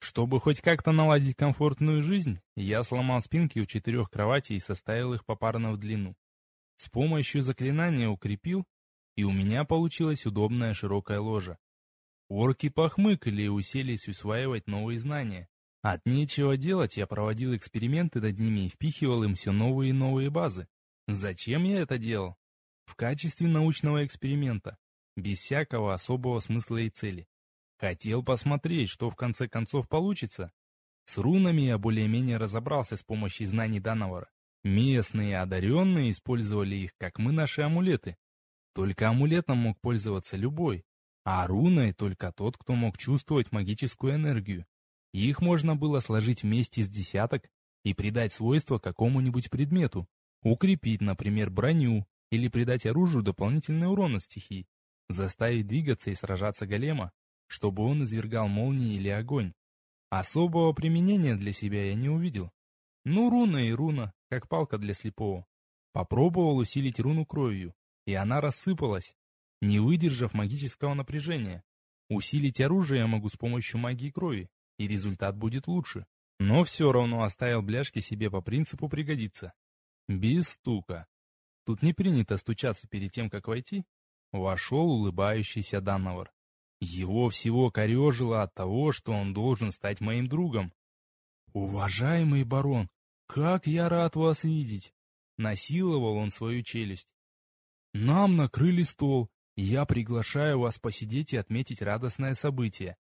Чтобы хоть как-то наладить комфортную жизнь, я сломал спинки у четырех кроватей и составил их попарно в длину. С помощью заклинания укрепил, и у меня получилась удобная широкая ложа. Орки похмыкали и уселись усваивать новые знания. От нечего делать я проводил эксперименты над ними и впихивал им все новые и новые базы. Зачем я это делал? В качестве научного эксперимента, без всякого особого смысла и цели. Хотел посмотреть, что в конце концов получится. С рунами я более-менее разобрался с помощью знаний Дановара. Местные одаренные использовали их, как мы наши амулеты. Только амулетом мог пользоваться любой, а руной только тот, кто мог чувствовать магическую энергию. Их можно было сложить вместе с десяток и придать свойства какому-нибудь предмету, укрепить, например, броню или придать оружию дополнительный урон от стихий, заставить двигаться и сражаться голема чтобы он извергал молнии или огонь. Особого применения для себя я не увидел. Ну, руна и руна, как палка для слепого. Попробовал усилить руну кровью, и она рассыпалась, не выдержав магического напряжения. Усилить оружие я могу с помощью магии крови, и результат будет лучше. Но все равно оставил бляшки себе по принципу пригодится. Без стука. Тут не принято стучаться перед тем, как войти. Вошел улыбающийся Данновар. Его всего корежило от того, что он должен стать моим другом. «Уважаемый барон, как я рад вас видеть!» Насиловал он свою челюсть. «Нам накрыли стол, я приглашаю вас посидеть и отметить радостное событие».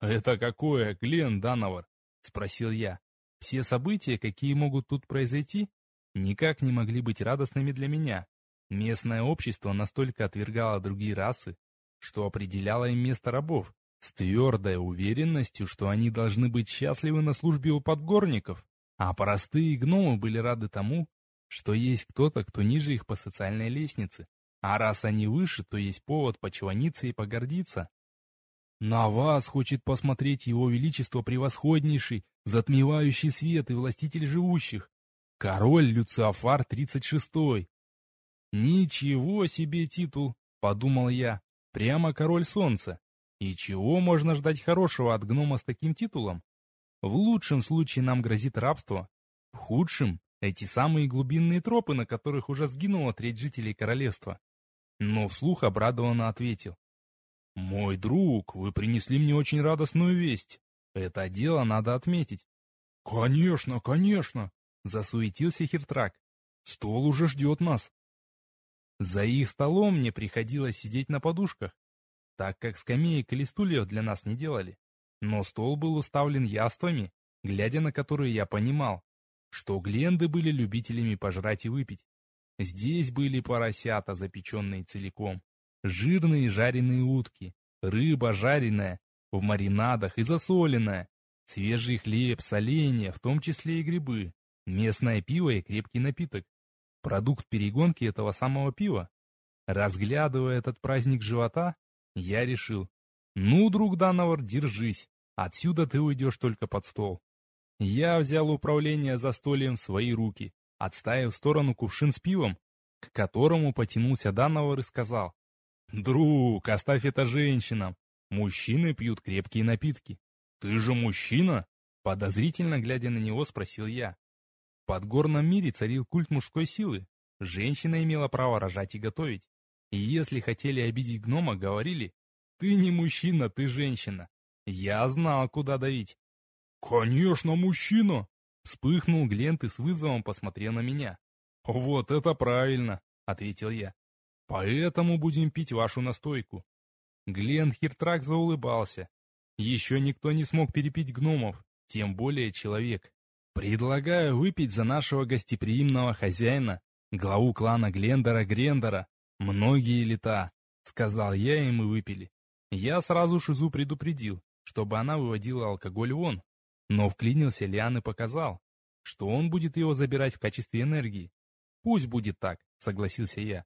«Это какое, Глен Дановар?» — спросил я. «Все события, какие могут тут произойти, никак не могли быть радостными для меня. Местное общество настолько отвергало другие расы, что определяло им место рабов, с твердой уверенностью, что они должны быть счастливы на службе у подгорников, а простые гномы были рады тому, что есть кто-то, кто ниже их по социальной лестнице, а раз они выше, то есть повод почваниться и погордиться. На вас хочет посмотреть его величество превосходнейший, затмевающий свет и властитель живущих, король Люциофар 36-й. Ничего себе титул, подумал я, Прямо король солнца. И чего можно ждать хорошего от гнома с таким титулом? В лучшем случае нам грозит рабство. В худшем — эти самые глубинные тропы, на которых уже сгинула треть жителей королевства. Но вслух обрадованно ответил. «Мой друг, вы принесли мне очень радостную весть. Это дело надо отметить». «Конечно, конечно!» — засуетился Хертрак. «Стол уже ждет нас». За их столом мне приходилось сидеть на подушках, так как скамеек или стульев для нас не делали. Но стол был уставлен яствами, глядя на которые я понимал, что гленды были любителями пожрать и выпить. Здесь были поросята, запеченные целиком, жирные жареные утки, рыба жареная, в маринадах и засоленная, свежий хлеб, соленья, в том числе и грибы, местное пиво и крепкий напиток продукт перегонки этого самого пива. Разглядывая этот праздник живота, Я решил. Ну, друг Дановар, держись. Отсюда ты уйдешь только под стол. Я взял управление за столем в свои руки, отставив в сторону кувшин с пивом, к которому потянулся Дановар и сказал. «Друг, оставь это женщинам. Мужчины пьют крепкие напитки. Ты же мужчина?» Подозрительно глядя на него, спросил я. В подгорном мире царил культ мужской силы. Женщина имела право рожать и готовить. И если хотели обидеть гнома, говорили, «Ты не мужчина, ты женщина». Я знал, куда давить. «Конечно, мужчина!» Вспыхнул Глент и с вызовом посмотрел на меня. «Вот это правильно!» — ответил я. «Поэтому будем пить вашу настойку». Глент Хиртрак заулыбался. Еще никто не смог перепить гномов, тем более человек. Предлагаю выпить за нашего гостеприимного хозяина, главу клана Глендера Грендера, многие лета, сказал я, и мы выпили. Я сразу Шизу предупредил, чтобы она выводила алкоголь вон, но вклинился Лиан и показал, что он будет его забирать в качестве энергии. Пусть будет так, согласился я.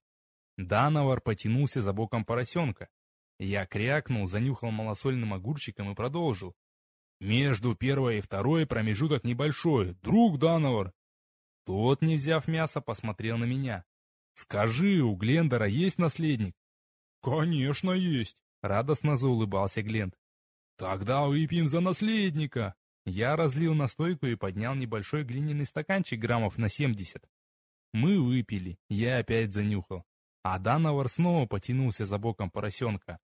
Дановар потянулся за боком поросенка. Я крякнул, занюхал малосольным огурчиком и продолжил. Между первой и второй промежуток небольшой, друг Дановар. Тот, не взяв мясо, посмотрел на меня. Скажи, у Глендера есть наследник? Конечно, есть. Радостно заулыбался Гленд. Тогда выпьем за наследника. Я разлил настойку и поднял небольшой глиняный стаканчик граммов на 70. Мы выпили, я опять занюхал. А Дановар снова потянулся за боком поросенка.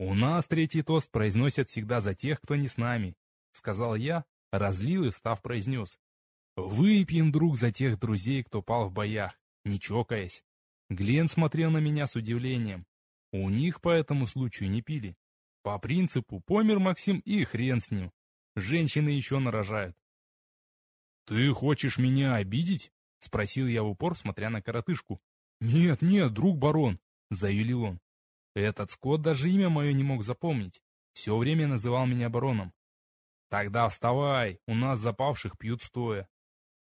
«У нас третий тост произносят всегда за тех, кто не с нами», — сказал я, разлил и, встав, произнес. «Выпьем, друг, за тех друзей, кто пал в боях, не чокаясь». Глен смотрел на меня с удивлением. У них по этому случаю не пили. По принципу «помер Максим и хрен с ним». Женщины еще нарожают. «Ты хочешь меня обидеть?» — спросил я в упор, смотря на коротышку. «Нет, нет, друг барон», — заявил он. Этот скот даже имя мое не мог запомнить. Все время называл меня бароном. «Тогда вставай, у нас запавших пьют стоя».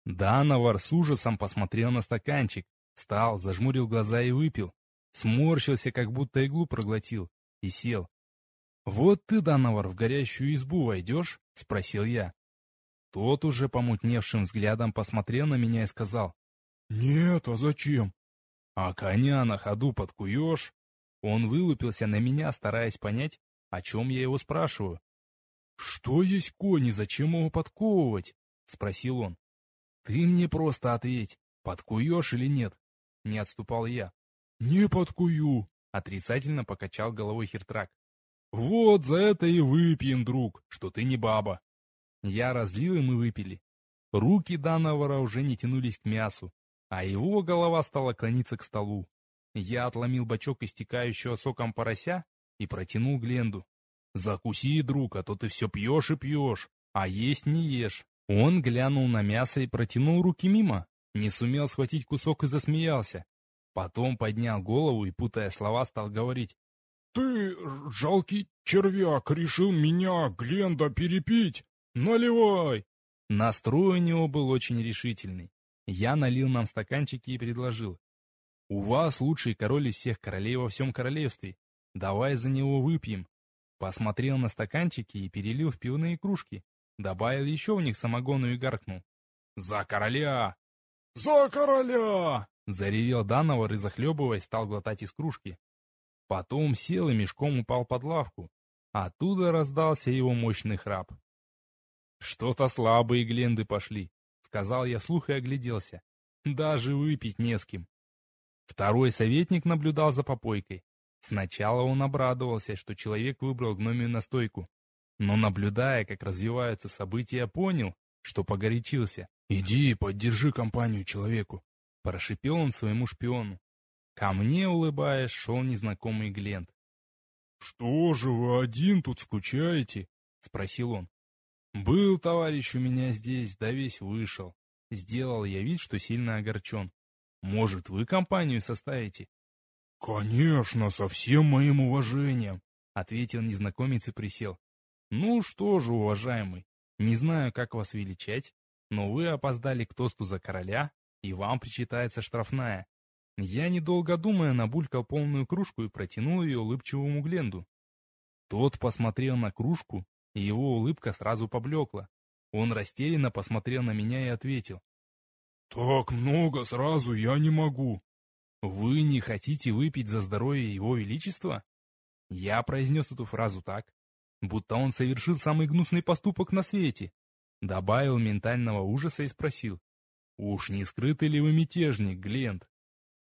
Дановар с ужасом посмотрел на стаканчик, встал, зажмурил глаза и выпил. Сморщился, как будто иглу проглотил, и сел. «Вот ты, Дановар, в горящую избу войдешь?» — спросил я. Тот уже помутневшим взглядом посмотрел на меня и сказал. «Нет, а зачем?» «А коня на ходу подкуешь?» Он вылупился на меня, стараясь понять, о чем я его спрашиваю. «Что есть кони, зачем его подковывать?» — спросил он. «Ты мне просто ответь, подкуешь или нет?» — не отступал я. «Не подкую», — отрицательно покачал головой Хиртрак. «Вот за это и выпьем, друг, что ты не баба». Я разлил, и мы выпили. Руки Дановара уже не тянулись к мясу, а его голова стала клониться к столу. Я отломил бачок истекающего соком порося и протянул Гленду. «Закуси, друг, а то ты все пьешь и пьешь, а есть не ешь». Он глянул на мясо и протянул руки мимо, не сумел схватить кусок и засмеялся. Потом поднял голову и, путая слова, стал говорить. «Ты, жалкий червяк, решил меня, Гленда, перепить? Наливай!» Настрой у него был очень решительный. Я налил нам стаканчики и предложил. «У вас лучший король из всех королей во всем королевстве. Давай за него выпьем». Посмотрел на стаканчики и перелил в пивные кружки. Добавил еще в них самогону и гаркнул. «За короля!» «За короля!» Заревел Дановар и, захлебываясь, стал глотать из кружки. Потом сел и мешком упал под лавку. Оттуда раздался его мощный храп. «Что-то слабые гленды пошли», — сказал я слух и огляделся. «Даже выпить не с кем». Второй советник наблюдал за попойкой. Сначала он обрадовался, что человек выбрал гномию настойку. Но наблюдая, как развиваются события, понял, что погорячился. «Иди, поддержи компанию человеку», — прошипел он своему шпиону. Ко мне, улыбаясь, шел незнакомый Глент. «Что же вы один тут скучаете?» — спросил он. «Был товарищ у меня здесь, да весь вышел. Сделал я вид, что сильно огорчен. Может, вы компанию составите?» «Конечно, со всем моим уважением», — ответил незнакомец и присел. «Ну что же, уважаемый, не знаю, как вас величать, но вы опоздали к тосту за короля, и вам причитается штрафная». Я, недолго думая, набулькал полную кружку и протянул ее улыбчивому Гленду. Тот посмотрел на кружку, и его улыбка сразу поблекла. Он растерянно посмотрел на меня и ответил. «Так много сразу я не могу». «Вы не хотите выпить за здоровье его величества?» Я произнес эту фразу так, будто он совершил самый гнусный поступок на свете. Добавил ментального ужаса и спросил. «Уж не скрытый ли вы мятежник, Глент?»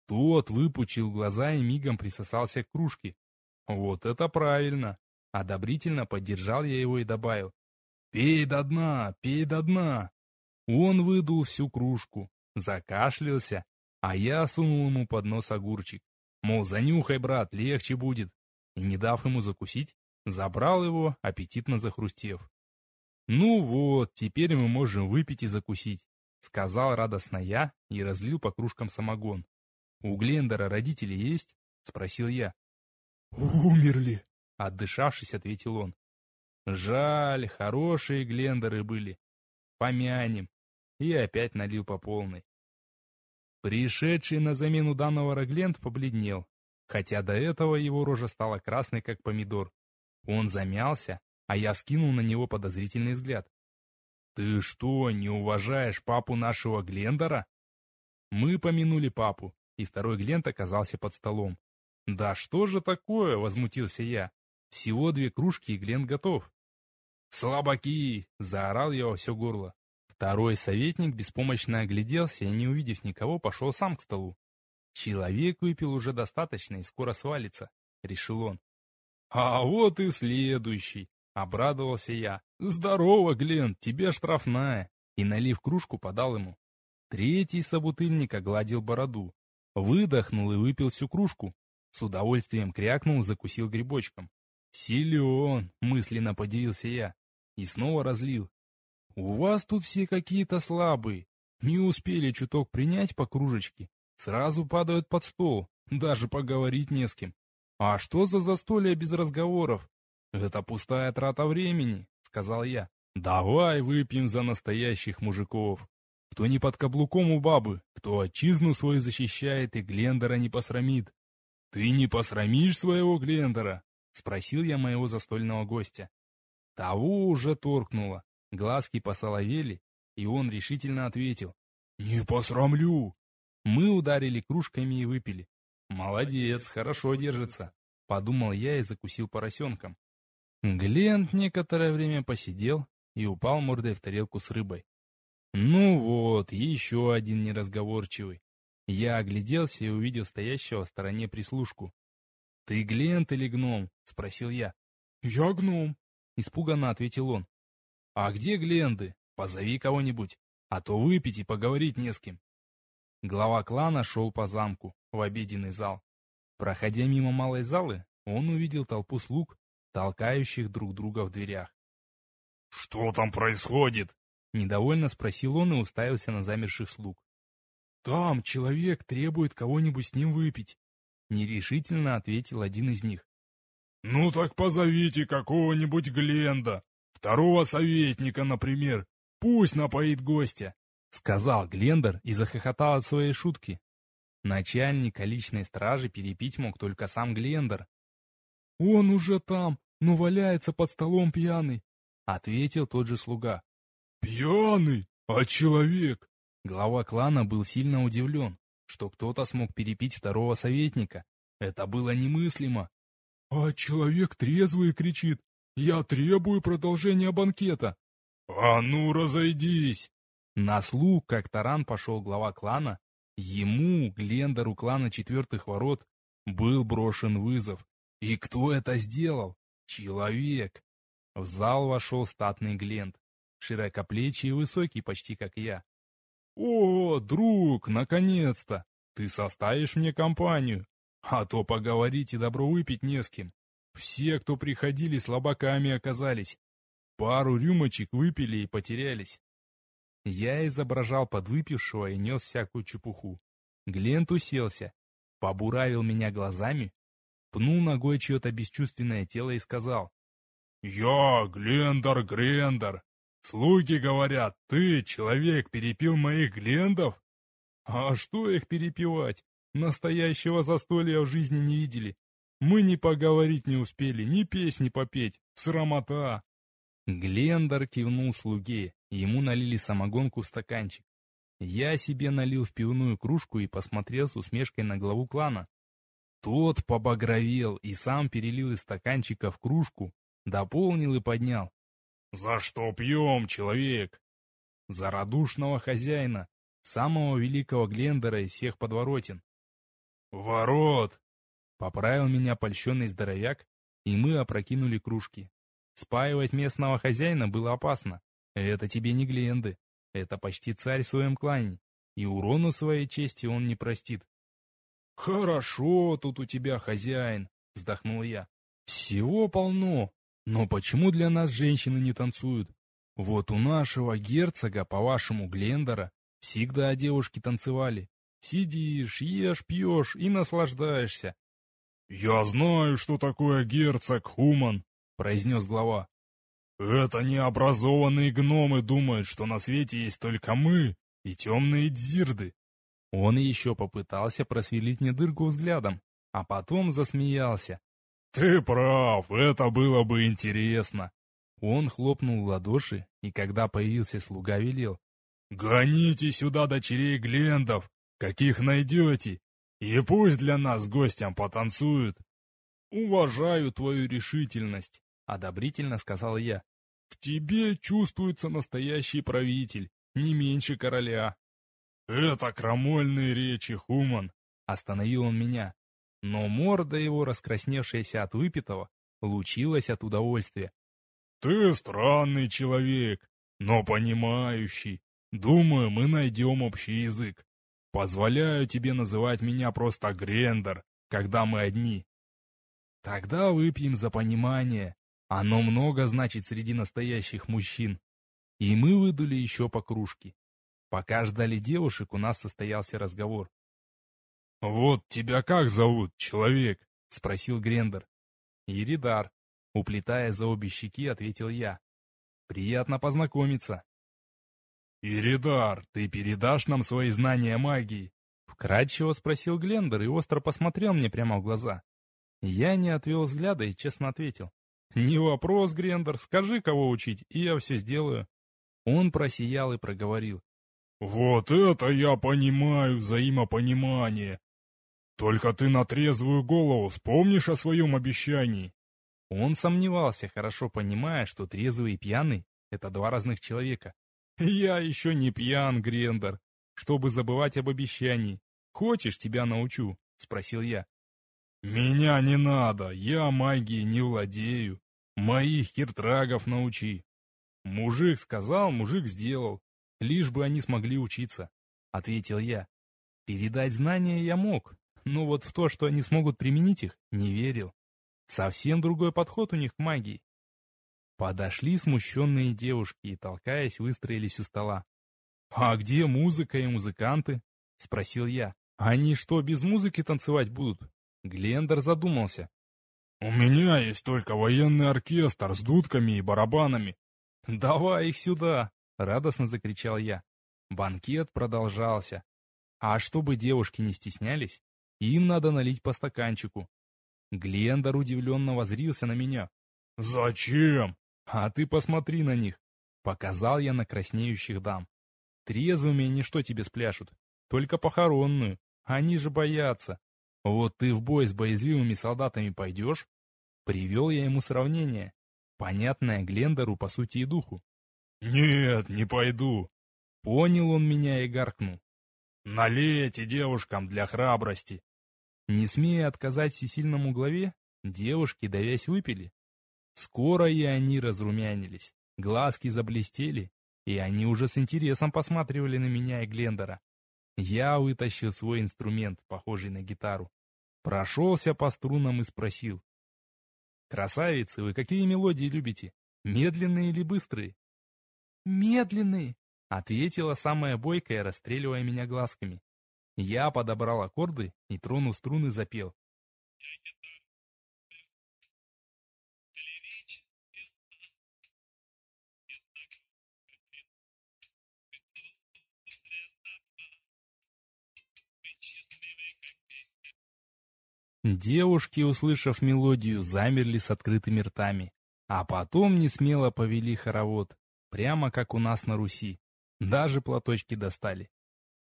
Тот выпучил глаза и мигом присосался к кружке. «Вот это правильно!» Одобрительно поддержал я его и добавил. «Пей до дна, пей до дна!» Он выдул всю кружку, закашлялся, а я сунул ему под нос огурчик. Мол, занюхай, брат, легче будет. И не дав ему закусить, забрал его, аппетитно захрустев. «Ну вот, теперь мы можем выпить и закусить», — сказал радостно я и разлил по кружкам самогон. «У Глендера родители есть?» — спросил я. «Умерли», — отдышавшись, ответил он. «Жаль, хорошие Глендеры были. Помянем». И опять налил по полной. Пришедший на замену данного Рогленд побледнел, хотя до этого его рожа стала красной, как помидор. Он замялся, а я скинул на него подозрительный взгляд. «Ты что, не уважаешь папу нашего Глендора?» Мы помянули папу, и второй Глент оказался под столом. «Да что же такое?» — возмутился я. «Всего две кружки, и Глент готов». «Слабаки!» — заорал я во все горло. Второй советник беспомощно огляделся и, не увидев никого, пошел сам к столу. «Человек выпил уже достаточно и скоро свалится», — решил он. «А вот и следующий!» — обрадовался я. «Здорово, Глен, тебе штрафная!» И, налив кружку, подал ему. Третий собутыльник огладил бороду. Выдохнул и выпил всю кружку. С удовольствием крякнул, закусил грибочком. «Силен!» — мысленно подивился я. И снова разлил. «У вас тут все какие-то слабые. Не успели чуток принять по кружечке. Сразу падают под стол. Даже поговорить не с кем. А что за застолье без разговоров? Это пустая трата времени», — сказал я. «Давай выпьем за настоящих мужиков. Кто не под каблуком у бабы, кто отчизну свою защищает и Глендера не посрамит. Ты не посрамишь своего Глендера? Спросил я моего застольного гостя. Того уже торкнуло, глазки посоловели, и он решительно ответил. «Не посрамлю!» Мы ударили кружками и выпили. «Молодец, хорошо держится», — подумал я и закусил поросенком. Глент некоторое время посидел и упал мордой в тарелку с рыбой. Ну вот, еще один неразговорчивый. Я огляделся и увидел стоящего в стороне прислужку. «Ты Глент или гном?» — спросил я. «Я гном», — испуганно ответил он. «А где Гленды? Позови кого-нибудь, а то выпить и поговорить не с кем». Глава клана шел по замку, в обеденный зал. Проходя мимо малой залы, он увидел толпу слуг, толкающих друг друга в дверях. «Что там происходит?» Недовольно спросил он и уставился на замерших слуг. «Там человек требует кого-нибудь с ним выпить», — нерешительно ответил один из них. «Ну так позовите какого-нибудь Гленда, второго советника, например, пусть напоит гостя», — сказал Глендер и захохотал от своей шутки. Начальника личной стражи перепить мог только сам Глендер. «Он уже там, но валяется под столом пьяный», — ответил тот же слуга. «Пьяный? А человек?» Глава клана был сильно удивлен, что кто-то смог перепить второго советника. Это было немыслимо. «А человек трезвый кричит, я требую продолжения банкета!» «А ну, разойдись!» На слуг, как таран пошел глава клана, ему, Глендеру клана четвертых ворот, был брошен вызов. И кто это сделал? Человек. В зал вошел статный Гленд широкоплечий и высокий, почти как я. «О, друг, наконец-то! Ты составишь мне компанию, а то поговорить и добро выпить не с кем. Все, кто приходили, слабаками оказались. Пару рюмочек выпили и потерялись». Я изображал подвыпившего и нес всякую чепуху. Глент уселся, побуравил меня глазами, пнул ногой чье-то бесчувственное тело и сказал. «Я Глендер Грендер, Слуги говорят, ты, человек, перепил моих глендов? А что их перепивать? Настоящего застолья в жизни не видели. Мы ни поговорить не успели, ни песни попеть. Срамота!» Глендер кивнул слуге, ему налили самогонку в стаканчик. Я себе налил в пивную кружку и посмотрел с усмешкой на главу клана. Тот побагровел и сам перелил из стаканчика в кружку, дополнил и поднял. «За что пьем, человек?» «За радушного хозяина, самого великого Глендера из всех подворотен». «Ворот!» — поправил меня польщенный здоровяк, и мы опрокинули кружки. Спаивать местного хозяина было опасно. Это тебе не Гленды. Это почти царь в своем клане. И урону своей чести он не простит. «Хорошо тут у тебя, хозяин», — вздохнул я. «Всего полно. Но почему для нас женщины не танцуют? Вот у нашего герцога, по-вашему, Глендера, всегда девушки танцевали. Сидишь, ешь, пьешь и наслаждаешься. «Я знаю, что такое герцог Хуман», — произнес глава. «Это необразованные гномы думают, что на свете есть только мы и темные дзирды». Он еще попытался просверлить мне дырку взглядом, а потом засмеялся. «Ты прав, это было бы интересно». Он хлопнул в ладоши, и когда появился слуга, велел. «Гоните сюда дочерей Глендов, каких найдете, и пусть для нас гостям потанцуют». «Уважаю твою решительность», — одобрительно сказал я. В тебе чувствуется настоящий правитель, не меньше короля. Это крамольные речи, Хуман. Остановил он меня. Но морда его, раскрасневшаяся от выпитого, лучилась от удовольствия. Ты странный человек, но понимающий. Думаю, мы найдем общий язык. Позволяю тебе называть меня просто Грендер, когда мы одни. Тогда выпьем за понимание, оно много значит среди настоящих мужчин. И мы выдули еще по кружке. Пока ждали девушек, у нас состоялся разговор. «Вот тебя как зовут, человек?» — спросил Грендер. «Иридар», — уплетая за обе щеки, ответил я. «Приятно познакомиться». «Иридар, ты передашь нам свои знания магии?» Вкратчиво спросил Глендер и остро посмотрел мне прямо в глаза. Я не отвел взгляда и честно ответил. «Не вопрос, Грендер, скажи, кого учить, и я все сделаю». Он просиял и проговорил. «Вот это я понимаю взаимопонимание! Только ты на трезвую голову вспомнишь о своем обещании!» Он сомневался, хорошо понимая, что трезвый и пьяный — это два разных человека. «Я еще не пьян, Грендер, чтобы забывать об обещании. Хочешь, тебя научу?» — спросил я. «Меня не надо, я магией не владею. Моих хиртрагов научи». «Мужик сказал, мужик сделал. Лишь бы они смогли учиться», — ответил я. Передать знания я мог, но вот в то, что они смогут применить их, не верил. Совсем другой подход у них к магии. Подошли смущенные девушки и, толкаясь, выстроились у стола. «А где музыка и музыканты?» — спросил я. «Они что, без музыки танцевать будут?» Глендер задумался. «У меня есть только военный оркестр с дудками и барабанами». «Давай их сюда!» — радостно закричал я. Банкет продолжался. А чтобы девушки не стеснялись, им надо налить по стаканчику. Глендер удивленно возрился на меня. «Зачем?» «А ты посмотри на них!» Показал я на краснеющих дам. Трезвыми они что тебе спляшут? Только похоронную. Они же боятся. Вот ты в бой с боязливыми солдатами пойдешь? Привел я ему сравнение, понятное Глендеру по сути и духу. Нет, не пойду. Понял он меня и гаркнул. Налейте девушкам для храбрости. Не смея отказать всесильному главе, девушки, давясь, выпили. Скоро и они разрумянились, глазки заблестели, и они уже с интересом посматривали на меня и Глендера. Я вытащил свой инструмент, похожий на гитару. Прошелся по струнам и спросил. «Красавицы, вы какие мелодии любите? Медленные или быстрые?» «Медленные», — ответила самая бойкая, расстреливая меня глазками. Я подобрал аккорды и, тронув струны, запел. Девушки, услышав мелодию, замерли с открытыми ртами, а потом не смело повели хоровод, прямо как у нас на Руси. Даже платочки достали.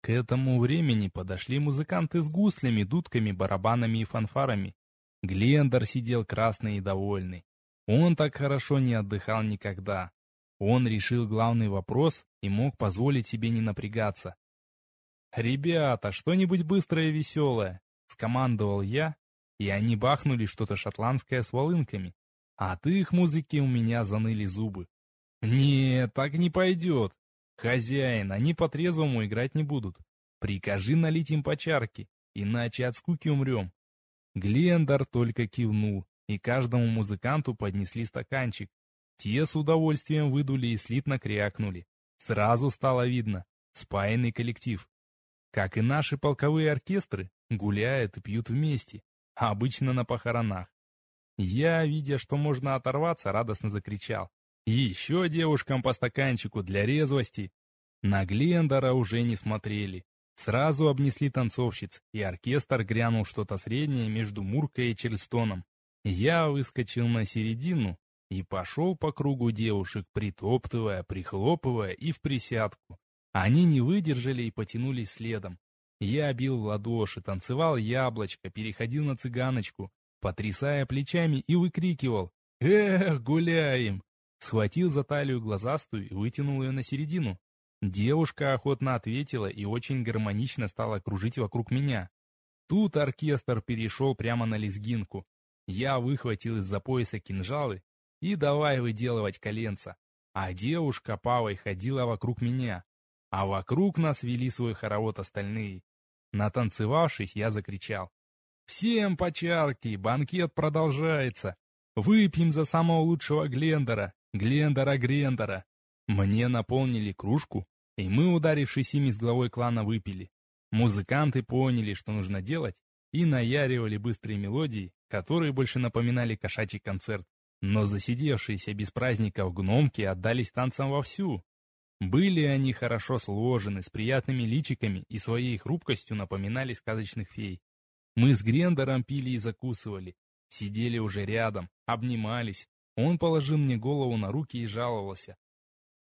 К этому времени подошли музыканты с гуслями, дудками, барабанами и фанфарами. Глендер сидел красный и довольный. Он так хорошо не отдыхал никогда. Он решил главный вопрос и мог позволить себе не напрягаться. «Ребята, что-нибудь быстрое и веселое!» — скомандовал я, и они бахнули что-то шотландское с волынками. А от их музыки у меня заныли зубы. «Нет, так не пойдет. Хозяин, они по-трезвому играть не будут. Прикажи налить им по чарке, иначе от скуки умрем». Глендар только кивнул, и каждому музыканту поднесли стаканчик. Те с удовольствием выдули и слитно крякнули. Сразу стало видно — спаянный коллектив. Как и наши полковые оркестры, гуляют и пьют вместе, а обычно на похоронах. Я, видя, что можно оторваться, радостно закричал. «Еще девушкам по стаканчику для резвости!» На Глендора уже не смотрели. Сразу обнесли танцовщиц, и оркестр грянул что-то среднее между Муркой и Чарльстоном. Я выскочил на середину и пошел по кругу девушек, притоптывая, прихлопывая и в присядку. Они не выдержали и потянулись следом. Я бил в ладоши, танцевал яблочко, переходил на цыганочку, потрясая плечами и выкрикивал «Эх, гуляем!» Схватил за талию глазастую и вытянул ее на середину. Девушка охотно ответила и очень гармонично стала кружить вокруг меня. Тут оркестр перешел прямо на лезгинку. Я выхватил из-за пояса кинжалы и давай выделывать коленца. А девушка Павой ходила вокруг меня. А вокруг нас вели свой хоровод остальные. Натанцевавшись, я закричал. «Всем по чарке, банкет продолжается. Выпьем за самого лучшего Глендера, Глендера Грендера». Мне наполнили кружку, и мы, ударившись ими с главой клана, выпили. Музыканты поняли, что нужно делать, и наяривали быстрые мелодии, которые больше напоминали кошачий концерт. Но засидевшиеся без праздников гномки отдались танцам вовсю. Были они хорошо сложены, с приятными личиками и своей хрупкостью напоминали сказочных фей. Мы с Грендером пили и закусывали. Сидели уже рядом, обнимались. Он положил мне голову на руки и жаловался.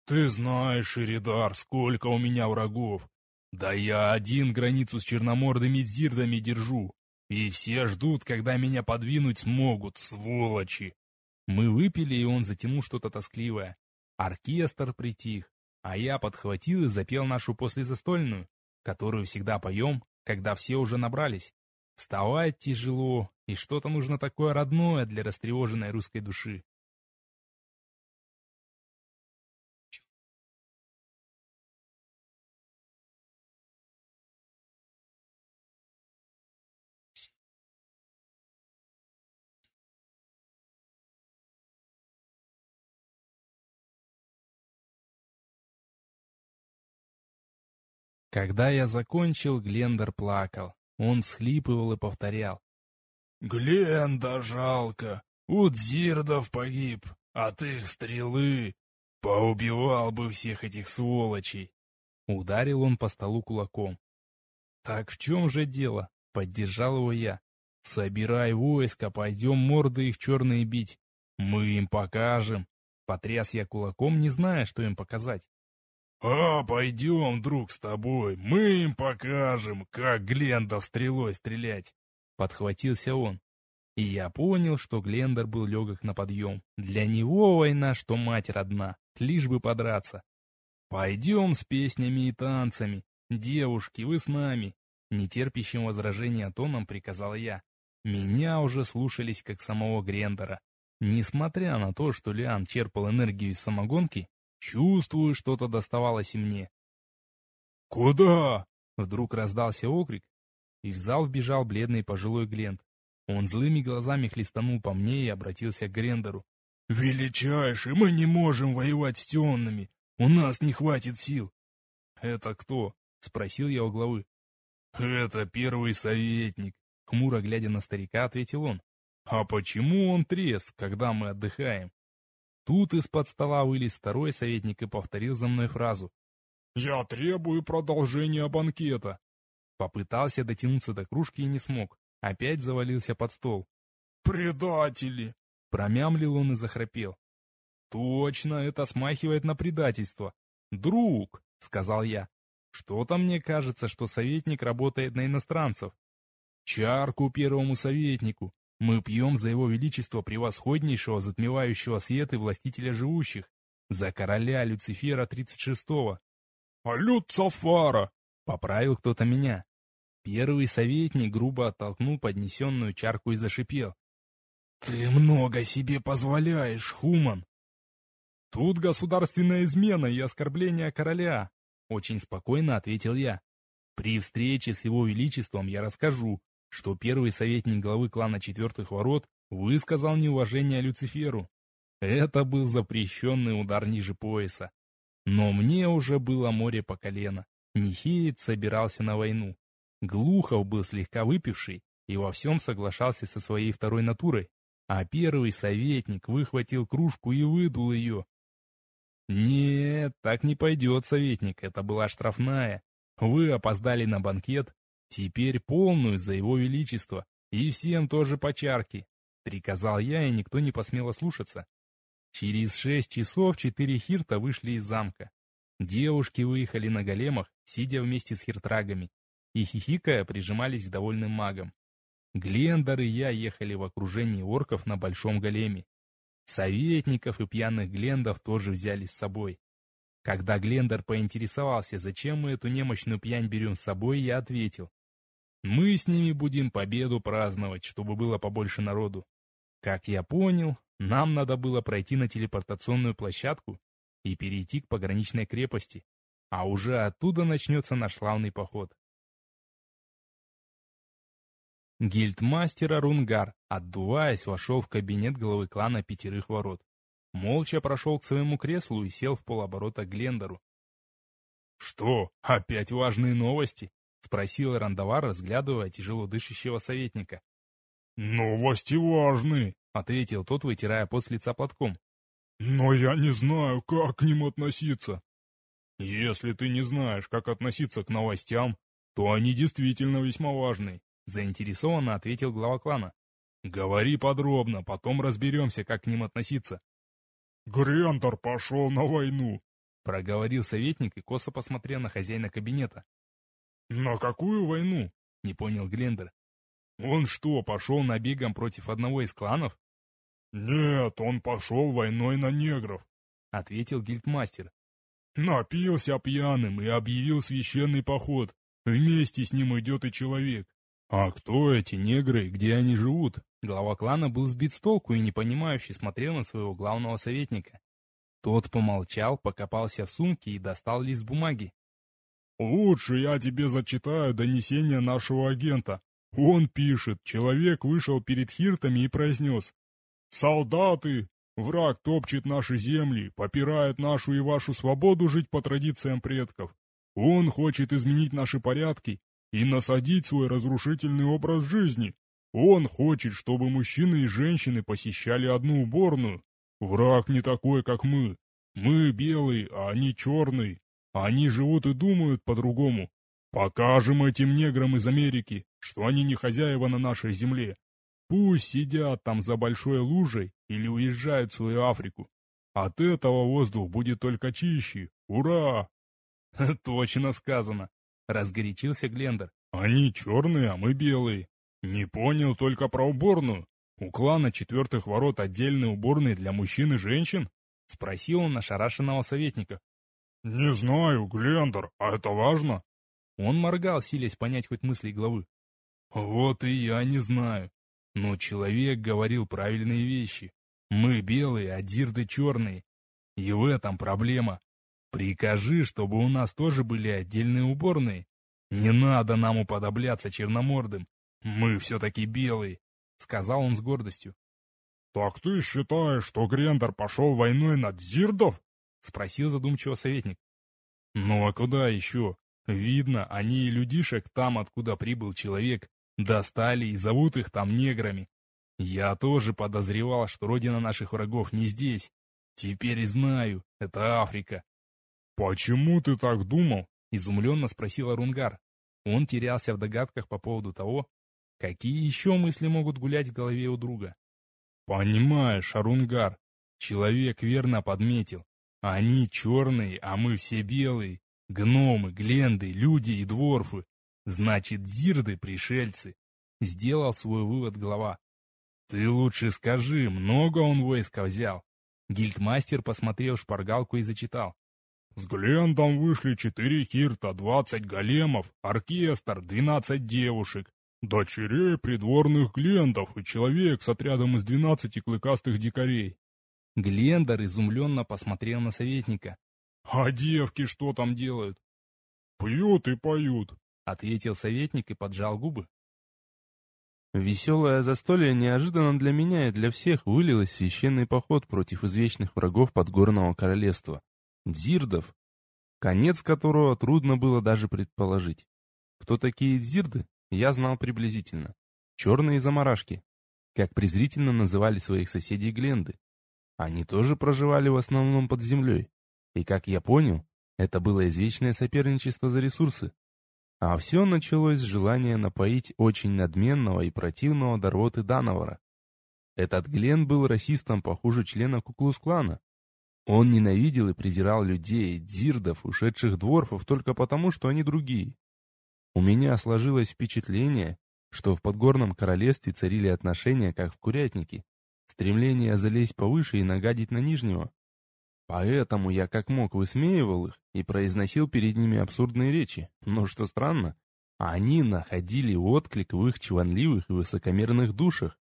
«Ты знаешь, Иридар, сколько у меня врагов. Да я один границу с черномордыми дзирдами держу. И все ждут, когда меня подвинуть смогут, сволочи!» Мы выпили, и он затянул что-то тоскливое. Оркестр притих, а я подхватил и запел нашу послезастольную, которую всегда поем, когда все уже набрались. Вставать тяжело, и что-то нужно такое родное для растревоженной русской души. Когда я закончил, Глендер плакал. Он схлипывал и повторял. «Гленда жалко. У Дзирдов погиб, от их стрелы. Поубивал бы всех этих сволочей». Ударил он по столу кулаком. «Так в чем же дело?» — поддержал его я. «Собирай войско, пойдем морды их черные бить. Мы им покажем». Потряс я кулаком, не зная, что им показать. «А, пойдем, друг, с тобой, мы им покажем, как Глендов стрелой стрелять!» Подхватился он. И я понял, что Глендер был легок на подъем. Для него война, что мать родна, лишь бы подраться. «Пойдем с песнями и танцами. Девушки, вы с нами!» Нетерпящим возражения тоном приказал я. Меня уже слушались как самого Грендера. Несмотря на то, что Лиан черпал энергию из самогонки, Чувствую, что-то доставалось и мне. «Куда?» — вдруг раздался окрик, и в зал вбежал бледный пожилой Глент. Он злыми глазами хлестанул по мне и обратился к Грендеру. «Величайший, мы не можем воевать с темными! У нас не хватит сил!» «Это кто?» — спросил я у главы. «Это первый советник», — хмуро глядя на старика, ответил он. «А почему он трезв, когда мы отдыхаем?» Тут из-под стола вылез второй советник и повторил за мной фразу. «Я требую продолжения банкета». Попытался дотянуться до кружки и не смог. опять завалился под стол. «Предатели!» — промямлил он и захрапел. «Точно, это смахивает на предательство. Друг!» — сказал я. «Что-то мне кажется, что советник работает на иностранцев. Чарку первому советнику. Мы пьем за его величество превосходнейшего, затмевающего свет и властителя живущих, за короля Люцифера 36-го. «А Люцифара!» — поправил кто-то меня. Первый советник грубо оттолкнул поднесенную чарку и зашипел. «Ты много себе позволяешь, Хуман!» «Тут государственная измена и оскорбление короля», — очень спокойно ответил я. «При встрече с его величеством я расскажу, что первый советник главы клана Четвертых Ворот высказал неуважение Люциферу. Это был запрещенный удар ниже пояса. Но мне уже было море по колено. Нихеец собирался на войну. Глухов был слегка выпивший и во всем соглашался со своей второй натурой, а первый советник выхватил кружку и выдул ее. «Нет, так не пойдет, советник, это была штрафная. Вы опоздали на банкет, теперь полную за его величество, и всем тоже по чарке», — приказал я, и никто не посмел ослушаться. Через шесть часов четыре хирта вышли из замка. Девушки выехали на големах, сидя вместе с хиртрагами, и хихикая прижимались к довольным магам. Глендор и я ехали в окружении орков на большом големе. Советников и пьяных глендов тоже взяли с собой. Когда Глендор поинтересовался, зачем мы эту немощную пьянь берем с собой, я ответил. Мы с ними будем победу праздновать, чтобы было побольше народу. Как я понял, нам надо было пройти на телепортационную площадку и перейти к пограничной крепости, а уже оттуда начнется наш славный поход. Гильдмастер Арунгар, отдуваясь, вошел в кабинет главы клана Пятерых Ворот. Молча прошел к своему креслу и сел в полоборота к Глендору. «Что, опять важные новости?» — спросил Рандовар, разглядывая тяжело дышащего советника. «Новости важны», — ответил тот, вытирая пот с лица платком. «Но я не знаю, как к ним относиться». «Если ты не знаешь, как относиться к новостям, то они действительно весьма важны», — заинтересованно ответил глава клана. «Говори подробно, потом разберемся, как к ним относиться». «Грентор пошел на войну», — проговорил советник и косо посмотрел на хозяина кабинета. «На какую войну?» — не понял Глендер. «Он что, пошел набегом против одного из кланов?» «Нет, он пошел войной на негров», — ответил гильдмастер. «Напился пьяным и объявил священный поход. Вместе с ним идет и человек». «А кто эти негры и где они живут?» Глава клана был сбит с толку и непонимающе смотрел на своего главного советника. Тот помолчал, покопался в сумке и достал лист бумаги. «Лучше я тебе зачитаю донесение нашего агента. Он пишет, человек вышел перед хиртами и произнес, Солдаты! Враг топчет наши земли, попирает нашу и вашу свободу жить по традициям предков. Он хочет изменить наши порядки и насадить свой разрушительный образ жизни. Он хочет, чтобы мужчины и женщины посещали одну уборную. Враг не такой, как мы. Мы белые, а они черные. Они живут и думают по-другому. Покажем этим неграм из Америки, что они не хозяева на нашей земле, Пусть сидят там за большой лужей или уезжают в свою Африку. От этого воздух будет только чище. Ура! Точно сказано. Разгорячился Глендер. Они черные, а мы белые. Не понял только про уборную. У клана четвертых ворот отдельные уборные для мужчин и женщин? Спросил он ошарашенного советника. Не знаю, Глендер, а это важно? Он моргал, силясь понять хоть мысли главы. Вот и я не знаю. Но человек говорил правильные вещи. Мы белые, а дирды черные. И в этом проблема. Прикажи, чтобы у нас тоже были отдельные уборные. Не надо нам уподобляться черномордым. Мы все-таки белые, — сказал он с гордостью. — Так ты считаешь, что Грендер пошел войной на дзирдов? — спросил задумчиво советник. — Ну а куда еще? Видно, они и людишек там, откуда прибыл человек, Достали и зовут их там неграми. Я тоже подозревал, что родина наших врагов не здесь. Теперь знаю, это Африка. «Почему ты так думал?» — изумленно спросил Арунгар. Он терялся в догадках по поводу того, Какие еще мысли могут гулять в голове у друга? Понимаешь, Арунгар, человек верно подметил. Они черные, а мы все белые. Гномы, гленды, люди и дворфы. Значит, зирды — пришельцы. Сделал свой вывод глава. Ты лучше скажи, много он войска взял? Гильдмастер посмотрел шпаргалку и зачитал. С Глендом вышли четыре хирта, двадцать големов, оркестр, двенадцать девушек, дочерей придворных Глендов и человек с отрядом из двенадцати клыкастых дикарей. Глендер изумленно посмотрел на советника. «А девки что там делают?» «Пьют и поют», — ответил советник и поджал губы. Веселое застолье неожиданно для меня и для всех вылилось в священный поход против извечных врагов Подгорного королевства — дзирдов, конец которого трудно было даже предположить. Кто такие дзирды, я знал приблизительно. Черные заморашки, как презрительно называли своих соседей Гленды. Они тоже проживали в основном под землей. И, как я понял, это было извечное соперничество за ресурсы. А все началось с желания напоить очень надменного и противного Дорвоты Дановара. Этот Глен был расистом похуже члена Куклус-клана. Он ненавидел и презирал людей, дзирдов, ушедших дворфов только потому, что они другие. У меня сложилось впечатление, что в Подгорном королевстве царили отношения, как в курятнике. Стремление залезть повыше и нагадить на нижнего. Поэтому я как мог высмеивал их и произносил перед ними абсурдные речи. Но что странно, они находили отклик в их чванливых и высокомерных душах.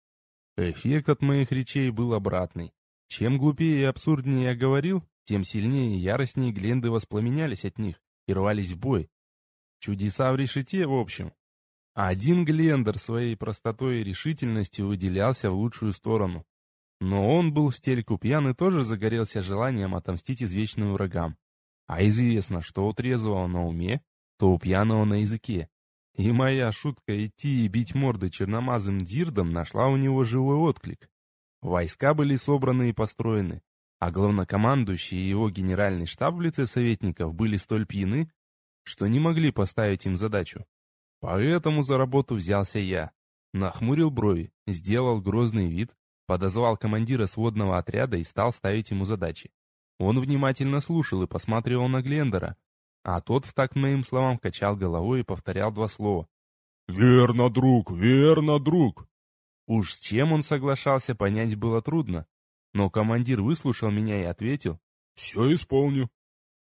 Эффект от моих речей был обратный. Чем глупее и абсурднее я говорил, тем сильнее и яростнее Гленды воспламенялись от них и рвались в бой. Чудеса в решете, в общем. Один Глендер своей простотой и решительностью выделялся в лучшую сторону. Но он был в стельку пьян и тоже загорелся желанием отомстить извечным врагам. А известно, что у трезвого на уме, то у пьяного на языке. И моя шутка идти и бить морды черномазым дирдом нашла у него живой отклик. Войска были собраны и построены, а главнокомандующий и его генеральный штаб в лице советников были столь пьяны, что не могли поставить им задачу. Поэтому за работу взялся я. Нахмурил брови, сделал грозный вид, Подозвал командира сводного отряда и стал ставить ему задачи. Он внимательно слушал и посматривал на Глендера, а тот в такт моим словам качал головой и повторял два слова. «Верно, друг, верно, друг!» Уж с чем он соглашался, понять было трудно. Но командир выслушал меня и ответил. «Все исполню».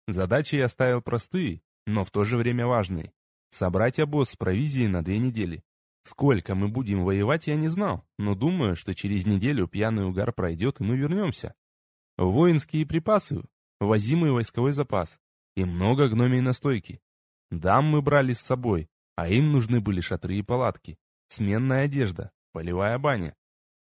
Задачи я ставил простые, но в то же время важные. Собрать обоз с провизией на две недели. Сколько мы будем воевать, я не знал, но думаю, что через неделю пьяный угар пройдет, и мы вернемся. Воинские припасы, возимый войсковой запас и много гномей настойки. Дам мы брали с собой, а им нужны были шатры и палатки, сменная одежда, полевая баня.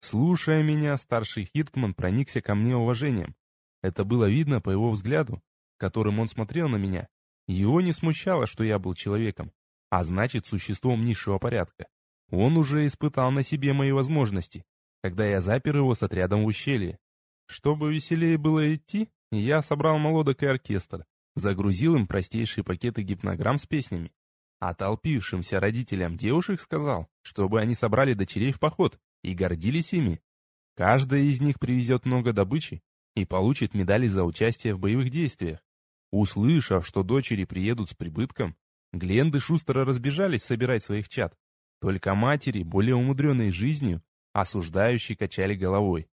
Слушая меня, старший Хиртман проникся ко мне уважением. Это было видно по его взгляду, которым он смотрел на меня. Его не смущало, что я был человеком, а значит, существом низшего порядка. Он уже испытал на себе мои возможности, когда я запер его с отрядом в ущелье. Чтобы веселее было идти, я собрал молодок и оркестр, загрузил им простейшие пакеты гипнограмм с песнями. А толпившимся родителям девушек сказал, чтобы они собрали дочерей в поход и гордились ими. Каждая из них привезет много добычи и получит медали за участие в боевых действиях. Услышав, что дочери приедут с прибытком, Гленды шустро разбежались собирать своих чад. Только матери, более умудренные жизнью, осуждающие качали головой.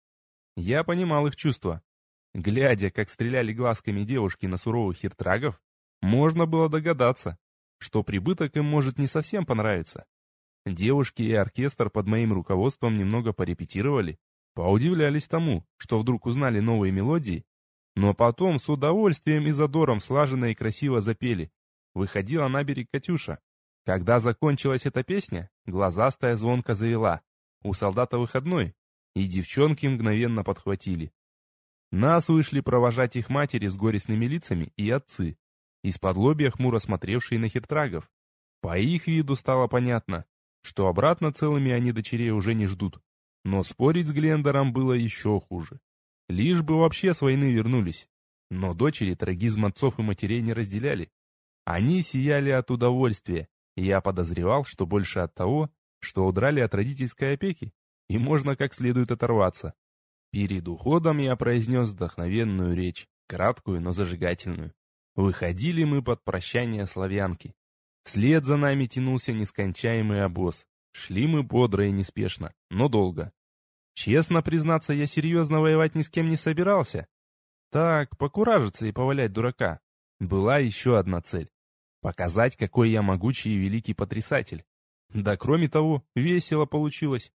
Я понимал их чувства. Глядя, как стреляли глазками девушки на суровых хиртрагов, можно было догадаться, что прибыток им может не совсем понравиться. Девушки и оркестр под моим руководством немного порепетировали, поудивлялись тому, что вдруг узнали новые мелодии, но потом с удовольствием и задором слаженно и красиво запели. Выходила на берег Катюша, когда закончилась эта песня, глазастая звонко завела. У солдата выходной, и девчонки мгновенно подхватили. Нас вышли провожать их матери с горестными лицами и отцы, из-под лобья хмуро смотревшие на хиртрагов. По их виду стало понятно, что обратно целыми они дочерей уже не ждут. Но спорить с Глендером было еще хуже. Лишь бы вообще с войны вернулись. Но дочери трагизм отцов и матерей не разделяли. Они сияли от удовольствия, я подозревал, что больше от того, что удрали от родительской опеки, и можно как следует оторваться. Перед уходом я произнес вдохновенную речь, краткую, но зажигательную. Выходили мы под прощание славянки. Вслед за нами тянулся нескончаемый обоз. Шли мы бодро и неспешно, но долго. Честно признаться, я серьезно воевать ни с кем не собирался. Так, покуражиться и повалять дурака. Была еще одна цель. Показать, какой я могучий и великий потрясатель. Да кроме того, весело получилось.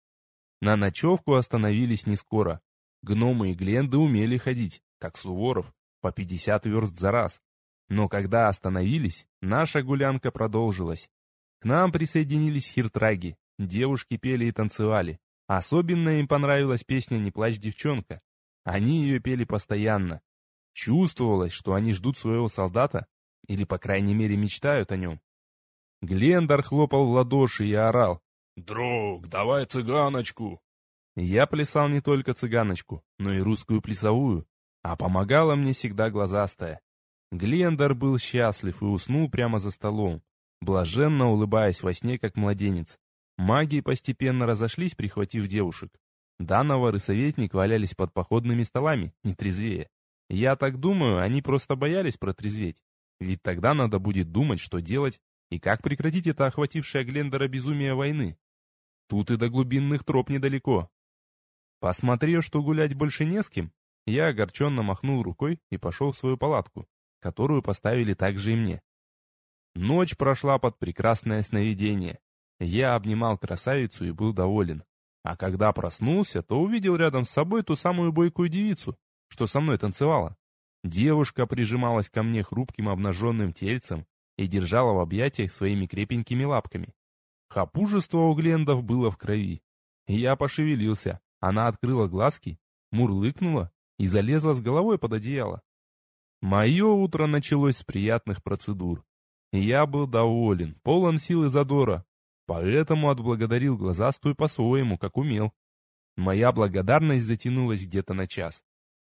На ночевку остановились не скоро. Гномы и гленды умели ходить, как Суворов, по 50 верст за раз. Но когда остановились, наша гулянка продолжилась. К нам присоединились хиртраги, девушки пели и танцевали. Особенно им понравилась песня «Не плачь, девчонка». Они ее пели постоянно. Чувствовалось, что они ждут своего солдата, или, по крайней мере, мечтают о нем. Глендар хлопал в ладоши и орал. «Друг, давай цыганочку!» Я плясал не только цыганочку, но и русскую плясовую, а помогала мне всегда глазастая. Глендар был счастлив и уснул прямо за столом, блаженно улыбаясь во сне, как младенец. Маги постепенно разошлись, прихватив девушек. Дановар и советник валялись под походными столами, не трезвее. Я так думаю, они просто боялись протрезветь. Ведь тогда надо будет думать, что делать и как прекратить это охватившее Глендера безумие войны. Тут и до глубинных троп недалеко. Посмотрев, что гулять больше не с кем, я огорченно махнул рукой и пошел в свою палатку, которую поставили также и мне. Ночь прошла под прекрасное сновидение. Я обнимал красавицу и был доволен. А когда проснулся, то увидел рядом с собой ту самую бойкую девицу, что со мной танцевала. Девушка прижималась ко мне хрупким обнаженным тельцем и держала в объятиях своими крепенькими лапками. Хапужество у Глендов было в крови. Я пошевелился, она открыла глазки, мурлыкнула и залезла с головой под одеяло. Мое утро началось с приятных процедур. Я был доволен, полон сил и задора, поэтому отблагодарил глазастую по-своему, как умел. Моя благодарность затянулась где-то на час.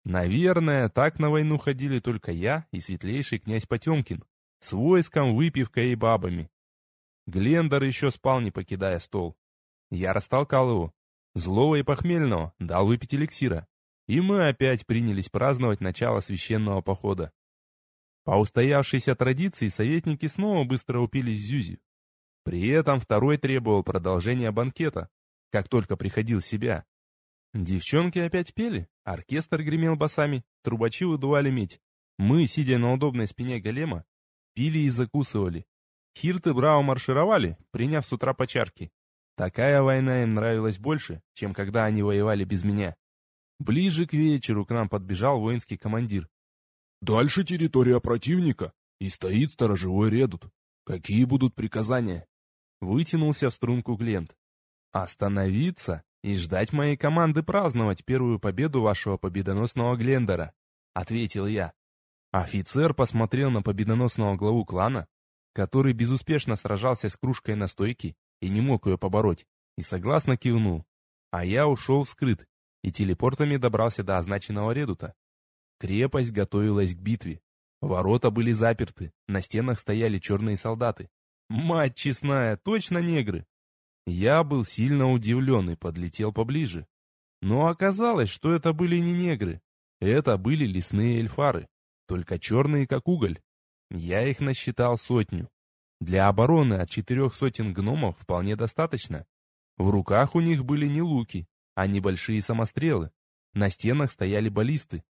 Наверное, так на войну ходили только я и светлейший князь Потемкин, с войском, выпивкой и бабами. Глендер еще спал, не покидая стол. Я растолкал его. Злого и похмельного дал выпить эликсира. И мы опять принялись праздновать начало священного похода. По устоявшейся традиции советники снова быстро упились зюзи. При этом второй требовал продолжения банкета, как только приходил в себя. Девчонки опять пели, оркестр гремел басами, трубачи выдували медь. Мы, сидя на удобной спине голема, пили и закусывали. Хирты браво маршировали, приняв с утра по чарке. Такая война им нравилась больше, чем когда они воевали без меня. Ближе к вечеру к нам подбежал воинский командир. «Дальше территория противника, и стоит сторожевой редут. Какие будут приказания?» Вытянулся в струнку Глент. «Остановиться и ждать моей команды праздновать первую победу вашего победоносного Глендера», — ответил я. Офицер посмотрел на победоносного главу клана, который безуспешно сражался с кружкой настойки и не мог ее побороть, и согласно кивнул. А я ушел скрыт и телепортами добрался до означенного редута. Крепость готовилась к битве. Ворота были заперты, на стенах стояли черные солдаты. Мать честная, точно негры! Я был сильно удивлен и подлетел поближе. Но оказалось, что это были не негры. Это были лесные эльфары, только черные, как уголь. Я их насчитал сотню. Для обороны от четырех сотен гномов вполне достаточно. В руках у них были не луки, а небольшие самострелы. На стенах стояли баллисты.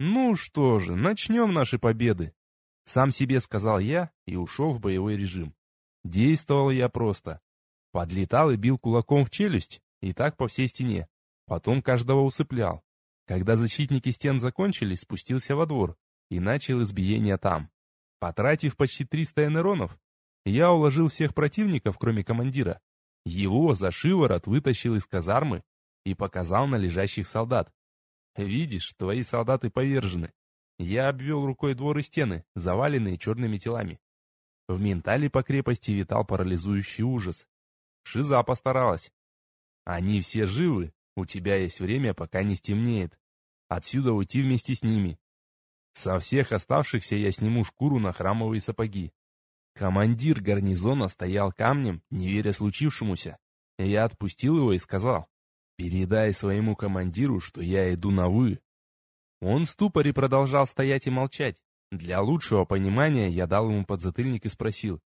«Ну что же, начнем наши победы!» Сам себе сказал я и ушел в боевой режим. Действовал я просто. Подлетал и бил кулаком в челюсть, и так по всей стене. Потом каждого усыплял. Когда защитники стен закончились, спустился во двор и начал избиение там. Потратив почти 300 энеронов, я уложил всех противников, кроме командира. Его за шиворот вытащил из казармы и показал на лежащих солдат. «Видишь, твои солдаты повержены». Я обвел рукой двор и стены, заваленные черными телами. В ментале по крепости витал парализующий ужас. Шиза постаралась. Они все живы, у тебя есть время, пока не стемнеет. Отсюда уйти вместе с ними. Со всех оставшихся я сниму шкуру на храмовые сапоги. Командир гарнизона стоял камнем, не веря случившемуся. Я отпустил его и сказал, «Передай своему командиру, что я иду на «вы». Он в ступоре продолжал стоять и молчать. Для лучшего понимания я дал ему подзатыльник и спросил,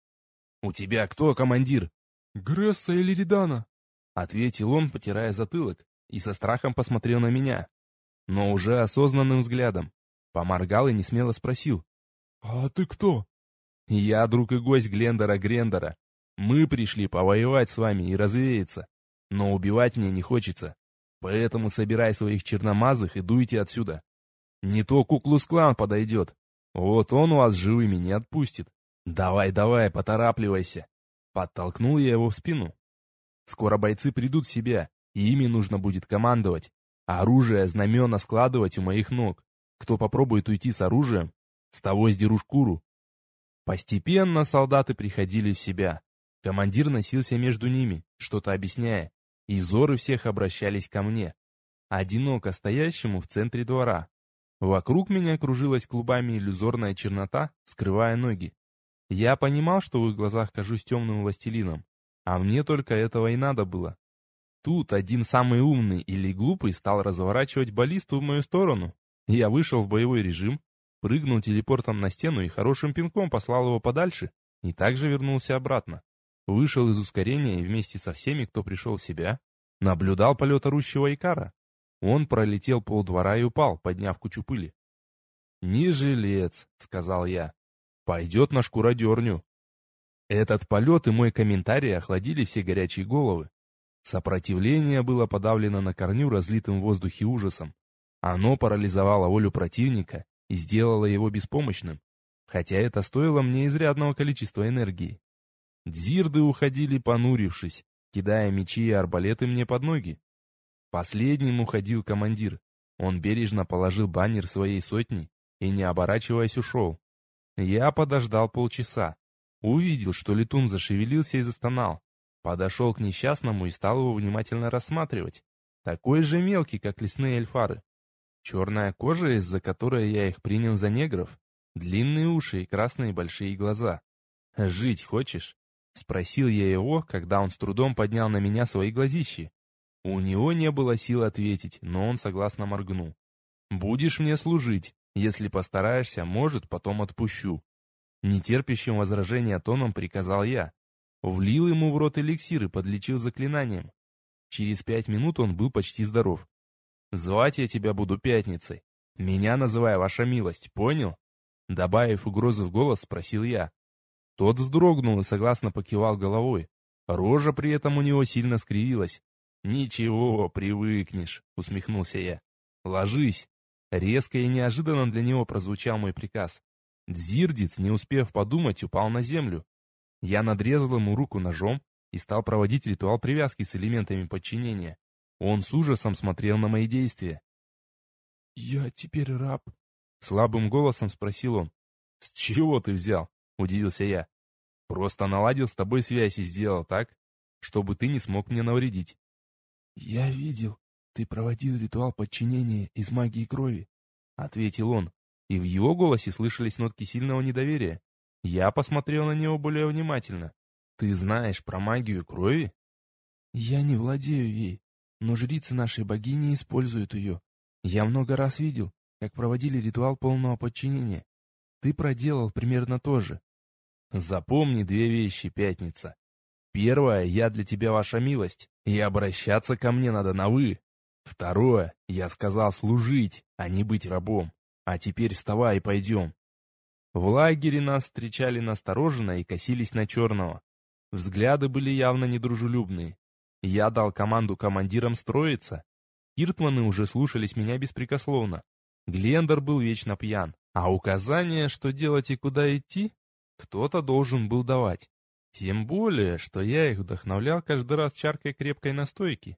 «У тебя кто командир?» «Гресса или Редана?» — ответил он, потирая затылок, и со страхом посмотрел на меня, но уже осознанным взглядом. Поморгал и несмело спросил. «А ты кто?» «Я друг и гость Глендора Грендера. Мы пришли повоевать с вами и развеяться, но убивать мне не хочется. Поэтому собирай своих черномазых и дуйте отсюда. Не то Куклус-клан подойдет. Вот он вас живыми не отпустит. Давай, давай, поторапливайся. Подтолкнул я его в спину. Скоро бойцы придут в себя, и ими нужно будет командовать. Оружие, знамена складывать у моих ног. Кто попробует уйти с оружием, с того сдеру шкуру. Постепенно солдаты приходили в себя. Командир носился между ними, что-то объясняя, и взоры всех обращались ко мне, одиноко стоящему в центре двора. Вокруг меня кружилась клубами иллюзорная чернота, скрывая ноги. Я понимал, что в их глазах кажусь темным властелином, а мне только этого и надо было. Тут один самый умный или глупый стал разворачивать баллисту в мою сторону. Я вышел в боевой режим, прыгнул телепортом на стену и хорошим пинком послал его подальше, и также вернулся обратно. Вышел из ускорения и вместе со всеми, кто пришел в себя, наблюдал полет орущего Икара. Он пролетел полдвора и упал, подняв кучу пыли. «Не жилец», — сказал я, — «пойдет на шкуродерню». Этот полет и мой комментарий охладили все горячие головы. Сопротивление было подавлено на корню разлитым в воздухе ужасом. Оно парализовало волю противника и сделало его беспомощным, хотя это стоило мне изрядного количества энергии. Дзирды уходили понурившись, кидая мечи и арбалеты мне под ноги. Последним уходил командир. Он бережно положил баннер своей сотни и, не оборачиваясь, ушел. Я подождал полчаса. Увидел, что летун зашевелился и застонал. Подошел к несчастному и стал его внимательно рассматривать. Такой же мелкий, как лесные эльфары. Черная кожа, из-за которой я их принял за негров. Длинные уши и красные большие глаза. «Жить хочешь?» — спросил я его, когда он с трудом поднял на меня свои глазищи. У него не было сил ответить, но он согласно моргнул. «Будешь мне служить. Если постараешься, может, потом отпущу». Нетерпящим возражения тоном приказал я. Влил ему в рот эликсир и подлечил заклинанием. Через пять минут он был почти здоров. Звать я тебя буду пятницей. Меня называй ваша милость, понял? Добавив угрозы в голос, спросил я. Тот вздрогнул и согласно покивал головой. Рожа при этом у него сильно скривилась. «Ничего, привыкнешь», — усмехнулся я. «Ложись». Резко и неожиданно для него прозвучал мой приказ. Дзирдец, не успев подумать, упал на землю. Я надрезал ему руку ножом и стал проводить ритуал привязки с элементами подчинения. Он с ужасом смотрел на мои действия. «Я теперь раб?» Слабым голосом спросил он. «С чего ты взял?» — удивился я. «Просто наладил с тобой связь и сделал так, чтобы ты не смог мне навредить». «Я видел, ты проводил ритуал подчинения из магии крови», — ответил он, и в его голосе слышались нотки сильного недоверия. Я посмотрел на него более внимательно. «Ты знаешь про магию крови?» «Я не владею ей, но жрицы нашей богини используют ее. Я много раз видел, как проводили ритуал полного подчинения. Ты проделал примерно то же. Запомни две вещи, Пятница. Первое, я для тебя ваша милость, и обращаться ко мне надо на «вы». Второе, я сказал служить, а не быть рабом. А теперь вставай и пойдем. В лагере нас встречали настороженно и косились на черного. Взгляды были явно недружелюбные. Я дал команду командирам строиться. Киртманы уже слушались меня беспрекословно. Глендер был вечно пьян, а указания, что делать и куда идти, кто-то должен был давать. Тем более, что я их вдохновлял каждый раз чаркой крепкой настойки.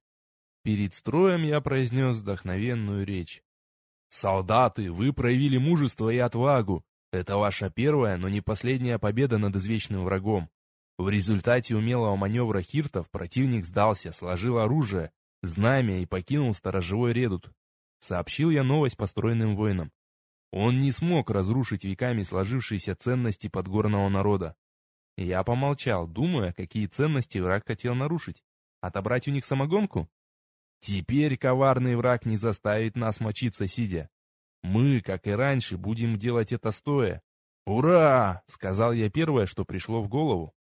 Перед строем я произнес вдохновенную речь. «Солдаты, вы проявили мужество и отвагу. Это ваша первая, но не последняя победа над извечным врагом. В результате умелого маневра хиртов противник сдался, сложил оружие, знамя и покинул сторожевой редут. Сообщил я новость построенным воинам. Он не смог разрушить веками сложившиеся ценности подгорного народа. Я помолчал, думая, какие ценности враг хотел нарушить. Отобрать у них самогонку? Теперь коварный враг не заставит нас мочиться сидя. Мы, как и раньше, будем делать это стоя. «Ура!» — сказал я первое, что пришло в голову.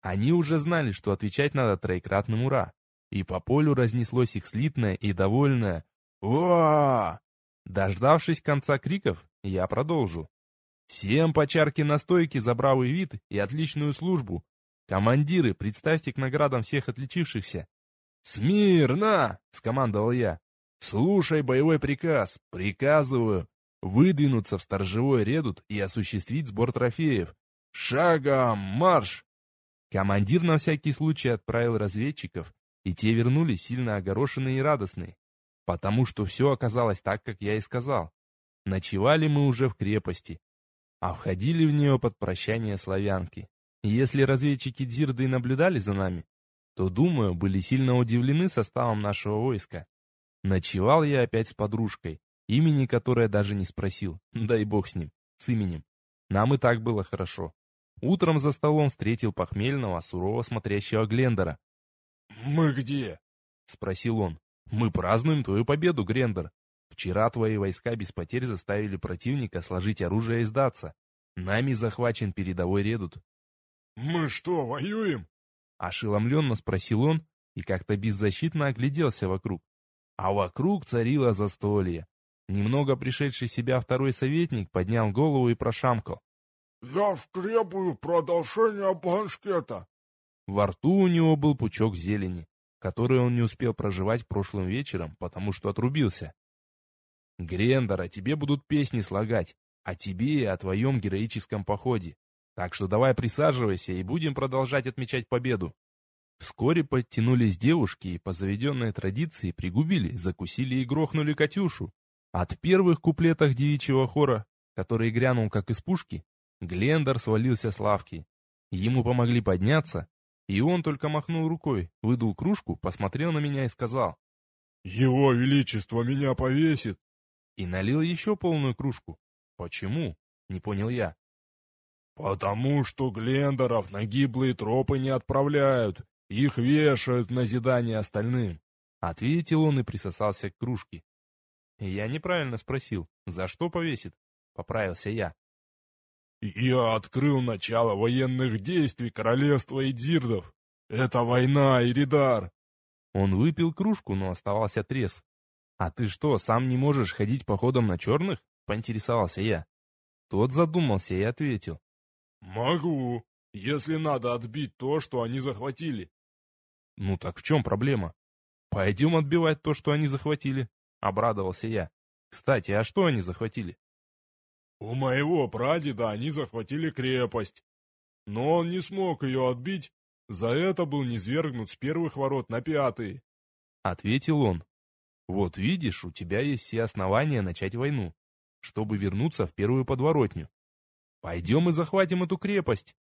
Они уже знали, что отвечать надо троекратным «Ура!» И по полю разнеслось их слитное и довольное «Ура!». Дождавшись конца криков, я продолжил. «Всем по чарке настойки за бравый вид и отличную службу. Командиры, представьте к наградам всех отличившихся. «Смирно!» — скомандовал я. «Слушай боевой приказ. Приказываю выдвинуться в сторожевой редут и осуществить сбор трофеев. Шагом марш!» Командир на всякий случай отправил разведчиков, и те вернулись сильно огорошенные и радостные, потому что все оказалось так, как я и сказал. Ночевали мы уже в крепости, а входили в нее под прощание славянки. Если разведчики Дзирды наблюдали за нами, то, думаю, были сильно удивлены составом нашего войска. Ночевал я опять с подружкой, имени которой даже не спросил, дай бог с ним, с именем. Нам и так было хорошо. Утром за столом встретил похмельного, сурово смотрящего Глендера. «Мы где?» — спросил он. «Мы празднуем твою победу, Грендер. Вчера твои войска без потерь заставили противника сложить оружие и сдаться. Нами захвачен передовой редут». «Мы что, воюем?» Ошеломленно спросил он и как-то беззащитно огляделся вокруг. А вокруг царило застолье. Немного пришедший в себя второй советник поднял голову и прошамкал. «Я требую продолжения банкета!» Во рту у него был пучок зелени, который он не успел проживать прошлым вечером, потому что отрубился. «Грендер, а тебе будут песни слагать, о тебе и о твоем героическом походе. Так что давай присаживайся и будем продолжать отмечать победу. Вскоре подтянулись девушки и по заведенной традиции пригубили, закусили и грохнули Катюшу. От первых куплетов девичьего хора, который грянул как из пушки, Глендер свалился с лавки. Ему помогли подняться, и он только махнул рукой, выдул кружку, посмотрел на меня и сказал. «Его Величество меня повесит!» И налил еще полную кружку. «Почему?» — не понял я. «Потому что Глендоров на гиблые тропы не отправляют, их вешают в назидание остальным», — ответил он и присосался к кружке. Я неправильно спросил, за что повесит? Поправился я. «Я открыл начало военных действий королевства Эдирдов. Это война, Иридар!» Он выпил кружку, но оставался трезв. «А ты что, сам не можешь ходить походом на черных?» — поинтересовался я. Тот задумался и ответил. «Могу, если надо отбить то, что они захватили». «Ну так в чем проблема? Пойдем отбивать то, что они захватили», — обрадовался я. «Кстати, а что они захватили?» «У моего прадеда они захватили крепость, но он не смог ее отбить, за это был низвергнут с первых ворот на пятые», — ответил он. «Вот видишь, у тебя есть все основания начать войну, чтобы вернуться в первую подворотню. Пойдем и захватим эту крепость.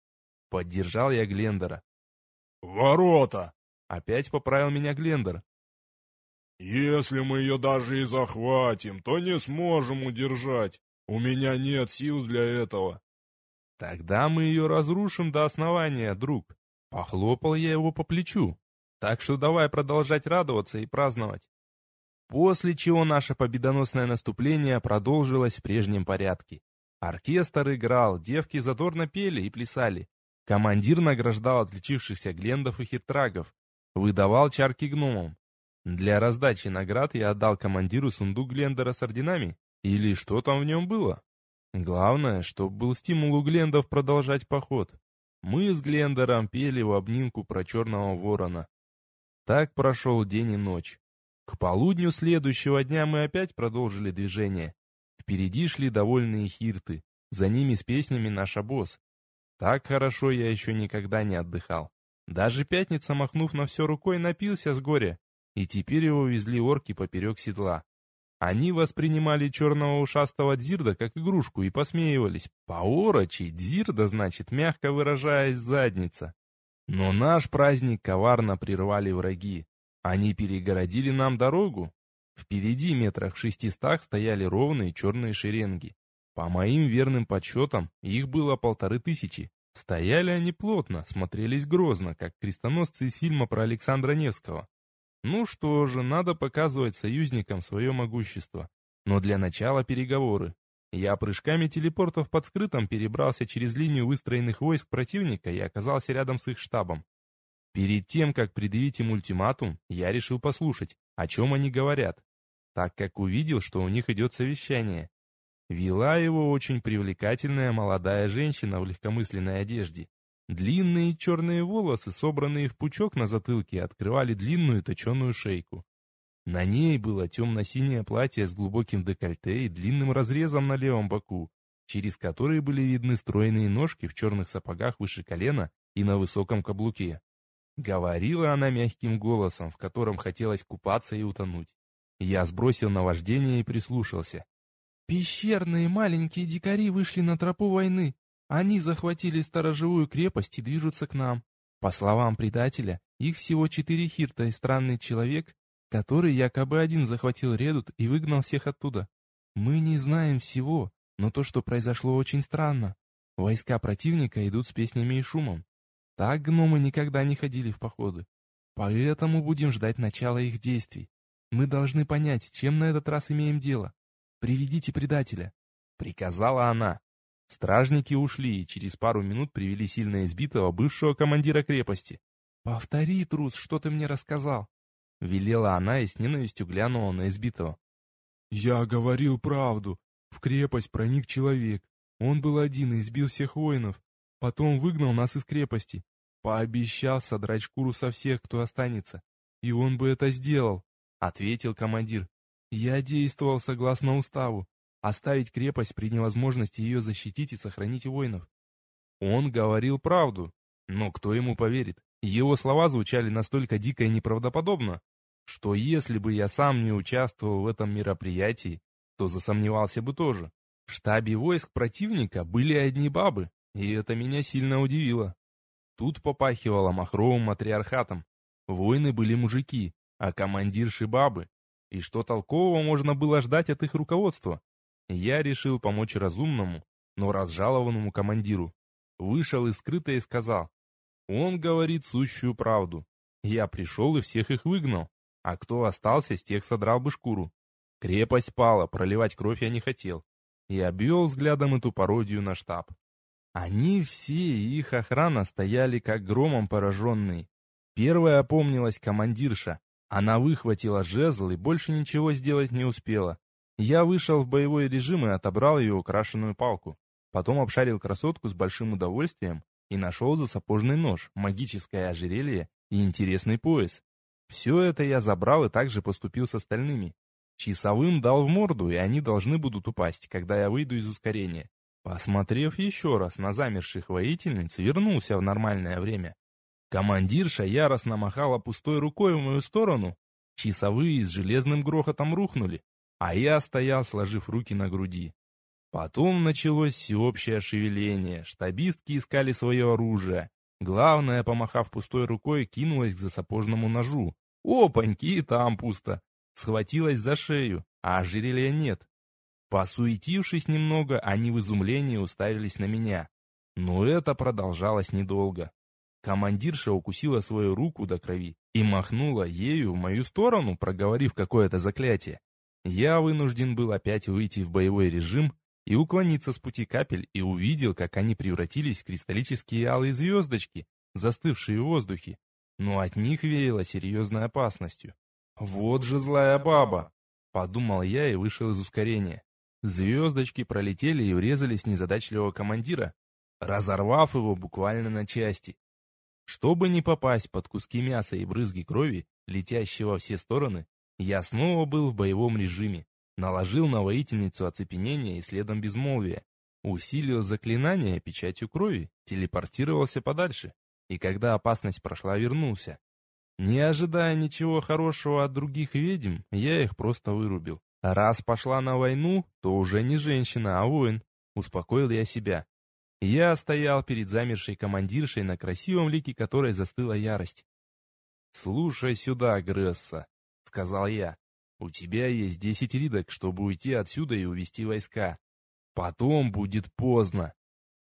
Поддержал я Глендера. Ворота! Опять поправил меня Глендер. Если мы ее даже и захватим, то не сможем удержать. У меня нет сил для этого. Тогда мы ее разрушим до основания, друг. Похлопал я его по плечу. Так что давай продолжать радоваться и праздновать. После чего наше победоносное наступление продолжилось в прежнем порядке. Оркестр играл, девки задорно пели и плясали. Командир награждал отличившихся глендов и хитрагов, выдавал чарки гномам. Для раздачи наград я отдал командиру сундук Глендера с орденами, или что там в нем было. Главное, чтобы был стимул у Глендов продолжать поход. Мы с Глендером пели в обнимку про черного ворона. Так прошел день и ночь. К полудню следующего дня мы опять продолжили движение. Впереди шли довольные хирты, за ними с песнями наш обоз. Так хорошо я еще никогда не отдыхал. Даже пятница, махнув на все рукой, напился с горя, и теперь его везли орки поперек седла. Они воспринимали черного ушастого Дзирда как игрушку и посмеивались. Поорочи, Дзирда, значит, мягко выражаясь, задница. Но наш праздник коварно прервали враги. Они перегородили нам дорогу, Впереди метрах в шестистах стояли ровные черные шеренги. По моим верным подсчетам, их было полторы тысячи. Стояли они плотно, смотрелись грозно, как крестоносцы из фильма про Александра Невского. Ну что же, надо показывать союзникам свое могущество. Но для начала переговоры. Я прыжками телепортов под скрытом перебрался через линию выстроенных войск противника и оказался рядом с их штабом. Перед тем, как предъявить им ультиматум, я решил послушать, о чем они говорят, так как увидел, что у них идет совещание. Вела его очень привлекательная молодая женщина в легкомысленной одежде. Длинные черные волосы, собранные в пучок на затылке, открывали длинную точеную шейку. На ней было темно-синее платье с глубоким декольте и длинным разрезом на левом боку, через который были видны стройные ножки в черных сапогах выше колена и на высоком каблуке. Говорила она мягким голосом, в котором хотелось купаться и утонуть. Я сбросил наваждение и прислушался. Пещерные маленькие дикари вышли на тропу войны. Они захватили сторожевую крепость и движутся к нам. По словам предателя, их всего четыре хирта и странный человек, который якобы один захватил Редут и выгнал всех оттуда. Мы не знаем всего, но то, что произошло, очень странно. Войска противника идут с песнями и шумом. Так гномы никогда не ходили в походы. Поэтому будем ждать начала их действий. Мы должны понять, чем на этот раз имеем дело. «Приведите предателя!» — приказала она. Стражники ушли и через пару минут привели сильно избитого бывшего командира крепости. «Повтори, трус, что ты мне рассказал!» — велела она и с ненавистью глянула на избитого. «Я говорил правду. В крепость проник человек. Он был один и избил всех воинов. Потом выгнал нас из крепости. Пообещал содрать шкуру со всех, кто останется. И он бы это сделал», — ответил командир. Я действовал согласно уставу, оставить крепость при невозможности ее защитить и сохранить воинов. Он говорил правду, но кто ему поверит? Его слова звучали настолько дико и неправдоподобно, что если бы я сам не участвовал в этом мероприятии, то засомневался бы тоже. В штабе войск противника были одни бабы, и это меня сильно удивило. Тут попахивало махровым матриархатом. Воины были мужики, а командирши бабы. И что толкового можно было ждать от их руководства? Я решил помочь разумному, но разжалованному командиру. Вышел из скрытой и сказал. Он говорит сущую правду. Я пришел и всех их выгнал, а кто остался, с тех содрал бы шкуру. Крепость пала, проливать кровь я не хотел. И обвел взглядом эту пародию на штаб. Они все и их охрана стояли как громом пораженные. Первая опомнилась командирша, она выхватила жезл и больше ничего сделать не успела. Я вышел в боевой режим и отобрал ее украшенную палку. Потом обшарил красотку с большим удовольствием и нашел за сапожный нож, магическое ожерелье и интересный пояс. Все это я забрал и также поступил с остальными. Часовым дал в морду, и они должны будут упасть, когда я выйду из ускорения. Посмотрев еще раз на замерших воительниц, вернулся в нормальное время. Командирша яростно махала пустой рукой в мою сторону. Часовые с железным грохотом рухнули, а я стоял, сложив руки на груди. Потом началось всеобщее шевеление, штабистки искали свое оружие. Главное, помахав пустой рукой, кинулась к засапожному ножу. Опаньки, и там пусто. Схватилась за шею, а ожерелья нет. Посуетившись немного, они в изумлении уставились на меня. Но это продолжалось недолго. Командирша укусила свою руку до крови и махнула ею в мою сторону, проговорив какое-то заклятие. Я вынужден был опять выйти в боевой режим и уклониться с пути капель и увидел, как они превратились в кристаллические алые звездочки, застывшие в воздухе, но от них веяло серьезной опасностью. «Вот же злая баба!» — подумал я и вышел из ускорения. Звездочки пролетели и врезались незадачливого командира, разорвав его буквально на части. Чтобы не попасть под куски мяса и брызги крови, летящие во все стороны, я снова был в боевом режиме, наложил на воительницу оцепенение и следом безмолвие, усилил заклинание печатью крови, телепортировался подальше, и когда опасность прошла, вернулся. Не ожидая ничего хорошего от других ведьм, я их просто вырубил. Раз пошла на войну, то уже не женщина, а воин. Успокоил я себя. Я стоял перед замершей командиршей, на красивом лике которой застыла ярость. «Слушай сюда, Гресса», — сказал я. «У тебя есть десять ридок, чтобы уйти отсюда и увести войска. Потом будет поздно.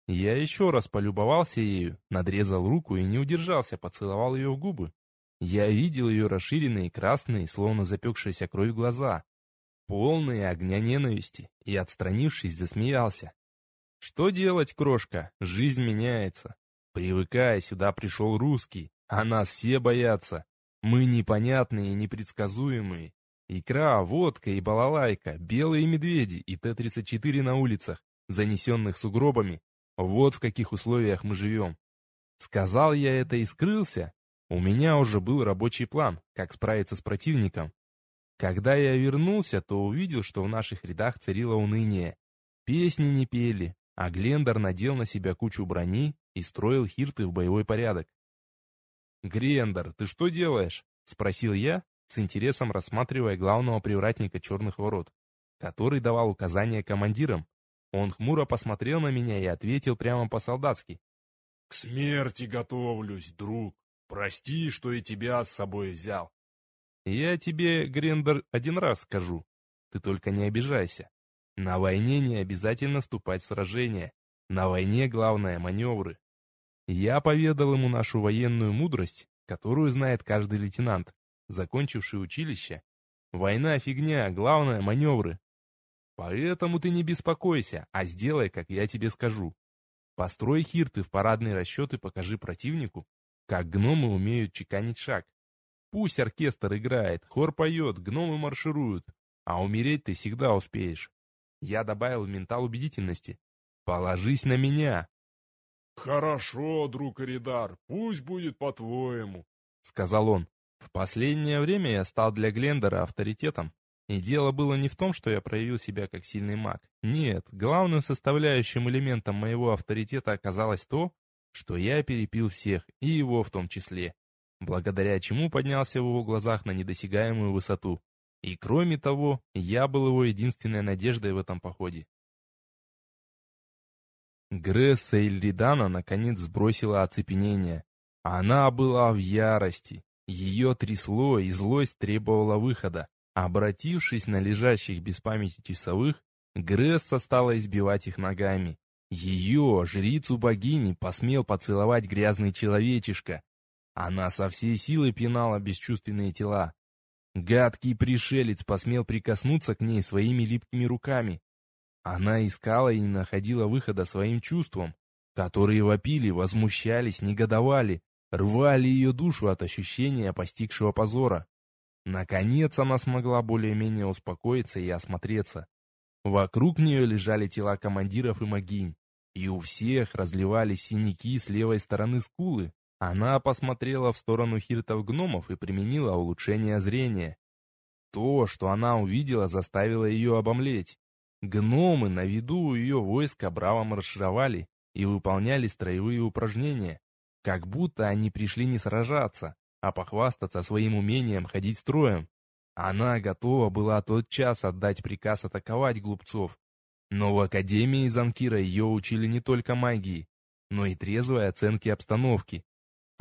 Я еще раз полюбовался ею, надрезал руку и не удержался, поцеловал ее в губы. Я видел ее расширенные красные, словно запекшиеся кровь глаза, полные огня ненависти, и, отстранившись, засмеялся. Что делать, крошка? Жизнь меняется. Привыкая, сюда пришел русский, а нас все боятся. Мы непонятные и непредсказуемые. Икра, водка и балалайка, белые медведи и Т-34 на улицах, занесенных сугробами. Вот в каких условиях мы живем. Сказал я это и скрылся, у меня уже был рабочий план, как справиться с противником. Когда я вернулся, то увидел, что в наших рядах царило уныние. Песни не пели, а Глендер надел на себя кучу брони и строил хирты в боевой порядок. «Грендер, ты что делаешь?» — спросил я, с интересом рассматривая главного привратника черных ворот, который давал указания командирам. Он хмуро посмотрел на меня и ответил прямо по-солдатски. «К смерти готовлюсь, друг. Прости, что и тебя с собой взял. Я тебе, Грендер, один раз скажу. Ты только не обижайся. На войне не обязательно вступать в сражение. На войне главное маневры. Я поведал ему нашу военную мудрость, которую знает каждый лейтенант, закончивший училище. Война фигня, главное маневры. Поэтому ты не беспокойся, а сделай, как я тебе скажу. Построй хирты в парадный расчет и покажи противнику, как гномы умеют чеканить шаг. Пусть оркестр играет, хор поет, гномы маршируют, а умереть ты всегда успеешь. Я добавил ментал убедительности. Положись на меня. Хорошо, друг Эридар, пусть будет по-твоему, сказал он. В последнее время я стал для Глендера авторитетом. И дело было не в том, что я проявил себя как сильный маг. Нет, главным составляющим элементом моего авторитета оказалось то, что я перепил всех, и его в том числе, благодаря чему поднялся в его глазах на недосягаемую высоту. И кроме того, я был его единственной надеждой в этом походе. Гресса Ильридана наконец сбросила оцепенение. Она была в ярости. Ее трясло, и злость требовала выхода. Обратившись на лежащих без памяти часовых, Гресса стала избивать их ногами. Ее, жрицу богини, посмел поцеловать грязный человечишка. Она со всей силы пинала бесчувственные тела. Гадкий пришелец посмел прикоснуться к ней своими липкими руками. Она искала и не находила выхода своим чувствам, которые вопили, возмущались, негодовали, рвали ее душу от ощущения постигшего позора. Наконец она смогла более-менее успокоиться и осмотреться. Вокруг нее лежали тела командиров и могинь и у всех разливались синяки с левой стороны скулы. Она посмотрела в сторону хиртов-гномов и применила улучшение зрения. То, что она увидела, заставило ее обомлеть. Гномы на виду у ее войска браво маршировали и выполняли строевые упражнения, как будто они пришли не сражаться, а похвастаться своим умением ходить строем. Она готова была тот час отдать приказ атаковать глупцов, но в Академии Занкира ее учили не только магии, но и трезвой оценке обстановки.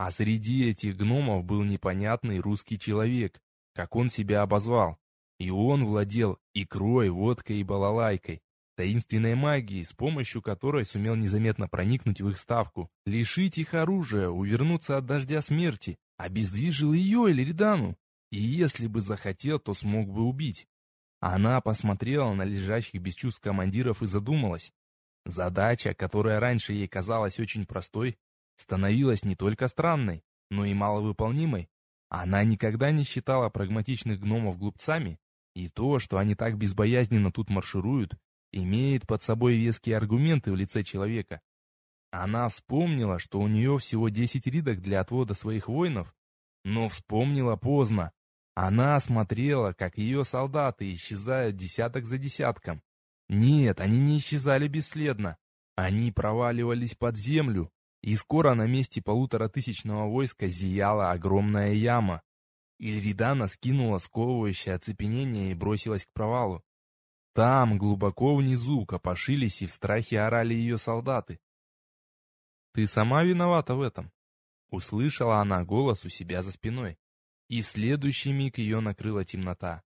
А среди этих гномов был непонятный русский человек, как он себя обозвал. И он владел икрой, водкой и балалайкой, таинственной магией, с помощью которой сумел незаметно проникнуть в их ставку, лишить их оружия, увернуться от дождя смерти, обездвижил ее или Ридану. И если бы захотел, то смог бы убить. Она посмотрела на лежащих без чувств командиров и задумалась. Задача, которая раньше ей казалась очень простой, становилась не только странной, но и маловыполнимой. Она никогда не считала прагматичных гномов глупцами, и то, что они так безбоязненно тут маршируют, имеет под собой веские аргументы в лице человека. Она вспомнила, что у нее всего 10 ридок для отвода своих воинов, но вспомнила поздно. Она смотрела, как ее солдаты исчезают десяток за десятком. Нет, они не исчезали бесследно. Они проваливались под землю, и скоро на месте полуторатысячного войска зияла огромная яма. Ильридана скинула сковывающее оцепенение и бросилась к провалу. Там, глубоко внизу, копошились и в страхе орали ее солдаты. «Ты сама виновата в этом?» Услышала она голос у себя за спиной и в следующий миг ее накрыла темнота.